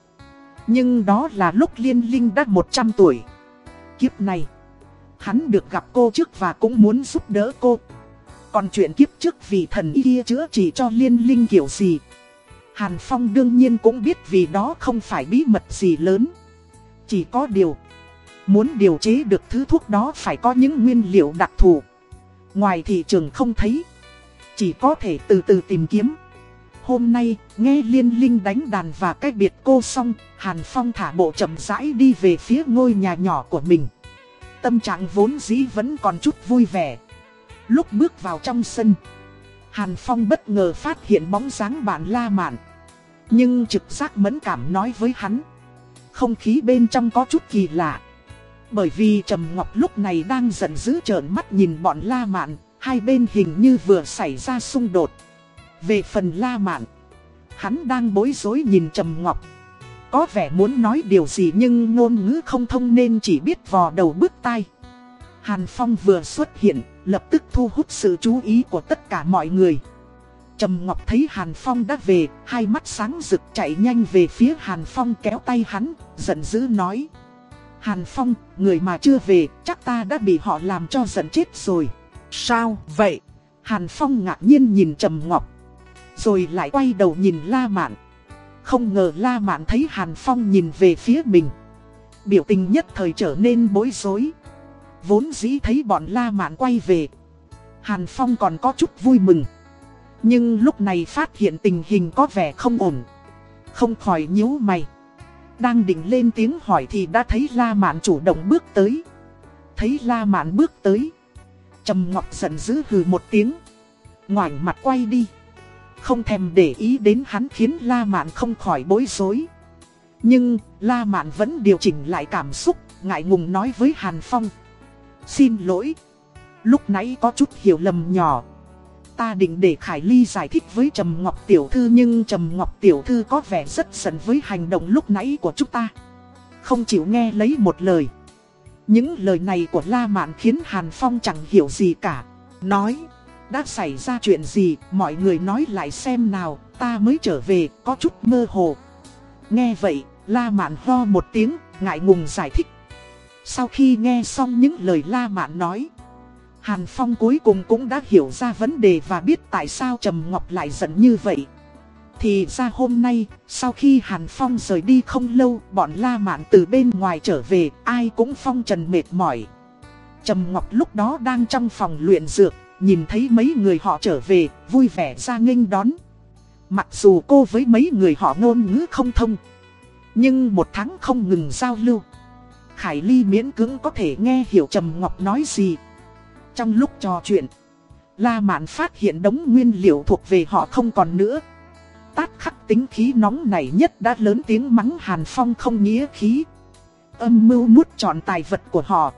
Nhưng đó là lúc liên linh đã 100 tuổi. Kiếp này, hắn được gặp cô trước và cũng muốn giúp đỡ cô. Còn chuyện kiếp trước vì thần kia chữa trị cho liên linh kiểu gì Hàn Phong đương nhiên cũng biết vì đó không phải bí mật gì lớn. Chỉ có điều Muốn điều chế được thứ thuốc đó phải có những nguyên liệu đặc thù. Ngoài thị trường không thấy Chỉ có thể từ từ tìm kiếm. Hôm nay, nghe Liên Linh đánh đàn và cách biệt cô xong Hàn Phong thả bộ chậm rãi đi về phía ngôi nhà nhỏ của mình. Tâm trạng vốn dĩ vẫn còn chút vui vẻ. Lúc bước vào trong sân Hàn Phong bất ngờ phát hiện bóng dáng bạn La Mạn. Nhưng trực giác mẫn cảm nói với hắn. Không khí bên trong có chút kỳ lạ. Bởi vì Trầm Ngọc lúc này đang giận dữ trợn mắt nhìn bọn La Mạn, Hai bên hình như vừa xảy ra xung đột. Về phần La Mạn, Hắn đang bối rối nhìn Trầm Ngọc. Có vẻ muốn nói điều gì nhưng ngôn ngữ không thông nên chỉ biết vò đầu bước tai. Hàn Phong vừa xuất hiện lập tức thu hút sự chú ý của tất cả mọi người. Trầm Ngọc thấy Hàn Phong đã về, hai mắt sáng rực chạy nhanh về phía Hàn Phong kéo tay hắn, giận dữ nói. Hàn Phong, người mà chưa về, chắc ta đã bị họ làm cho giận chết rồi. Sao vậy? Hàn Phong ngạc nhiên nhìn Trầm Ngọc. Rồi lại quay đầu nhìn La Mạn. Không ngờ La Mạn thấy Hàn Phong nhìn về phía mình. Biểu tình nhất thời trở nên bối rối. Vốn dĩ thấy bọn La Mạn quay về. Hàn Phong còn có chút vui mừng. Nhưng lúc này phát hiện tình hình có vẻ không ổn. Không khỏi nhíu mày. Đang định lên tiếng hỏi thì đã thấy La Mạn chủ động bước tới. Thấy La Mạn bước tới. Trầm Ngọc giận dữ hừ một tiếng. Ngoảnh mặt quay đi. Không thèm để ý đến hắn khiến La Mạn không khỏi bối rối. Nhưng La Mạn vẫn điều chỉnh lại cảm xúc, Ngại ngùng nói với Hàn Phong. Xin lỗi. Lúc nãy có chút hiểu lầm nhỏ. Ta định để Khải Ly giải thích với Trầm Ngọc Tiểu Thư nhưng Trầm Ngọc Tiểu Thư có vẻ rất giận với hành động lúc nãy của chúng ta. Không chịu nghe lấy một lời. Những lời này của La Mạn khiến Hàn Phong chẳng hiểu gì cả. Nói, đã xảy ra chuyện gì, mọi người nói lại xem nào, ta mới trở về, có chút mơ hồ. Nghe vậy, La Mạn ho một tiếng, ngại ngùng giải thích. Sau khi nghe xong những lời La Mạn nói, Hàn Phong cuối cùng cũng đã hiểu ra vấn đề và biết tại sao Trầm Ngọc lại giận như vậy. Thì ra hôm nay, sau khi Hàn Phong rời đi không lâu, bọn La Mạn từ bên ngoài trở về, ai cũng phong trần mệt mỏi. Trầm Ngọc lúc đó đang trong phòng luyện dược, nhìn thấy mấy người họ trở về, vui vẻ ra nghênh đón. Mặc dù cô với mấy người họ ngôn ngữ không thông, nhưng một tháng không ngừng giao lưu. Khải Ly miễn cưỡng có thể nghe hiểu Trầm Ngọc nói gì. Trong lúc trò chuyện, La Mạn phát hiện đống nguyên liệu thuộc về họ không còn nữa. Tát khắc tính khí nóng này nhất đã lớn tiếng mắng Hàn Phong không nghĩa khí. Âm mưu nuốt trọn tài vật của họ.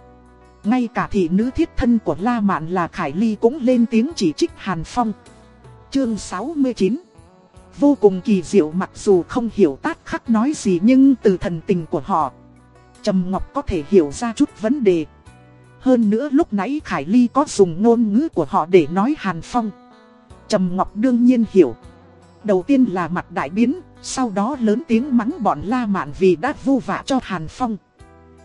Ngay cả thị nữ thiết thân của La Mạn là Khải Ly cũng lên tiếng chỉ trích Hàn Phong. Chương 69 Vô cùng kỳ diệu mặc dù không hiểu tát khắc nói gì nhưng từ thần tình của họ Trầm Ngọc có thể hiểu ra chút vấn đề Hơn nữa lúc nãy Khải Ly có dùng ngôn ngữ của họ để nói Hàn Phong Trầm Ngọc đương nhiên hiểu Đầu tiên là mặt đại biến, Sau đó lớn tiếng mắng bọn La Mạn vì đã vu vạ cho Hàn Phong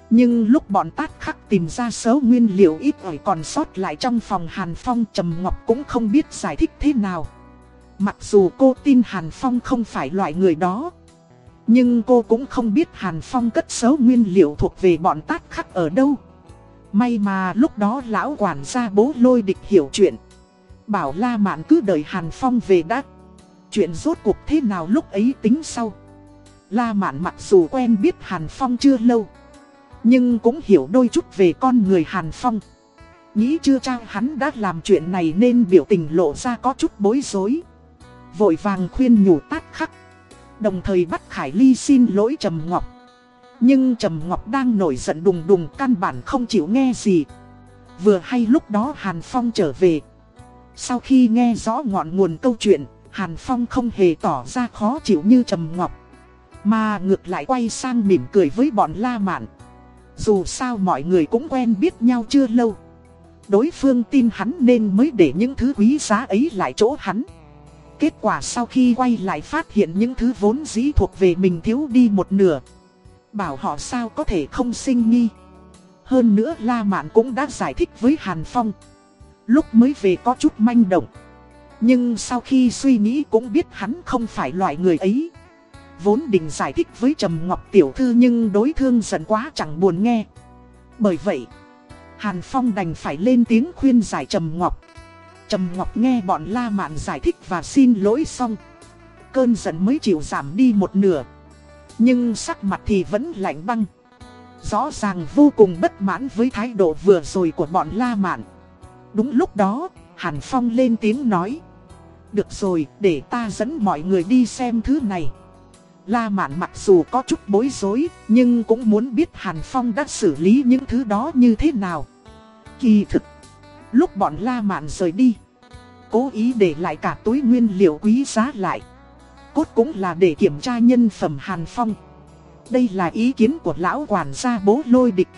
nhưng lúc bọn tát khắc tìm ra số nguyên liệu ít ỏi còn sót lại trong phòng Hàn Phong, Trầm Ngọc cũng không biết giải thích thế nào. Mặc dù cô tin Hàn Phong không phải loại người đó. Nhưng cô cũng không biết Hàn Phong cất xấu nguyên liệu thuộc về bọn tát khắc ở đâu. May mà lúc đó lão quản gia bố lôi địch hiểu chuyện. Bảo La Mạn cứ đợi Hàn Phong về đã. Chuyện rốt cuộc thế nào lúc ấy tính sau. La Mạn mặc dù quen biết Hàn Phong chưa lâu. Nhưng cũng hiểu đôi chút về con người Hàn Phong Nghĩ chưa trang hắn đã làm chuyện này nên biểu tình lộ ra có chút bối rối Vội vàng khuyên nhủ tát khắc Đồng thời bắt Khải Ly xin lỗi Trầm Ngọc. Nhưng Trầm Ngọc đang nổi giận đùng đùng căn bản không chịu nghe gì. Vừa hay lúc đó Hàn Phong trở về. Sau khi nghe rõ ngọn nguồn câu chuyện, Hàn Phong không hề tỏ ra khó chịu như Trầm Ngọc. Mà ngược lại quay sang mỉm cười với bọn La Mạn. Dù sao mọi người cũng quen biết nhau chưa lâu. Đối phương tin hắn nên mới để những thứ quý giá ấy lại chỗ hắn. Kết quả sau khi quay lại phát hiện những thứ vốn dĩ thuộc về mình thiếu đi một nửa. Bảo họ sao có thể không sinh nghi. Hơn nữa La Mạn cũng đã giải thích với Hàn Phong. Lúc mới về có chút manh động. Nhưng sau khi suy nghĩ cũng biết hắn không phải loại người ấy. Vốn định giải thích với Trầm Ngọc Tiểu Thư nhưng đối thương giận quá chẳng buồn nghe. Bởi vậy, Hàn Phong đành phải lên tiếng khuyên giải Trầm Ngọc. Trầm Ngọc nghe bọn La Mạn giải thích và xin lỗi xong. Cơn giận mới chịu giảm đi một nửa. Nhưng sắc mặt thì vẫn lạnh băng. Rõ ràng vô cùng bất mãn với thái độ vừa rồi của bọn La Mạn. Đúng lúc đó, Hàn Phong lên tiếng nói. Được rồi, để ta dẫn mọi người đi xem thứ này. La Mạn mặc dù có chút bối rối, nhưng cũng muốn biết Hàn Phong đã xử lý những thứ đó như thế nào. Kỳ thực, lúc bọn La Mạn rời đi, cố ý để lại cả túi nguyên liệu quý giá lại. Cốt cũng là để kiểm tra nhân phẩm Hàn Phong. Đây là ý kiến của lão quản gia bố lôi địch.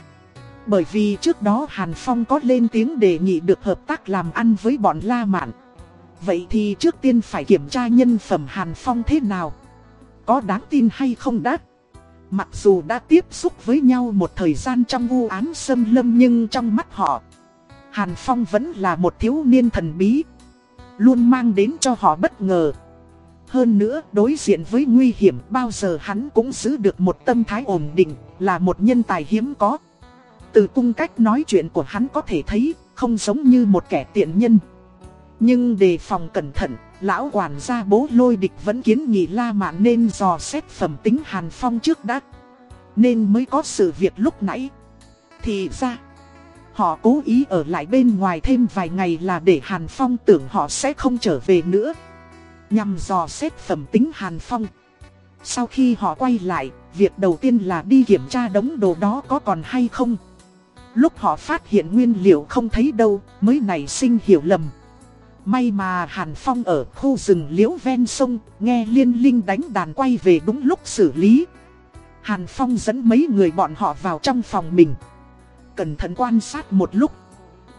Bởi vì trước đó Hàn Phong có lên tiếng đề nghị được hợp tác làm ăn với bọn La Mạn. Vậy thì trước tiên phải kiểm tra nhân phẩm Hàn Phong thế nào có đáng tin hay không đã. Mặc dù đã tiếp xúc với nhau một thời gian trong vu án xâm lâm nhưng trong mắt họ, Hàn Phong vẫn là một thiếu niên thần bí, luôn mang đến cho họ bất ngờ. Hơn nữa, đối diện với nguy hiểm bao giờ hắn cũng giữ được một tâm thái ổn định, là một nhân tài hiếm có. Từ cung cách nói chuyện của hắn có thể thấy, không giống như một kẻ tiện nhân. Nhưng đề phòng cẩn thận, Lão quản gia bố lôi địch vẫn kiến nghị La Mạn nên dò xét phẩm tính Hàn Phong trước đã. Nên mới có sự việc lúc nãy. Thì ra, họ cố ý ở lại bên ngoài thêm vài ngày là để Hàn Phong tưởng họ sẽ không trở về nữa. Nhằm dò xét phẩm tính Hàn Phong. Sau khi họ quay lại, việc đầu tiên là đi kiểm tra đống đồ đó có còn hay không. Lúc họ phát hiện nguyên liệu không thấy đâu, mới nảy sinh hiểu lầm. May mà Hàn Phong ở khu rừng liễu ven sông, nghe liên linh đánh đàn quay về đúng lúc xử lý. Hàn Phong dẫn mấy người bọn họ vào trong phòng mình. Cẩn thận quan sát một lúc.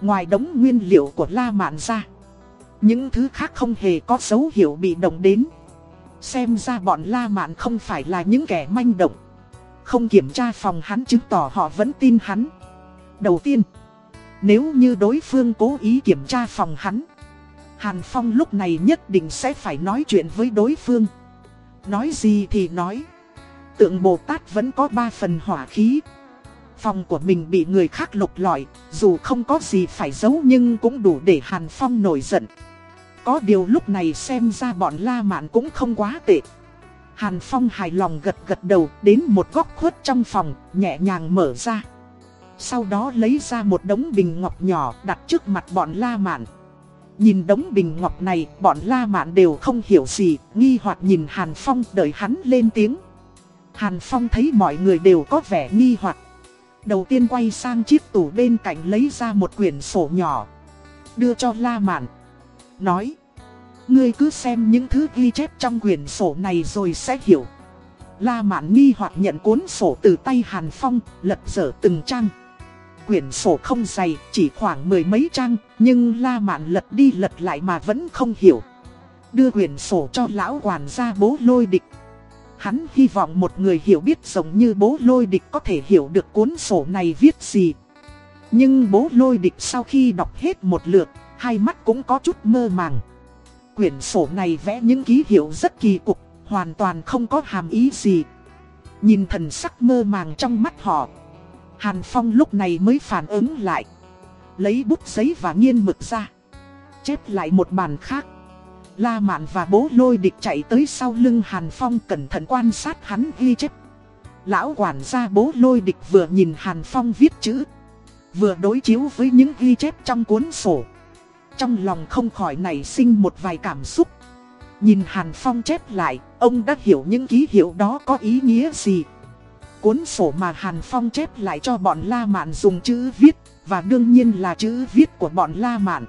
Ngoài đống nguyên liệu của La Mạn ra. Những thứ khác không hề có dấu hiệu bị động đến. Xem ra bọn La Mạn không phải là những kẻ manh động. Không kiểm tra phòng hắn chứng tỏ họ vẫn tin hắn. Đầu tiên, nếu như đối phương cố ý kiểm tra phòng hắn Hàn Phong lúc này nhất định sẽ phải nói chuyện với đối phương. Nói gì thì nói. Tượng Bồ Tát vẫn có ba phần hỏa khí. Phòng của mình bị người khác lục lọi, dù không có gì phải giấu nhưng cũng đủ để Hàn Phong nổi giận. Có điều lúc này xem ra bọn La Mạn cũng không quá tệ. Hàn Phong hài lòng gật gật đầu đến một góc khuất trong phòng, nhẹ nhàng mở ra. Sau đó lấy ra một đống bình ngọc nhỏ đặt trước mặt bọn La Mạn. Nhìn đống bình ngọc này, bọn La Mạn đều không hiểu gì, nghi hoặc nhìn Hàn Phong đợi hắn lên tiếng. Hàn Phong thấy mọi người đều có vẻ nghi hoặc. Đầu tiên quay sang chiếc tủ bên cạnh lấy ra một quyển sổ nhỏ. Đưa cho La Mạn. Nói. Ngươi cứ xem những thứ ghi chép trong quyển sổ này rồi sẽ hiểu. La Mạn nghi hoặc nhận cuốn sổ từ tay Hàn Phong, lật dở từng trang. Quyển sổ không dày, chỉ khoảng mười mấy trang, nhưng La Mạn lật đi lật lại mà vẫn không hiểu. Đưa quyển sổ cho lão quản gia bố lôi địch. Hắn hy vọng một người hiểu biết giống như bố lôi địch có thể hiểu được cuốn sổ này viết gì. Nhưng bố lôi địch sau khi đọc hết một lượt, hai mắt cũng có chút mơ màng. Quyển sổ này vẽ những ký hiệu rất kỳ cục, hoàn toàn không có hàm ý gì. Nhìn thần sắc mơ màng trong mắt họ. Hàn Phong lúc này mới phản ứng lại. Lấy bút giấy và nghiên mực ra. Chép lại một bàn khác. La Mạn và bố lôi địch chạy tới sau lưng Hàn Phong cẩn thận quan sát hắn ghi chép. Lão quản gia bố lôi địch vừa nhìn Hàn Phong viết chữ. Vừa đối chiếu với những ghi chép trong cuốn sổ. Trong lòng không khỏi nảy sinh một vài cảm xúc. Nhìn Hàn Phong chép lại, ông đã hiểu những ký hiệu đó có ý nghĩa gì. Cuốn sổ mà Hàn Phong chép lại cho bọn La Mạn dùng chữ viết, và đương nhiên là chữ viết của bọn La Mạn.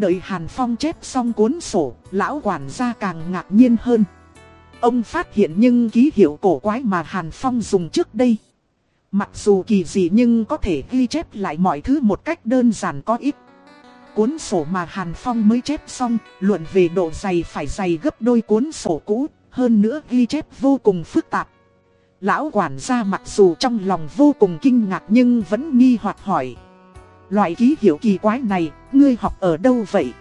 Đợi Hàn Phong chép xong cuốn sổ, lão quản gia càng ngạc nhiên hơn. Ông phát hiện những ký hiệu cổ quái mà Hàn Phong dùng trước đây. Mặc dù kỳ dị nhưng có thể ghi chép lại mọi thứ một cách đơn giản có ích. Cuốn sổ mà Hàn Phong mới chép xong, luận về độ dày phải dày gấp đôi cuốn sổ cũ, hơn nữa ghi chép vô cùng phức tạp. Lão quản gia mặc dù trong lòng vô cùng kinh ngạc nhưng vẫn nghi hoặc hỏi. Loại ký hiệu kỳ quái này, ngươi học ở đâu vậy?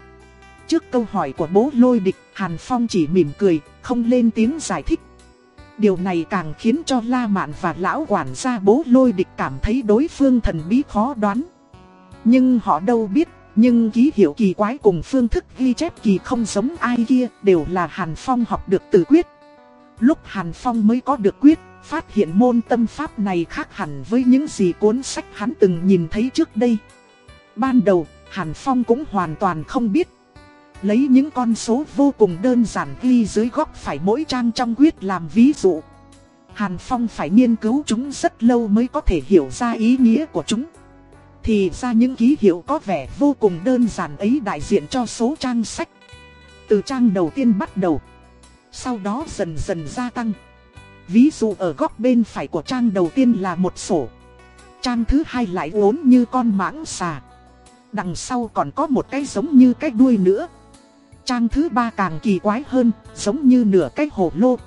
Trước câu hỏi của bố lôi địch, Hàn Phong chỉ mỉm cười, không lên tiếng giải thích. Điều này càng khiến cho La Mạn và lão quản gia bố lôi địch cảm thấy đối phương thần bí khó đoán. Nhưng họ đâu biết nhưng ký hiệu kỳ quái cùng phương thức ghi chép kỳ không giống ai kia đều là Hàn Phong học được từ quyết. Lúc Hàn Phong mới có được quyết, phát hiện môn tâm pháp này khác hẳn với những gì cuốn sách hắn từng nhìn thấy trước đây. Ban đầu, Hàn Phong cũng hoàn toàn không biết. Lấy những con số vô cùng đơn giản ghi dưới góc phải mỗi trang trong quyết làm ví dụ. Hàn Phong phải nghiên cứu chúng rất lâu mới có thể hiểu ra ý nghĩa của chúng. Thì ra những ký hiệu có vẻ vô cùng đơn giản ấy đại diện cho số trang sách. Từ trang đầu tiên bắt đầu. Sau đó dần dần gia tăng. Ví dụ ở góc bên phải của trang đầu tiên là một sổ. Trang thứ hai lại uốn như con mãng xà. Đằng sau còn có một cái giống như cái đuôi nữa. Trang thứ ba càng kỳ quái hơn, giống như nửa cái hồ lô.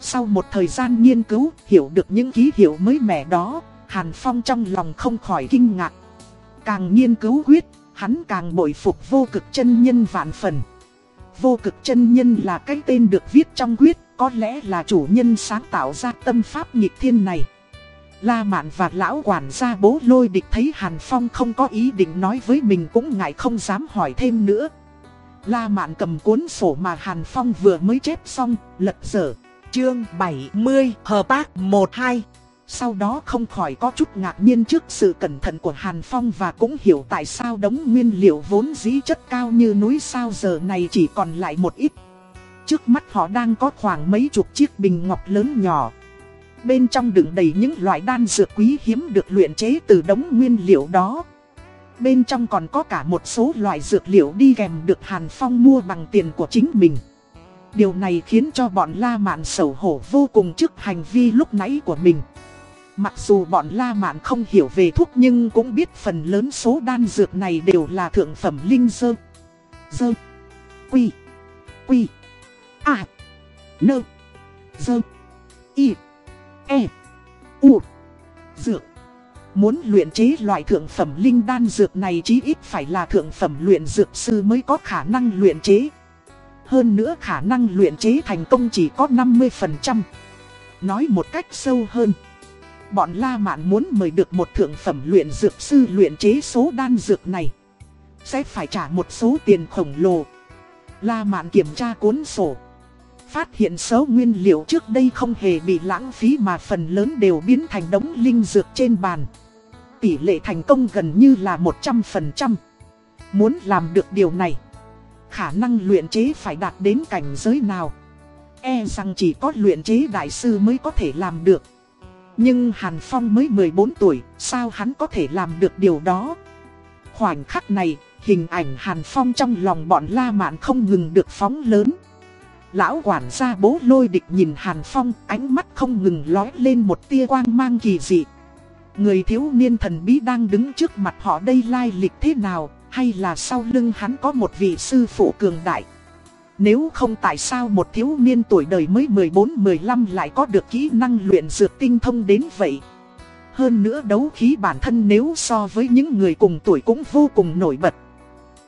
Sau một thời gian nghiên cứu, hiểu được những ký hiệu mới mẻ đó, Hàn Phong trong lòng không khỏi kinh ngạc. Càng nghiên cứu quyết, hắn càng bội phục vô cực chân nhân vạn phần. Vô cực chân nhân là cái tên được viết trong quyết, có lẽ là chủ nhân sáng tạo ra tâm pháp nghịch thiên này. La Mạn và lão quản gia bố lôi địch thấy Hàn Phong không có ý định nói với mình cũng ngại không dám hỏi thêm nữa. La Mạn cầm cuốn sổ mà Hàn Phong vừa mới chép xong, lật dở. Chương 70, hợp tác 1-2. Sau đó không khỏi có chút ngạc nhiên trước sự cẩn thận của Hàn Phong và cũng hiểu tại sao đống nguyên liệu vốn dĩ chất cao như núi sao giờ này chỉ còn lại một ít. Trước mắt họ đang có khoảng mấy chục chiếc bình ngọc lớn nhỏ. Bên trong đựng đầy những loại đan dược quý hiếm được luyện chế từ đống nguyên liệu đó. Bên trong còn có cả một số loại dược liệu đi kèm được Hàn Phong mua bằng tiền của chính mình. Điều này khiến cho bọn La Mạn sầu hổ vô cùng trước hành vi lúc nãy của mình. Mặc dù bọn La Mạn không hiểu về thuốc nhưng cũng biết phần lớn số đan dược này đều là thượng phẩm linh dơ. Dơ. Quy. Quy. À. Nơ. Dơ. Y. E. U. Dược. Muốn luyện chế loại thượng phẩm linh đan dược này chí ít phải là thượng phẩm luyện dược sư mới có khả năng luyện chế. Hơn nữa khả năng luyện chế thành công chỉ có 50%. Nói một cách sâu hơn. Bọn La Mạn muốn mời được một thượng phẩm luyện dược sư luyện chế số đan dược này. Sẽ phải trả một số tiền khổng lồ. La Mạn kiểm tra cuốn sổ. Phát hiện số nguyên liệu trước đây không hề bị lãng phí mà phần lớn đều biến thành đống linh dược trên bàn. Tỷ lệ thành công gần như là 100%. Muốn làm được điều này, khả năng luyện chế phải đạt đến cảnh giới nào? E rằng chỉ có luyện chế đại sư mới có thể làm được. Nhưng Hàn Phong mới 14 tuổi, sao hắn có thể làm được điều đó? Khoảnh khắc này, Hình ảnh Hàn Phong trong lòng bọn La Mạn không ngừng được phóng lớn. Lão quản gia bố lôi địch nhìn Hàn Phong, ánh mắt không ngừng lói lên một tia quang mang kỳ dị. Người thiếu niên thần bí đang đứng trước mặt họ đây lai lịch thế nào, hay là sau lưng hắn có một vị sư phụ cường đại. Nếu không tại sao một thiếu niên tuổi đời mới 14-15 lại có được kỹ năng luyện dược tinh thông đến vậy. Hơn nữa đấu khí bản thân nếu so với những người cùng tuổi cũng vô cùng nổi bật.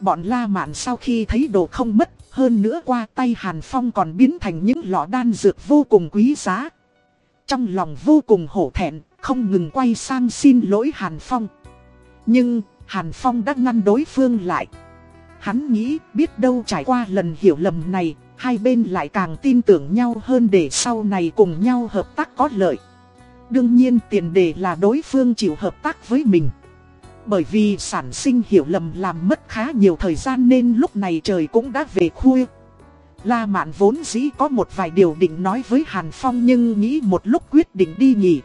Bọn La Mạn sau khi thấy đồ không mất, hơn nữa qua tay Hàn Phong còn biến thành những lọ đan dược vô cùng quý giá. Trong lòng vô cùng hổ thẹn, không ngừng quay sang xin lỗi Hàn Phong. Nhưng, Hàn Phong đã ngăn đối phương lại. Hắn nghĩ biết đâu trải qua lần hiểu lầm này, hai bên lại càng tin tưởng nhau hơn để sau này cùng nhau hợp tác có lợi. Đương nhiên tiền đề là đối phương chịu hợp tác với mình. Bởi vì sản sinh hiểu lầm làm mất khá nhiều thời gian nên lúc này trời cũng đã về khuya. La Mạn vốn dĩ có một vài điều định nói với Hàn Phong nhưng nghĩ một lúc quyết định đi nghỉ.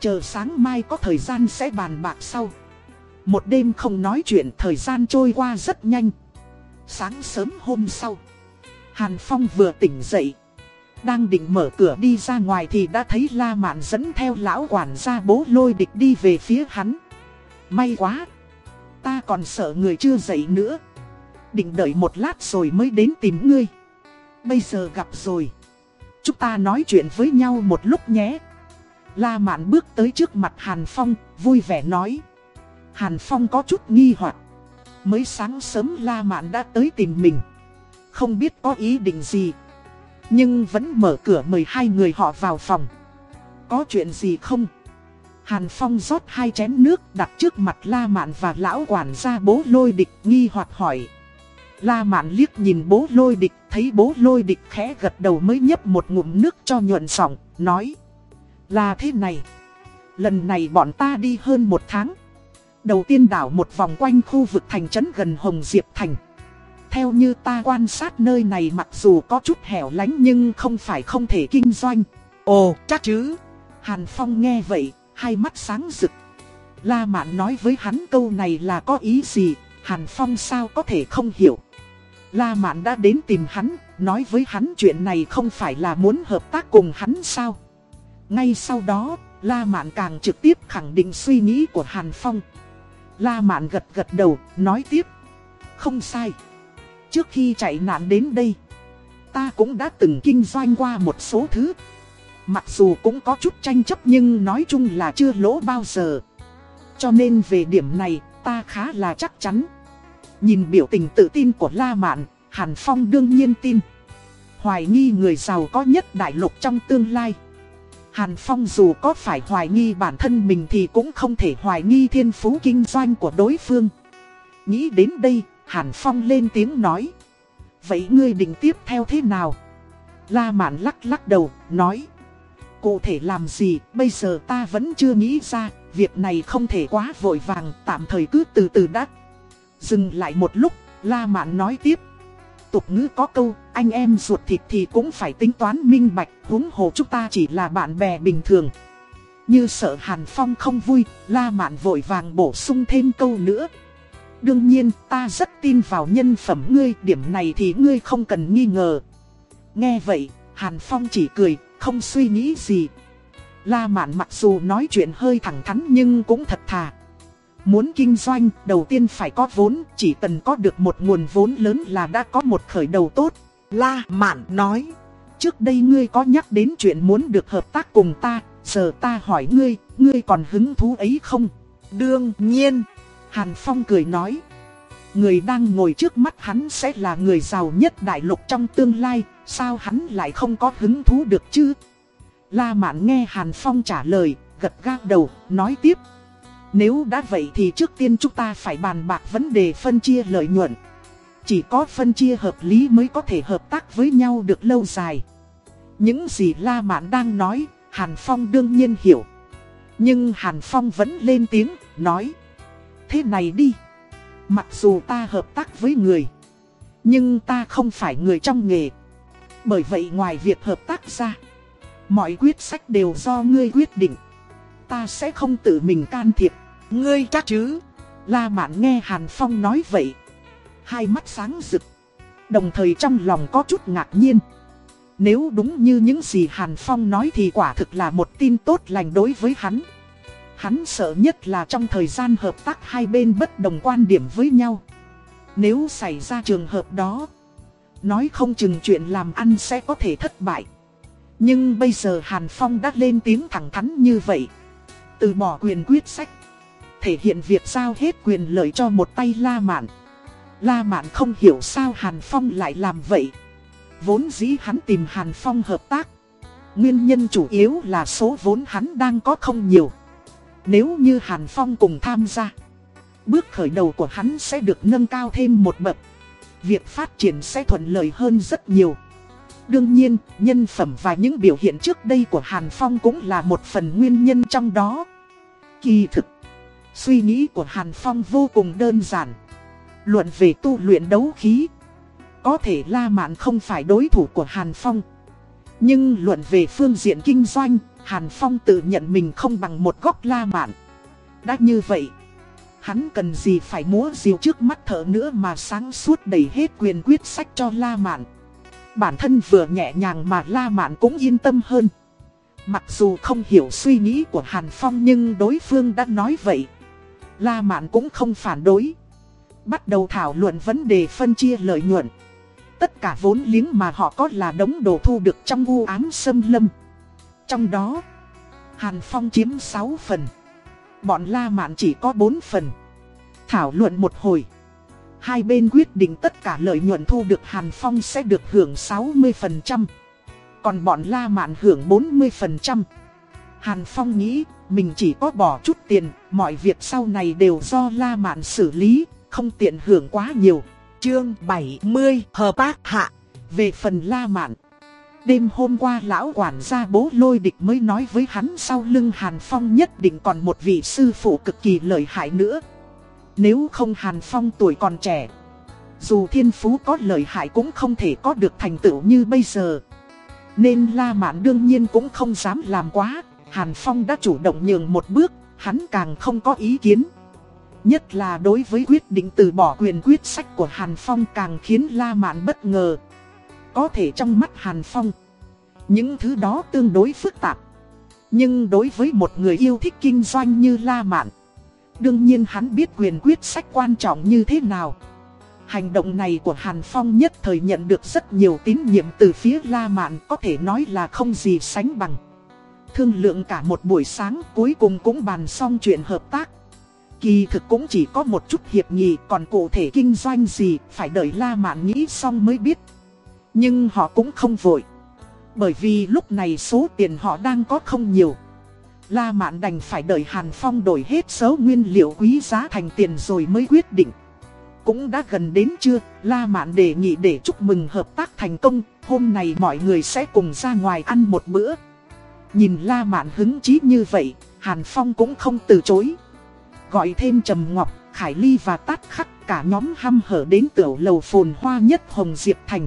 Chờ sáng mai có thời gian sẽ bàn bạc sau. Một đêm không nói chuyện thời gian trôi qua rất nhanh. Sáng sớm hôm sau, Hàn Phong vừa tỉnh dậy. Đang định mở cửa đi ra ngoài thì đã thấy La Mạn dẫn theo lão quản gia bố lôi địch đi về phía hắn. May quá! Ta còn sợ người chưa dậy nữa. Định đợi một lát rồi mới đến tìm ngươi. Bây giờ gặp rồi. Chúng ta nói chuyện với nhau một lúc nhé. La Mạn bước tới trước mặt Hàn Phong, vui vẻ nói. Hàn Phong có chút nghi hoặc Mới sáng sớm La Mạn đã tới tìm mình. Không biết có ý định gì. Nhưng vẫn mở cửa mời hai người họ vào phòng. Có chuyện gì không? Hàn Phong rót hai chén nước đặt trước mặt La Mạn và lão quản gia bố lôi địch nghi hoặc hỏi. La Mạn liếc nhìn bố lôi địch, thấy bố lôi địch khẽ gật đầu mới nhấp một ngụm nước cho nhuận giọng, nói. Là thế này, lần này bọn ta đi hơn một tháng. Đầu tiên đảo một vòng quanh khu vực thành trấn gần Hồng Diệp Thành. Theo như ta quan sát nơi này mặc dù có chút hẻo lánh nhưng không phải không thể kinh doanh. Ồ, chắc chứ. Hàn Phong nghe vậy, hai mắt sáng rực. La Mạn nói với hắn câu này là có ý gì, Hàn Phong sao có thể không hiểu. La Mạn đã đến tìm hắn, nói với hắn chuyện này không phải là muốn hợp tác cùng hắn sao. Ngay sau đó, La Mạn càng trực tiếp khẳng định suy nghĩ của Hàn Phong. La Mạn gật gật đầu, nói tiếp. Không sai. Trước khi chạy nạn đến đây, ta cũng đã từng kinh doanh qua một số thứ. Mặc dù cũng có chút tranh chấp nhưng nói chung là chưa lỗ bao giờ. Cho nên về điểm này, ta khá là chắc chắn. Nhìn biểu tình tự tin của La Mạn, Hàn Phong đương nhiên tin. Hoài nghi người giàu có nhất đại lục trong tương lai. Hàn Phong dù có phải hoài nghi bản thân mình thì cũng không thể hoài nghi thiên phú kinh doanh của đối phương. Nghĩ đến đây, Hàn Phong lên tiếng nói. Vậy ngươi định tiếp theo thế nào? La Mạn lắc lắc đầu, nói. Cụ thể làm gì, bây giờ ta vẫn chưa nghĩ ra, việc này không thể quá vội vàng, tạm thời cứ từ từ đắt Dừng lại một lúc, La Mạn nói tiếp. Tục ngữ có câu, anh em ruột thịt thì cũng phải tính toán minh bạch, huống hồ chúng ta chỉ là bạn bè bình thường. Như sợ Hàn Phong không vui, La Mạn vội vàng bổ sung thêm câu nữa. Đương nhiên, ta rất tin vào nhân phẩm ngươi, điểm này thì ngươi không cần nghi ngờ. Nghe vậy, Hàn Phong chỉ cười, không suy nghĩ gì. La Mạn mặc dù nói chuyện hơi thẳng thắn nhưng cũng thật thà. Muốn kinh doanh, đầu tiên phải có vốn, chỉ cần có được một nguồn vốn lớn là đã có một khởi đầu tốt. La Mạn nói, trước đây ngươi có nhắc đến chuyện muốn được hợp tác cùng ta, giờ ta hỏi ngươi, ngươi còn hứng thú ấy không? Đương nhiên, Hàn Phong cười nói, người đang ngồi trước mắt hắn sẽ là người giàu nhất đại lục trong tương lai, sao hắn lại không có hứng thú được chứ? La Mạn nghe Hàn Phong trả lời, gật gác đầu, nói tiếp. Nếu đã vậy thì trước tiên chúng ta phải bàn bạc vấn đề phân chia lợi nhuận. Chỉ có phân chia hợp lý mới có thể hợp tác với nhau được lâu dài. Những gì La Mạn đang nói, Hàn Phong đương nhiên hiểu. Nhưng Hàn Phong vẫn lên tiếng, nói. Thế này đi. Mặc dù ta hợp tác với người. Nhưng ta không phải người trong nghề. Bởi vậy ngoài việc hợp tác ra. Mọi quyết sách đều do ngươi quyết định. Ta sẽ không tự mình can thiệp. Ngươi chắc chứ? La Mạn nghe Hàn Phong nói vậy, Hai mắt sáng rực. Đồng thời trong lòng có chút ngạc nhiên. Nếu đúng như những gì Hàn Phong nói thì quả thực là một tin tốt lành đối với hắn. Hắn sợ nhất là trong thời gian hợp tác hai bên bất đồng quan điểm với nhau. Nếu xảy ra trường hợp đó, nói không chừng chuyện làm ăn sẽ có thể thất bại. Nhưng bây giờ Hàn Phong đã lên tiếng thẳng thắn như vậy. Từ bỏ quyền quyết sách. Thể hiện việc giao hết quyền lợi cho một tay La Mạn. La Mạn không hiểu sao Hàn Phong lại làm vậy. Vốn dĩ hắn tìm Hàn Phong hợp tác. Nguyên nhân chủ yếu là số vốn hắn đang có không nhiều. Nếu như Hàn Phong cùng tham gia, bước khởi đầu của hắn sẽ được nâng cao thêm một bậc. Việc phát triển sẽ thuận lợi hơn rất nhiều. Đương nhiên, nhân phẩm và những biểu hiện trước đây của Hàn Phong cũng là một phần nguyên nhân trong đó. Kỳ thực, suy nghĩ của Hàn Phong vô cùng đơn giản. Luận về tu luyện đấu khí, có thể La Mạn không phải đối thủ của Hàn Phong. Nhưng luận về phương diện kinh doanh, Hàn Phong tự nhận mình không bằng một góc La Mạn. Đã như vậy, hắn cần gì phải múa diều trước mắt thở nữa mà sáng suốt đầy hết quyền quyết sách cho La Mạn. Bản thân vừa nhẹ nhàng mà La Mạn cũng yên tâm hơn. Mặc dù không hiểu suy nghĩ của Hàn Phong nhưng đối phương đã nói vậy. La Mạn cũng không phản đối. Bắt đầu thảo luận vấn đề phân chia lợi nhuận. Tất cả vốn liếng mà họ có là đống đồ thu được trong u ám xâm lâm. Trong đó, Hàn Phong chiếm 6 phần. Bọn La Mạn chỉ có 4 phần. Thảo luận một hồi. Hai bên quyết định tất cả lợi nhuận thu được Hàn Phong sẽ được hưởng 60%. Còn bọn La Mạn hưởng 40%. Hàn Phong nghĩ mình chỉ có bỏ chút tiền, mọi việc sau này đều do La Mạn xử lý, không tiện hưởng quá nhiều. Chương 70 Hợp tác hạ Về phần La Mạn Đêm hôm qua lão quản gia bố lôi địch mới nói với hắn sau lưng Hàn Phong nhất định còn một vị sư phụ cực kỳ lợi hại nữa. Nếu không Hàn Phong tuổi còn trẻ, dù thiên phú có lợi hại cũng không thể có được thành tựu như bây giờ. Nên La Mạn đương nhiên cũng không dám làm quá, Hàn Phong đã chủ động nhường một bước, hắn càng không có ý kiến. Nhất là đối với quyết định từ bỏ quyền quyết sách của Hàn Phong càng khiến La Mạn bất ngờ. Có thể trong mắt Hàn Phong, những thứ đó tương đối phức tạp. Nhưng đối với một người yêu thích kinh doanh như La Mạn, đương nhiên hắn biết quyền quyết sách quan trọng như thế nào. Hành động này của Hàn Phong nhất thời nhận được rất nhiều tín nhiệm từ phía La Mạn có thể nói là không gì sánh bằng. Thương lượng cả một buổi sáng cuối cùng cũng bàn xong chuyện hợp tác. Kỳ thực cũng chỉ có một chút hiệp nghị còn cụ thể kinh doanh gì phải đợi La Mạn nghĩ xong mới biết. Nhưng họ cũng không vội. Bởi vì lúc này số tiền họ đang có không nhiều. La Mạn đành phải đợi Hàn Phong đổi hết số nguyên liệu quý giá thành tiền rồi mới quyết định. Cũng đã gần đến trưa, La Mạn đề nghị để chúc mừng hợp tác thành công, hôm nay mọi người sẽ cùng ra ngoài ăn một bữa. Nhìn La Mạn hứng chí như vậy, Hàn Phong cũng không từ chối. Gọi thêm Trầm Ngọc, Khải Ly và Tát Khắc cả nhóm hăm hở đến tiểu lầu phồn hoa nhất Hồng Diệp Thành.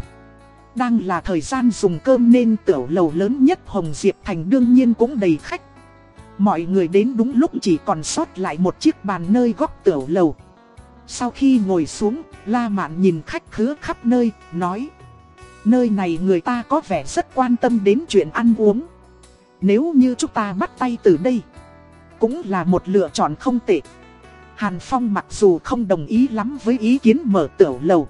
Đang là thời gian dùng cơm nên tiểu lầu lớn nhất Hồng Diệp Thành đương nhiên cũng đầy khách. Mọi người đến đúng lúc chỉ còn sót lại một chiếc bàn nơi góc tiểu lầu. Sau khi ngồi xuống, La Mạn nhìn khách khứa khắp nơi, nói Nơi này người ta có vẻ rất quan tâm đến chuyện ăn uống Nếu như chúng ta bắt tay từ đây Cũng là một lựa chọn không tệ Hàn Phong mặc dù không đồng ý lắm với ý kiến mở tiểu lầu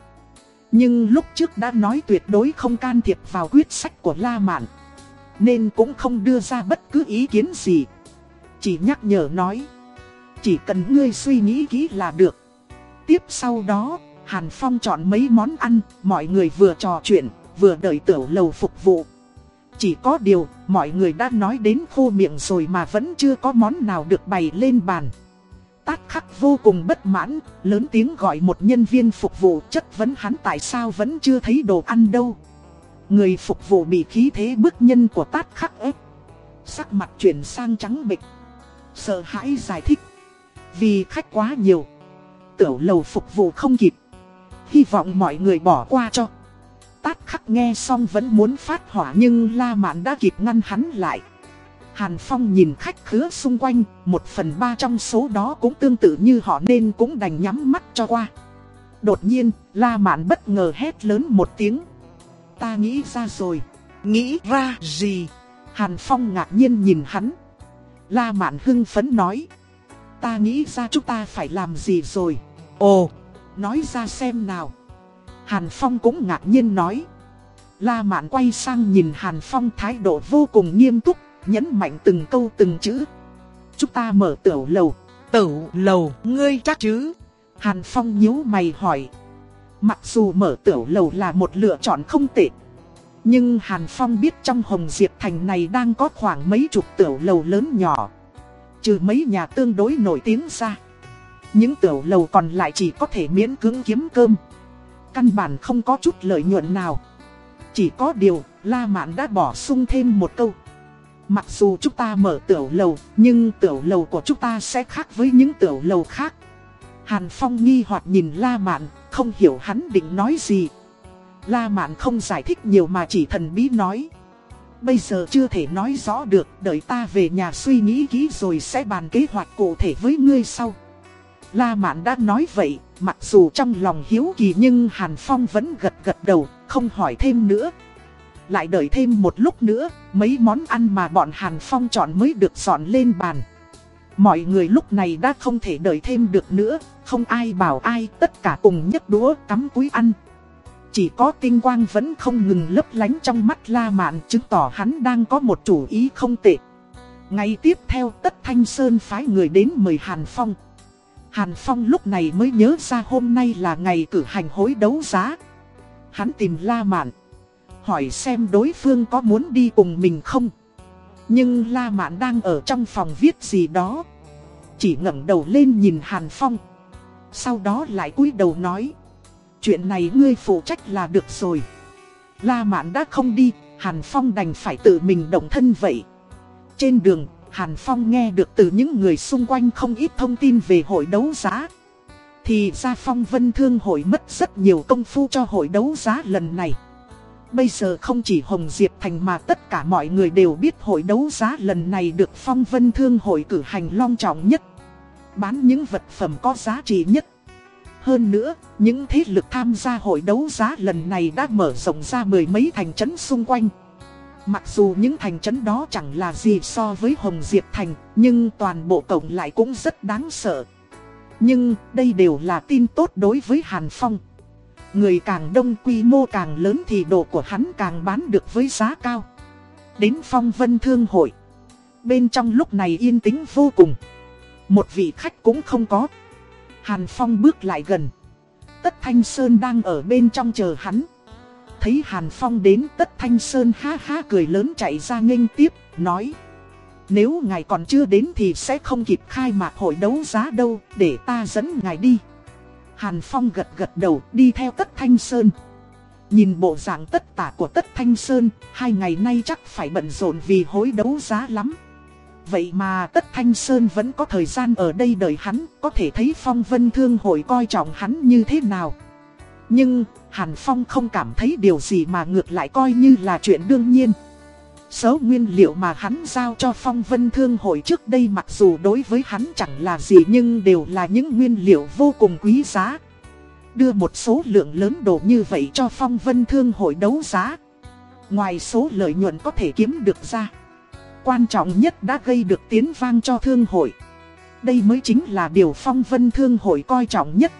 nhưng lúc trước đã nói tuyệt đối không can thiệp vào quyết sách của La Mạn Nên cũng không đưa ra bất cứ ý kiến gì Chỉ nhắc nhở nói Chỉ cần ngươi suy nghĩ kỹ là được Tiếp sau đó, Hàn Phong chọn mấy món ăn, mọi người vừa trò chuyện, vừa đợi tiểu lầu phục vụ. Chỉ có điều, mọi người đã nói đến khô miệng rồi mà vẫn chưa có món nào được bày lên bàn tác khắc vô cùng bất mãn, lớn tiếng gọi một nhân viên phục vụ chất vấn hắn tại sao vẫn chưa thấy đồ ăn đâu. Người phục vụ bị khí thế bức nhân của tát khắc ép. Sắc mặt chuyển sang trắng bịch. Sợ hãi giải thích. Vì khách quá nhiều tiểu lầu phục vụ không kịp. Hy vọng mọi người bỏ qua cho. Tát khắc nghe xong vẫn muốn phát hỏa nhưng La Mạn đã kịp ngăn hắn lại. Hàn Phong nhìn khách khứa xung quanh, một phần ba trong số đó cũng tương tự như họ nên cũng đành nhắm mắt cho qua. Đột nhiên, La Mạn bất ngờ hét lớn một tiếng. Ta nghĩ ra rồi. Nghĩ ra gì? Hàn Phong ngạc nhiên nhìn hắn. La Mạn hưng phấn nói. Ta nghĩ ra chúng ta phải làm gì rồi. Ồ, nói ra xem nào. Hàn Phong cũng ngạc nhiên nói. La Mạn quay sang nhìn Hàn Phong thái độ vô cùng nghiêm túc, nhấn mạnh từng câu từng chữ. Chúng ta mở tiểu lầu. Tiểu lầu, ngươi chắc chứ? Hàn Phong nhíu mày hỏi. Mặc dù mở tiểu lầu là một lựa chọn không tệ. Nhưng Hàn Phong biết trong Hồng Diệp Thành này đang có khoảng mấy chục tiểu lầu lớn nhỏ. Trừ mấy nhà tương đối nổi tiếng ra. Những tiểu lầu còn lại chỉ có thể miễn cưỡng kiếm cơm. Căn bản không có chút lợi nhuận nào. Chỉ có điều, La Mạn đã bổ sung thêm một câu. Mặc dù chúng ta mở tiểu lầu, nhưng tiểu lầu của chúng ta sẽ khác với những tiểu lầu khác. Hàn Phong nghi hoặc nhìn La Mạn, không hiểu hắn định nói gì. La Mạn không giải thích nhiều mà chỉ thần bí nói. Bây giờ chưa thể nói rõ được, đợi ta về nhà suy nghĩ kỹ rồi sẽ bàn kế hoạch cụ thể với ngươi sau. La Mạn đã nói vậy, mặc dù trong lòng hiếu kỳ nhưng Hàn Phong vẫn gật gật đầu, không hỏi thêm nữa. Lại đợi thêm một lúc nữa, mấy món ăn mà bọn Hàn Phong chọn mới được dọn lên bàn. Mọi người lúc này đã không thể đợi thêm được nữa, không ai bảo ai, tất cả cùng nhấc đũa cắm cúi ăn. Chỉ có tinh quang vẫn không ngừng lấp lánh trong mắt La Mạn chứng tỏ hắn đang có một chủ ý không tệ. Ngày tiếp theo Tất Thanh Sơn phái người đến mời Hàn Phong. Hàn Phong lúc này mới nhớ ra hôm nay là ngày cử hành hối đấu giá. Hắn tìm La Mạn. Hỏi xem đối phương có muốn đi cùng mình không. Nhưng La Mạn đang ở trong phòng viết gì đó. Chỉ ngẩng đầu lên nhìn Hàn Phong. Sau đó lại cúi đầu nói. Chuyện này ngươi phụ trách là được rồi. La Mạn đã không đi, Hàn Phong đành phải tự mình động thân vậy. Trên đường, Hàn Phong nghe được từ những người xung quanh không ít thông tin về hội đấu giá. Thì ra Phong Vân Thương hội mất rất nhiều công phu cho hội đấu giá lần này. Bây giờ không chỉ Hồng Diệp Thành mà tất cả mọi người đều biết hội đấu giá lần này được Phong Vân Thương hội cử hành long trọng nhất. Bán những vật phẩm có giá trị nhất. Hơn nữa, những thế lực tham gia hội đấu giá lần này đã mở rộng ra mười mấy thành trấn xung quanh. Mặc dù những thành trấn đó chẳng là gì so với Hồng Diệp Thành, nhưng toàn bộ cộng lại cũng rất đáng sợ. Nhưng đây đều là tin tốt đối với Hàn Phong. Người càng đông quy mô càng lớn thì đồ của hắn càng bán được với giá cao. Đến Phong Vân Thương Hội. Bên trong lúc này yên tĩnh vô cùng. Một vị khách cũng không có. Hàn Phong bước lại gần. Tất Thanh Sơn đang ở bên trong chờ hắn. Thấy Hàn Phong đến Tất Thanh Sơn ha ha cười lớn chạy ra nghênh tiếp, nói. Nếu ngài còn chưa đến thì sẽ không kịp khai mạc hội đấu giá đâu, để ta dẫn ngài đi. Hàn Phong gật gật đầu đi theo Tất Thanh Sơn. Nhìn bộ dạng tất tả của Tất Thanh Sơn, hai ngày nay chắc phải bận rộn vì hối đấu giá lắm. Vậy mà Tất Thanh Sơn vẫn có thời gian ở đây đợi hắn, có thể thấy Phong Vân Thương hội coi trọng hắn như thế nào. Nhưng, Hàn Phong không cảm thấy điều gì mà ngược lại coi như là chuyện đương nhiên. Số nguyên liệu mà hắn giao cho Phong Vân Thương hội trước đây mặc dù đối với hắn chẳng là gì nhưng đều là những nguyên liệu vô cùng quý giá. Đưa một số lượng lớn đồ như vậy cho Phong Vân Thương hội đấu giá. Ngoài số lợi nhuận có thể kiếm được ra. Quan trọng nhất đã gây được tiếng vang cho thương hội. Đây mới chính là điều Phong Vân Thương hội coi trọng nhất.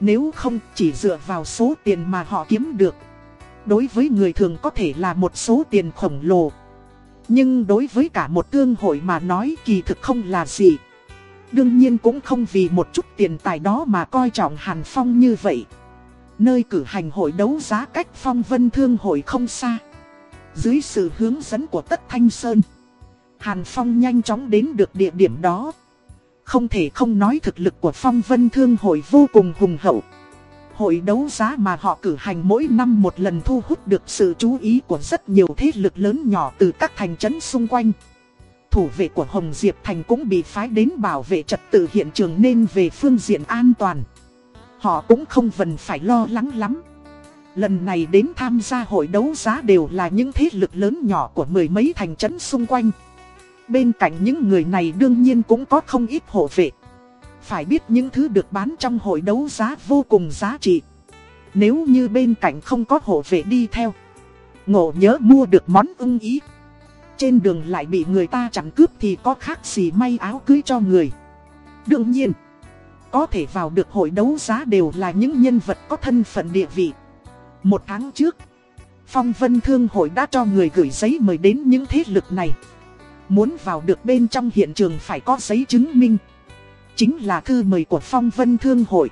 Nếu không chỉ dựa vào số tiền mà họ kiếm được Đối với người thường có thể là một số tiền khổng lồ. Nhưng đối với cả một tương hội mà nói kỳ thực không là gì. Đương nhiên cũng không vì một chút tiền tài đó mà coi trọng Hàn Phong như vậy. Nơi cử hành hội đấu giá cách Phong Vân Thương hội không xa. Dưới sự hướng dẫn của Tất Thanh Sơn, Hàn Phong nhanh chóng đến được địa điểm đó. Không thể không nói thực lực của Phong Vân Thương hội vô cùng hùng hậu. Hội đấu giá mà họ cử hành mỗi năm một lần thu hút được sự chú ý của rất nhiều thế lực lớn nhỏ từ các thành trấn xung quanh. Thủ vệ của Hồng Diệp Thành cũng bị phái đến bảo vệ trật tự hiện trường nên về phương diện an toàn. Họ cũng không cần phải lo lắng lắm. Lần này đến tham gia hội đấu giá đều là những thế lực lớn nhỏ của mười mấy thành trấn xung quanh. Bên cạnh những người này đương nhiên cũng có không ít hộ vệ. Phải biết những thứ được bán trong hội đấu giá vô cùng giá trị. Nếu như bên cạnh không có hộ vệ đi theo. Ngộ nhớ mua được món ưng ý. Trên đường lại bị người ta chặn cướp thì có khác gì may áo cưới cho người. Đương nhiên, có thể vào được hội đấu giá đều là những nhân vật có thân phận địa vị. Một tháng trước, Phong Vân Thương hội đã cho người gửi giấy mời đến những thế lực này. Muốn vào được bên trong hiện trường phải có giấy chứng minh. Chính là thư mời của Phong Vân Thương hội.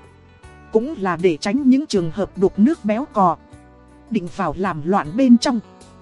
Cũng là để tránh những trường hợp đục nước béo cò. Định vào làm loạn bên trong.